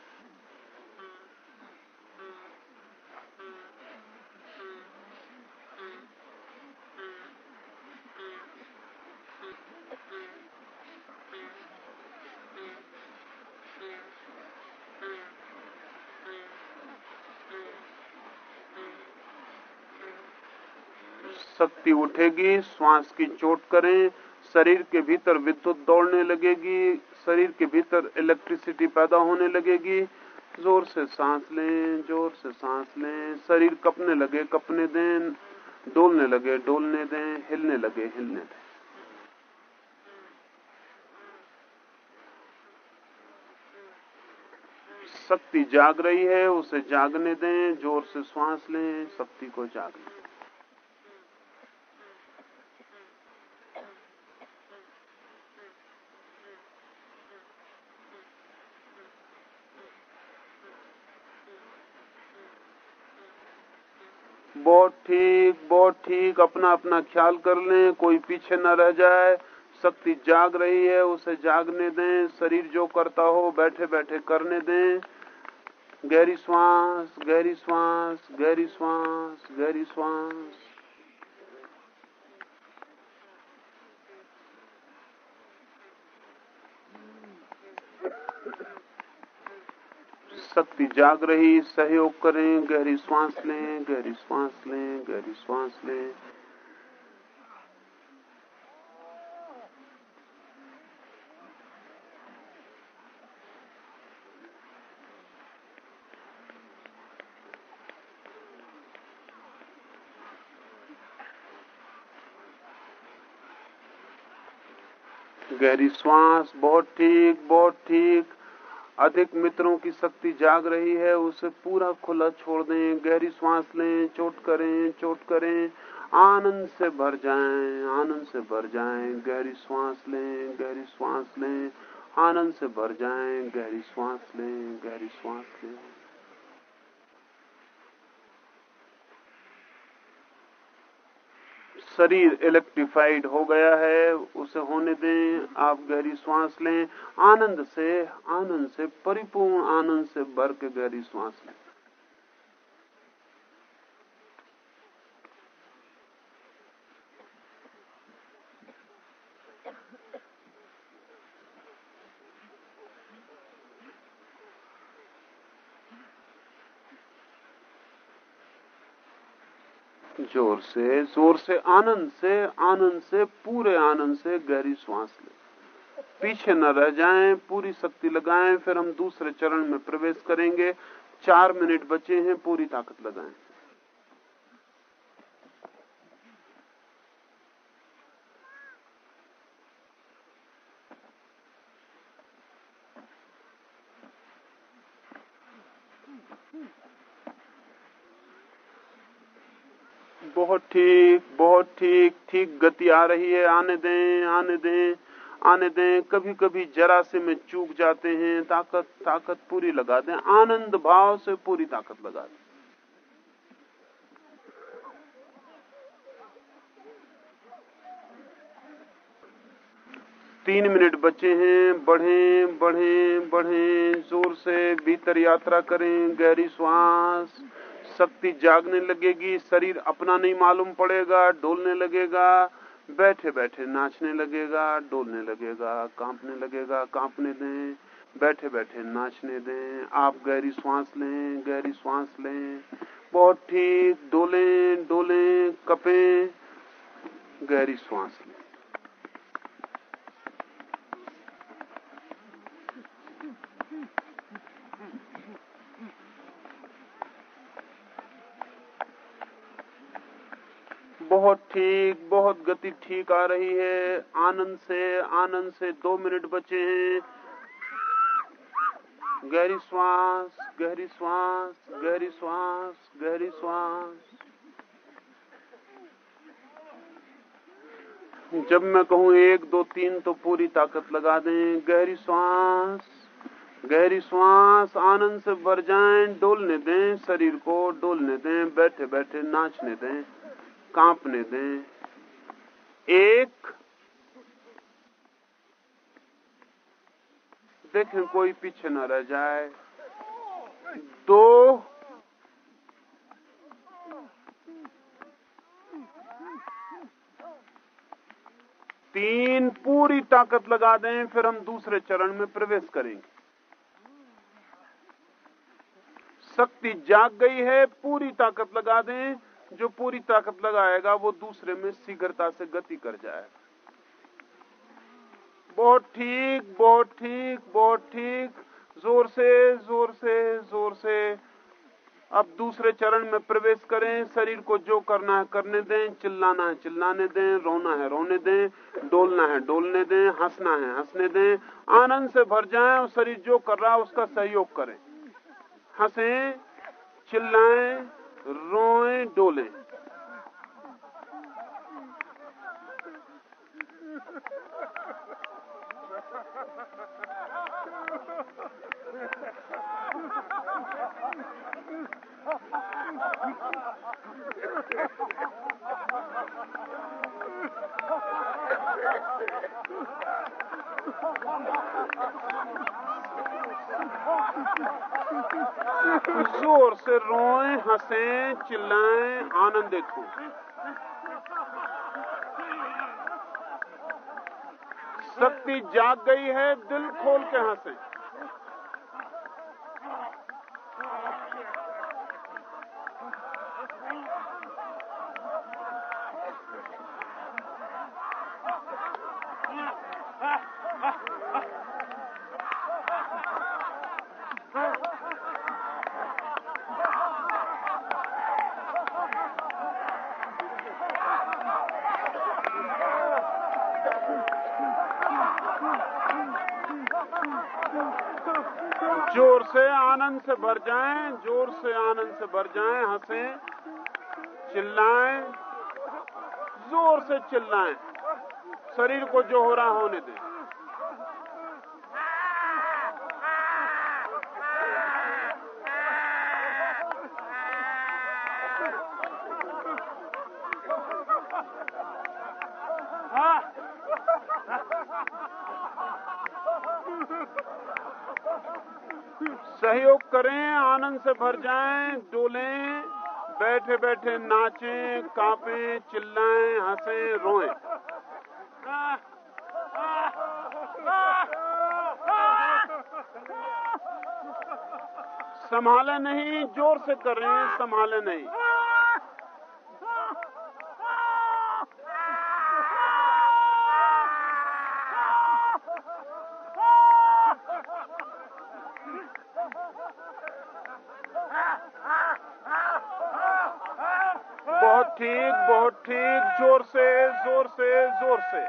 शक्ति उठेगी, श्वास की चोट करें, शरीर के भीतर विद्युत दौड़ने लगेगी, शरीर के भीतर इलेक्ट्रिसिटी पैदा होने लगेगी। ज़ोर से सांस लें, ज़ोर से सांस लें, शरीर कपने लगे, कपने दें, डोलने लगे, डोलने दें, हिलने लगे, हिलने दें। शक्ति जाग रही है, उसे जागने दें, ज़ोर से श्वास लें, शक्ति को जागने दें बहुत ठीक बहुत ठीक अपना अपना ख्याल कर लें, कोई पीछे न रह जाए, शक्ति जाग रही है, उसे जागने दें, शरीर जो करता हो बैठे बैठे करने दें। गहरी श्वास गहरी श्वास गहरी श्वास गहरी श्वास। शक्ति जाग रही सहयोग करें, गहरी श्वास लें, गहरी श्वास लें, गहरी श्वास लें। गहरी श्वास बहुत ठीक बहुत ठीक। अधिक मित्रों की शक्ति जाग रही है, उसे पूरा खुला छोड़ दें, गहरी सांस लें, चोट करें चोट करें, आनंद से भर जाएँ, आनंद से भर जाएँ, गहरी सांस लें, गहरी सांस लें, आनंद से भर जाएँ, गहरी सांस लें, गहरी सांस लें। शरीर इलेक्ट्रिफाइड हो गया है, उसे होने दें, आप गहरी श्वास लें, आनंद से आनंद से, परिपूर्ण आनंद से भर के गहरी श्वास लें। ज़ोर से ज़ोर से, आनंद से आनंद से, पूरे आनंद से गहरी श्वास ले। पीछे न रह जाएँ, पूरी शक्ति लगाएँ, फिर हम दूसरे चरण में प्रवेश करेंगे। चार मिनट बचे हैं, पूरी ताकत लगाएँ बहुत ठीक बहुत ठीक ठीक गति आ रही है, आने दें आने दें आने दें। कभी कभी जरा से में चूक जाते हैं, ताकत ताकत पूरी लगा दें। आनंद भाव से पूरी ताकत लगा दें। तीन मिनट बचे हैं, बढ़ें बढ़ें बढ़ें, ज़ोर से भीतर यात्रा करें, गहरी श्वास। शक्ति जागने लगेगी, शरीर अपना नहीं मालूम पड़ेगा, डोलने लगेगा। बैठे बैठे नाचने लगेगा, डोलने लगेगा, कांपने लगेगा, कांपने दें, बैठे बैठे नाचने दें, आप गहरी श्वास लें, गहरी श्वास लें, बहुत ठीक, डोलें डोलें, कपें, गहरी श्वास लें। बहुत ठीक, बहुत गति ठीक आ रही है। आनंद से आनंद से दो मिनट बचे हैं। गहरी श्वास गहरी श्वास गहरी श्वास गहरी श्वास। जब मैं कहूँ एक, दो, तीन तो पूरी ताकत लगा दें। गहरी श्वास गहरी श्वास, आनंद से भर जाएँ। डोलने दें शरीर को, डोलने दें बैठे बैठे नाचने दें। कांपने दें। एक, देखें कोई पीछे न रह जाए। दो, तीन, पूरी ताकत लगा दें, फिर हम दूसरे चरण में प्रवेश करेंगे। शक्ति जाग गई है, पूरी ताकत लगा दें। जो पूरी ताकत लगाएगा, वो दूसरे में शीघ्रता से गति कर जाएगा। बहुत ठीक बहुत ठीक बहुत ठीक। ज़ोर से ज़ोर से ज़ोर से। अब दूसरे चरण में प्रवेश करें। शरीर को जो करना है, करने दें। चिल्लाना है, चिल्लाने दें। रोना है, रोने दें। डोलना है, डोलने दें। हंसना है, हंसने दें। आनंद से भर जाएँ और शरीर जो कर रहा है, उसका सहयोग करें। हंसे, चिल्लाएँ। रोएँ डोलें ज़ोर से रोए, हंसे, चिल्लाए आनंदित हो शक्ति जाग गई है, दिल खोल के हंसे। से भर जाएँ, ज़ोर से आनंद से भर जाएँ, हंसें, चिल्लाएँ, ज़ोर से चिल्लाएँ। शरीर को जो हो रहा होने दें सहयोग करें आनंद से भर जाएँ, डोले बैठे बैठे नाचें, कांपें, चिल्लाएँ, हंसे, रोए। संभाले नहीं, ज़ोर से कर रहे हैं, संभाले नहीं बहुत ठीक बहुत ठीक ज़ोर से ज़ोर से ज़ोर से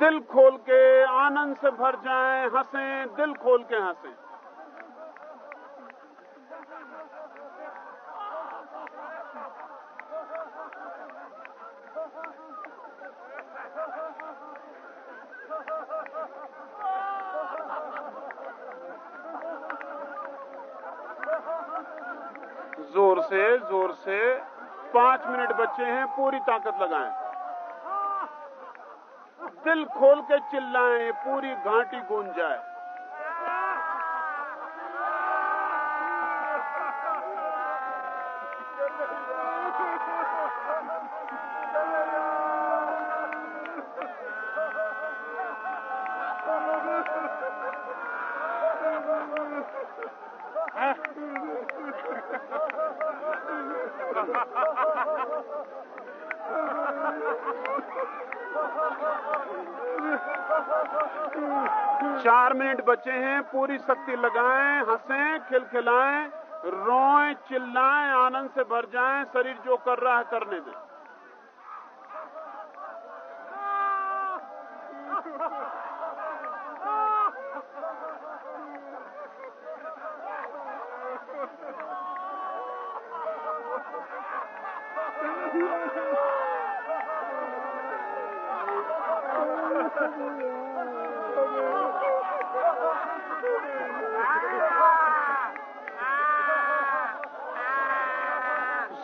दिल खोल के आनंद से भर जाएँ, हंसें, दिल खोल के हंसें। ज़ोर से ज़ोर से, पाँच मिनट बचे हैं, पूरी ताकत लगाएँ। दिल खोल के चिल्लाएँ पूरी घाटी गूंज जाए। चार मिनट बचे हैं, पूरी शक्ति लगाएँ, हंसें, खिलखिलाएँ, रोएँ, चिल्लाएँ, आनंद से भर जाएँ, शरीर जो कर रहा है करने दें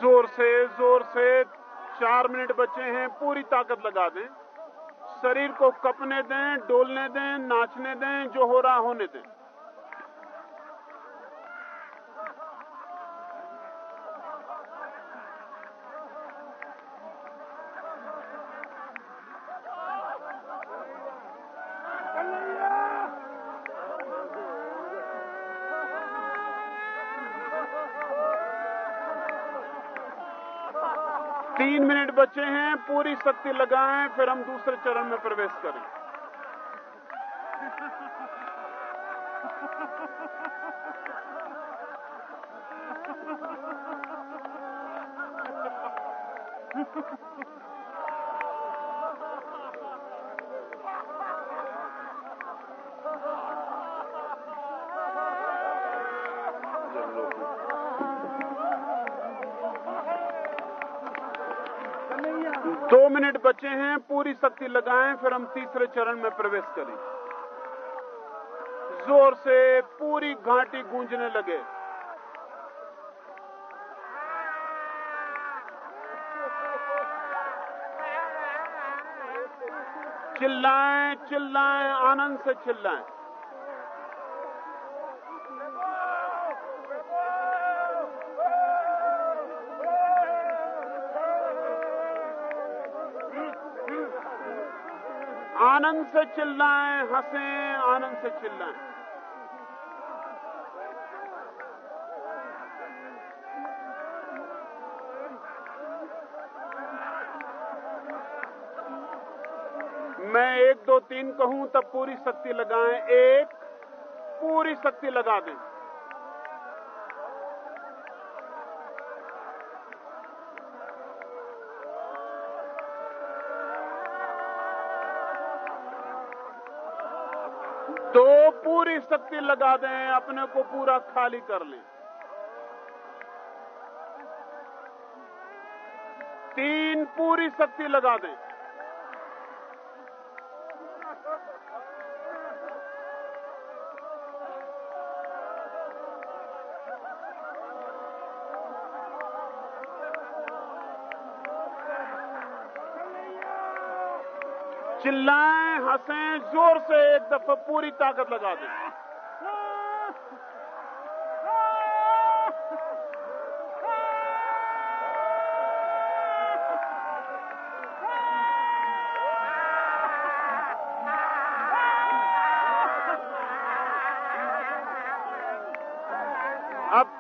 ज़ोर से ज़ोर से चार मिनट बचे हैं, पूरी ताकत लगा दें। शरीर को कपने दें, डोलने दें, नाचने दें, जो हो रहा होने दें। बचे हैं पूरी शक्ति लगाएँ फिर हम दूसरे चरण में प्रवेश करें। दो मिनट बचे हैं, पूरी शक्ति लगाएँ, फिर हम तीसरे चरण में प्रवेश करें। ज़ोर से पूरी घाटी गूंजने लगे। चिल्लाएँ चिल्लाएँ, आनंद से चिल्लाएँ। आनंद से चिल्लाएँ, हंसे, आनंद से चिल्लाएँ। मैं एक दो तीन कहूँ, तब पूरी शक्ति लगाएँ। एक, पूरी शक्ति लगा दें। पूरी शक्ति लगा दें, अपने को पूरा खाली कर लें। तीन पूरी शक्ति लगा दें। चिल्लाएँ, हंसें, ज़ोर से एक दफ़ा पूरी ताकत लगा दें।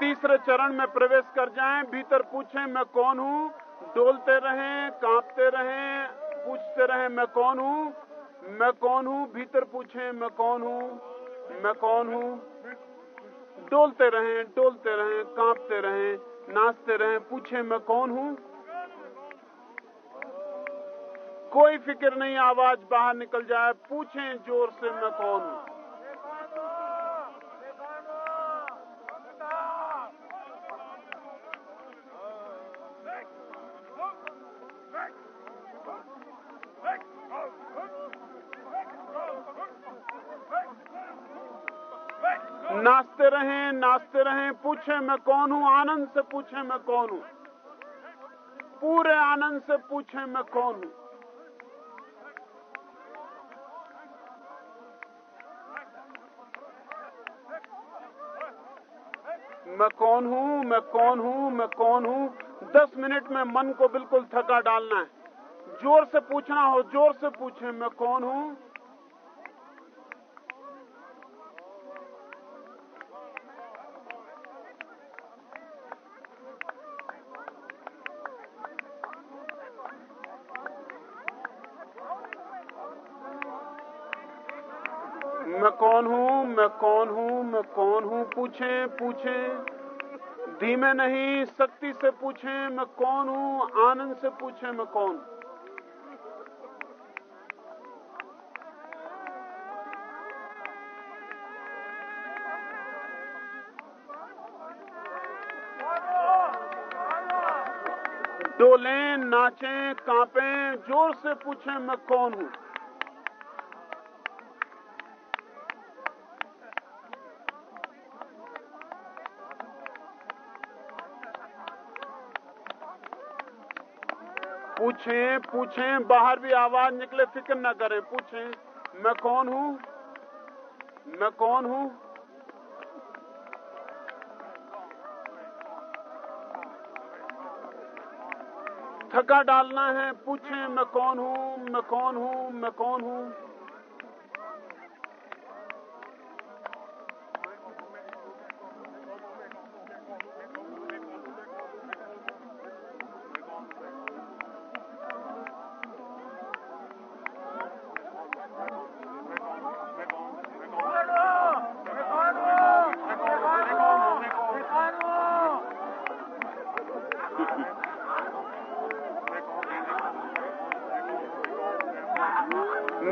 तीसरे चरण में प्रवेश कर जाएँ, भीतर पूछें, मैं कौन हूँ? डोलते रहें, कांपते रहें, पूछते रहें, मैं कौन हूँ? मैं कौन हूँ? भीतर पूछें, मैं कौन हूँ? मैं कौन हूँ? डोलते रहें डोलते रहें, कांपते रहें, नाचते रहें, पूछें, मैं कौन हूँ? कोई फ़िक्र नहीं, आवाज़ बाहर निकल जाए, पूछें ज़ोर से, मैं कौन हूँ? नाचते रहें, पूछे मैं कौन हूँ, आनंद से पूछे मैं कौन हूँ। पूरे आनंद से पूछे मैं कौन हूँ। मैं कौन हूँ, मैं कौन हूँ, मैं कौन हूँ। दस मिनट में मन को बिल्कुल थका डालना है। ज़ोर से पूछना हो, ज़ोर से पूछे मैं कौन हूँ मैं कौन हूँ मैं कौन हूँ मैं कौन हूँ पूछें। धीमे नहीं शक्ति से पूछें, मैं कौन हूँ? आनंद से पूछें, मैं कौन? डोलें, नाचें, कांपें, ज़ोर से पूछें, मैं कौन हूँ? पूछें पूछें, बाहर भी आवाज़ निकले, फ़िक्र ना करें। पूछें, मैं कौन हूँ? मैं कौन हूँ? थका डालना है, पूछें, मैं कौन हूँ? मैं कौन हूँ? मैं कौन हूँ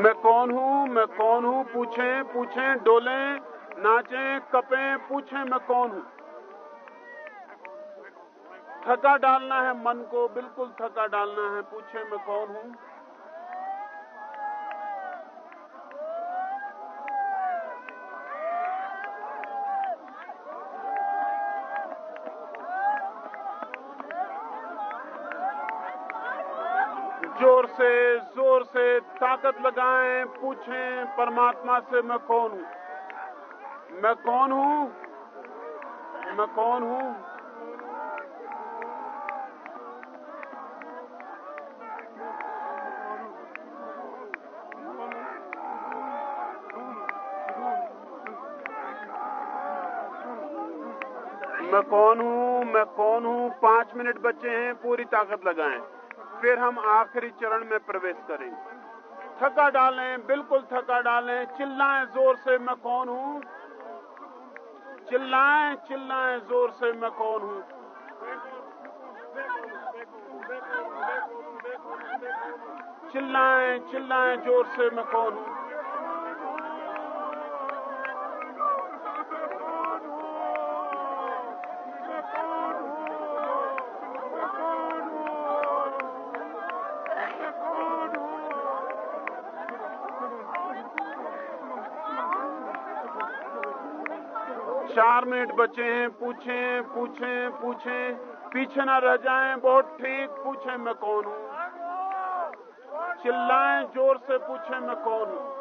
मैं कौन हूँ मैं कौन हूँ पूछें, डोले, नाचे, कपें, पूछें मैं कौन हूँ। थका डालना है मन को, बिल्कुल थका डालना है, पूछे मैं कौन हूँ ज़ोर से ज़ोर से ताकत लगाएँ, पूछें, परमात्मा से मैं कौन हूँ? मैं कौन हूँ? मैं कौन हूँ? मैं कौन हूँ? मैं कौन हूँ? पाँच मिनट बचे हैं, पूरी ताकत लगाएँ। फिर हम आखिरी चरण में प्रवेश करेंगे। थका डालें, बिल्कुल थका डालें। चिल्लाएँ ज़ोर से, मैं कौन हूँ? चिल्लाएँ चिल्लाएँ ज़ोर से, मैं कौन हूँ? चिल्लाएँ चिल्लाएँ ज़ोर से, मैं कौन हूँ? चार मिनट बचे हैं, पूछें पूछें पूछें। पीछे ना रह जाएँ, बहुत ठीक, पूछें मैं कौन हूँ? चिल्लाएँ, ज़ोर से पूछें मैं कौन हूँ?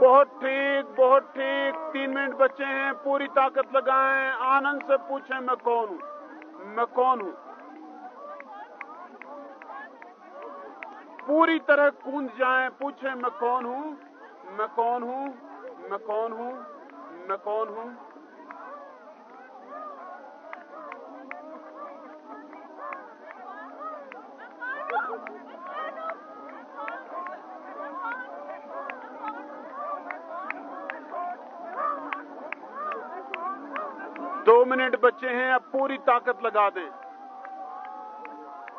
बहुत ठीक। बहुत ठीक। तीन मिनट बचे हैं, पूरी ताकत लगाएँ। आनंद से पूछें, मैं कौन हूँ? मैं कौन हूँ? पूरी तरह कूद जाएँ, पूछें, मैं कौन हूँ? मैं कौन हूँ? मैं कौन हूँ? मैं कौन हूँ दो मिनट बचे हैं अब पूरी ताकत लगा दें।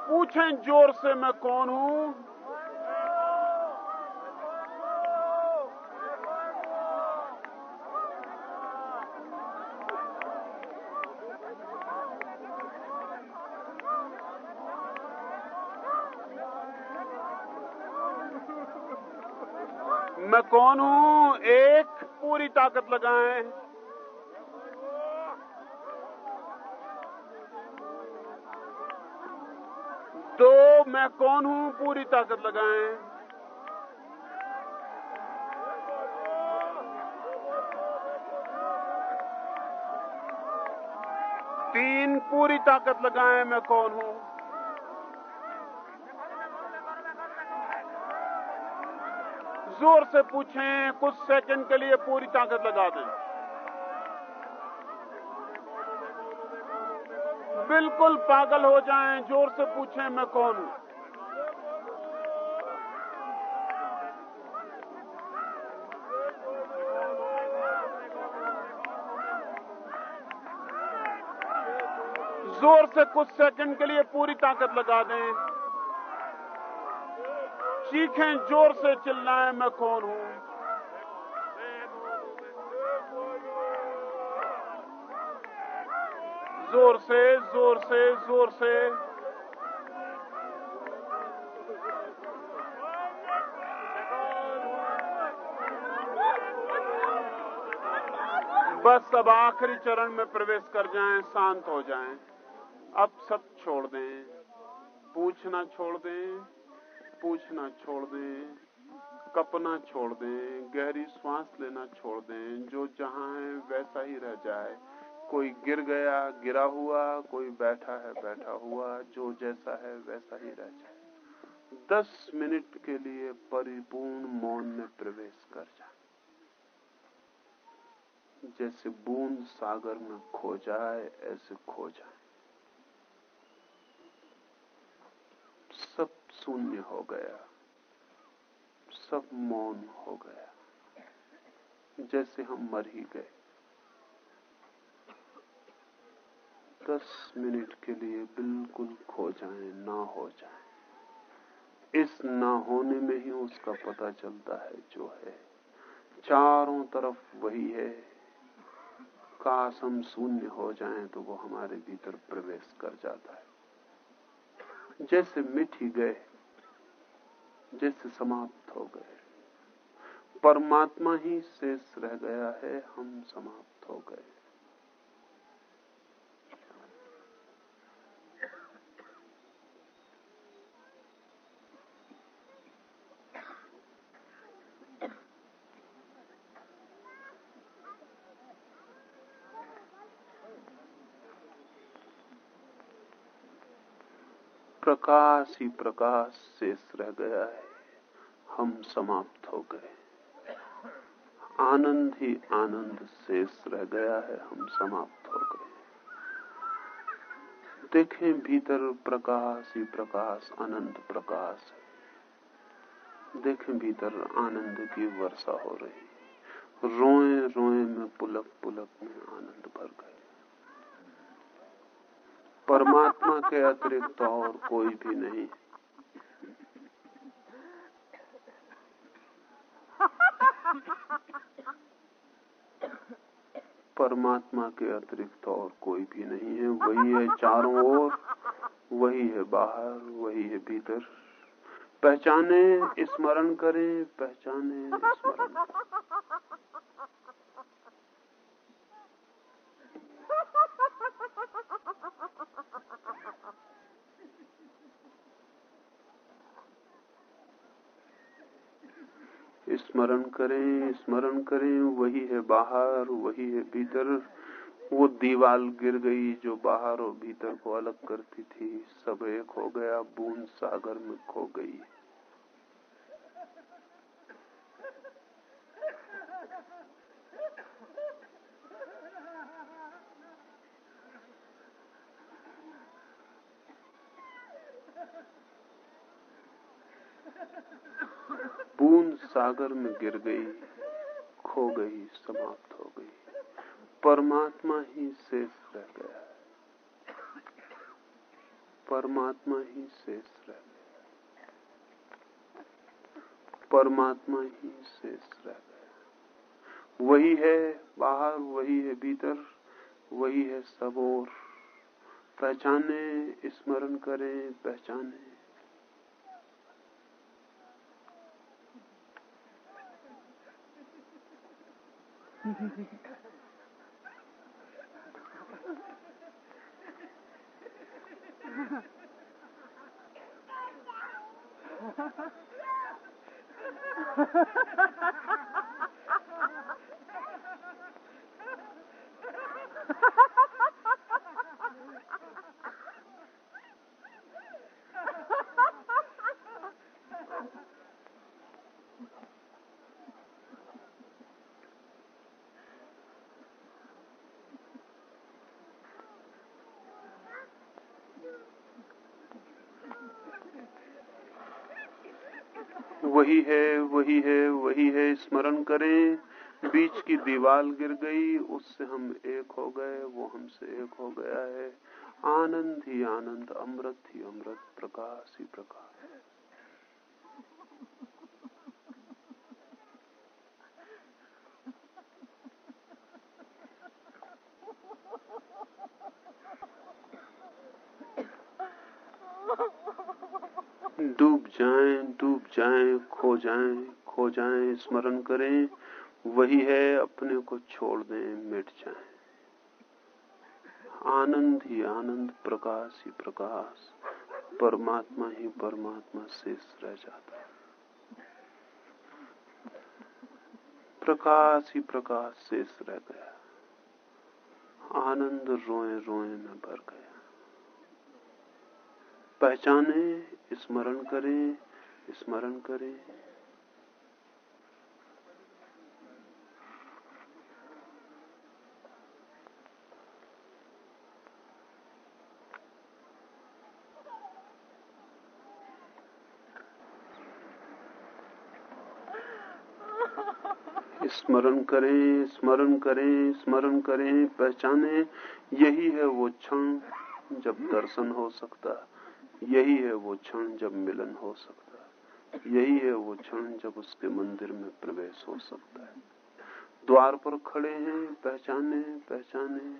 पूछें ज़ोर से, मैं कौन हूँ? मैं कौन हूँ? एक, पूरी ताकत लगाएँ दो मैं कौन हूँ? पूरी ताकत लगाएँ। तीन, पूरी ताकत लगाएँ, मैं कौन हूँ? ज़ोर से पूछें, कुछ सेकंड के लिए पूरी ताकत लगा दें। बिल्कुल पागल हो जाएँ, ज़ोर से पूछें, मैं कौन हूँ? ज़ोर से कुछ सेकंड के लिए पूरी ताकत लगा दें। चीखें ज़ोर से चिल्लाएँ, मैं कौन हूँ? ज़ोर से ज़ोर से ज़ोर से। बस अब आखिरी चरण में प्रवेश कर जाएँ, शांत हो जाएँ। अब सब छोड़ दें। पूछना छोड़ दें, पूछना छोड़ दें, कपना छोड़ दें, गहरी श्वास लेना छोड़ दें। जो जहाँ है वैसा ही रह जाए। कोई गिर गया, गिरा हुआ, कोई बैठा है, बैठा हुआ। जो जैसा है वैसा ही रह जाए। दस मिनट के लिए परिपूर्ण मौन में प्रवेश कर जाए जैसे बूंद सागर में खो जाए, ऐसे खो जाए सब शून्य हो गया। सब मौन हो गया। जैसे हम मर ही गए। दस मिनट के लिए बिल्कुल खो जाए, ना हो जाए। इस ना होने में ही उसका पता चलता है जो है। चारों तरफ़ वही है। काश हम शून्य हो जाएँ तो वो हमारे भीतर प्रवेश कर जाता है। जैसे मिट ही गए। जैसे समाप्त हो गए। परमात्मा ही शेष रह गया है, हम समाप्त हो गए। प्रकाश ही प्रकाश शेष रह गया है। हम समाप्त हो गए। आनंद ही आनंद शेष रह गया है, हम समाप्त हो गए। देखें भीतर प्रकाश ही प्रकाश अनंत प्रकाश है। देखें भीतर आनंद की वर्षा हो रही रोए रोए में पुलक पुलक में आनंद भर गए। परमात्मा के अतिरिक्त और कोई भी नहीं परमात्मा के अतिरिक्त और कोई भी नहीं है। वही है चारों ओर, वही है बाहर, वही है भीतर। पहचाने, स्मरण करें, पहचाने, स्मरण स्मरण करें स्मरण करें, वही है बाहर, वही है भीतर। वो दीवाल गिर गई जो बाहर और भीतर को अलग करती थी। सब एक हो गया, बूंद सागर में खो गई बूंद सागर में गिर गई, खो गई, समाप्त हो गई। परमात्मा ही शेष रह गया। परमात्मा ही शेष रह गया। परमात्मा ही शेष रह गया। वही है बाहर, वही है भीतर, वही है सबोर पहचाने, स्मरण करें, पहचाने। Ha ha ha ha ha! वही है वही है वही है, स्मरण करें। बीच की दीवार गिर गई, उससे हम एक हो गए, वो हमसे एक हो गया है। आनंद ही आनंद, अमृत ही अमृत, प्रकाश ही प्रकाश डूब जाएँ डूब जाएँ, खो जाएँ, स्मरण करें, वही है अपने को छोड़ दें, मिट जाएँ। आनंद ही आनंद, प्रकाश ही प्रकाश, परमात्मा ही परमात्मा शेष रह जाता है। प्रकाश ही प्रकाश शेष रह गया। आनंद रोए रोए में भर गया। पहचाने, स्मरण करें स्मरण करें स्मरण करें स्मरण करें स्मरण करें, पहचाने। यही है वो क्षण जब दर्शन हो सकता यही है वो क्षण जब मिलन हो सकता यही है वो क्षण जब उसके मंदिर में प्रवेश हो सकता है। द्वार पर खड़े हैं, पहचाने पहचाने।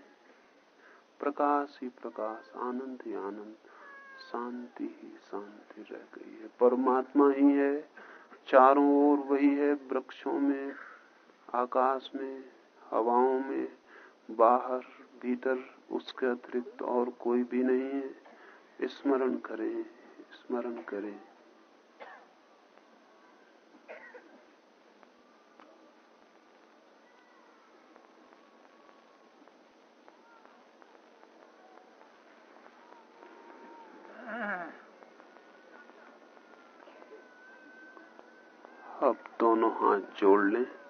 प्रकाश ही प्रकाश, आनंद ही आनंद, शांति ही शांति रह गई है। परमात्मा ही है, चारों ओर वही है, वृक्षों में आकाश में, हवाओं में, बाहर, भीतर, उसके अतिरिक्त और कोई भी नहीं है। स्मरण करें स्मरण करें। अब दोनों हाथ जोड़ लें।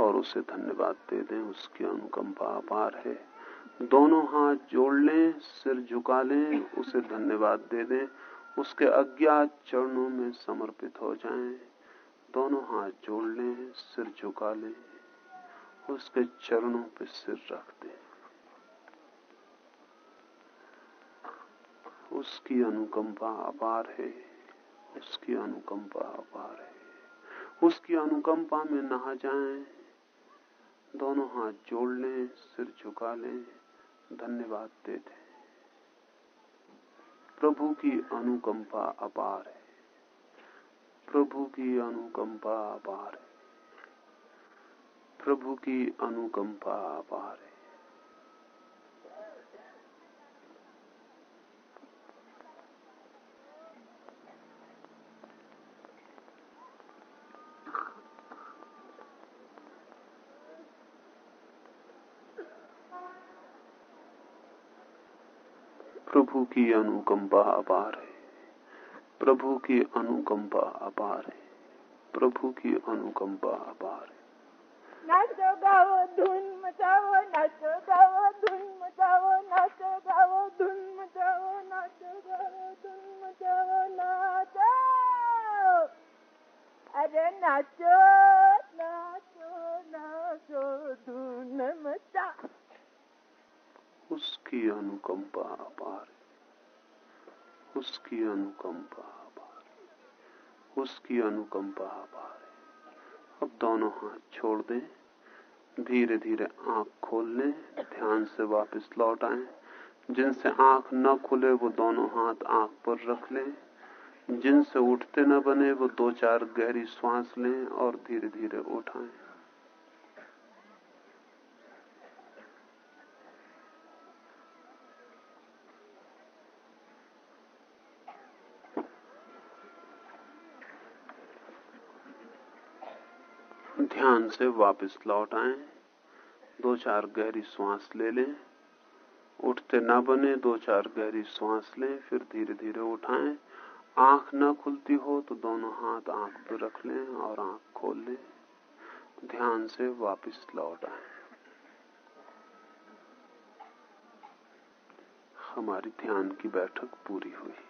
और उसे धन्यवाद दे दें, उसकी अनुकंपा अपार है। दोनों हाथ जोड़ लें, सिर झुका लें, उसे धन्यवाद दे दें, उसके अज्ञात चरणों में समर्पित हो जाएँ। दोनों हाथ जोड़ लें, सिर झुका लें, उसके चरणों पर सिर रख दें। उसकी अनुकंपा अपार है, उसकी अनुकंपा अपार है। उसकी अनुकंपा में नहा जाएँ दोनों हाथ जोड़ लें, सिर झुका लें, धन्यवाद दे दें प्रभु की अनुकंपा अपार है। प्रभु की अनुकंपा अपार है। प्रभु की अनुकंपा अपार है। प्रभु की अनुकंपा अपार है। प्रभु की अनुकंपा अपार है। प्रभु की अनुकंपा अपार है। नाचो गाओ धुन मचाओ नाचो गाओ धुन मचाओ नाचो गाओ धुन मचाओ नाचो गाओ धुन मचाओ नाचो अरे नाचो नाचो नाचो धुन मचा उसकी अनुकंपा अपार है। उसकी अनुकंपा अपार उसकी अनुकंपा अपार अब दोनों हाथ छोड़ दें। धीरे धीरे आँख खोल लें। ध्यान से वापस लौट आए। जिनसे आँख न खुले, वो दोनों हाथ आँख पर रख लें। जिनसे उठते न बने, वो दो चार गहरी श्वास लें और धीरे धीरे उठाएँ। ध्यान से वापस लौट आए। दो चार गहरी श्वास ले लें। उठते ना बने दो चार गहरी श्वास लें, फिर धीरे धीरे उठाएँ। आँख न खुलती हो तो दोनों हाथ आँख पर रख लें और आँख खोल लें। ध्यान से वापस लौट आए। हमारी ध्यान की बैठक पूरी हुई।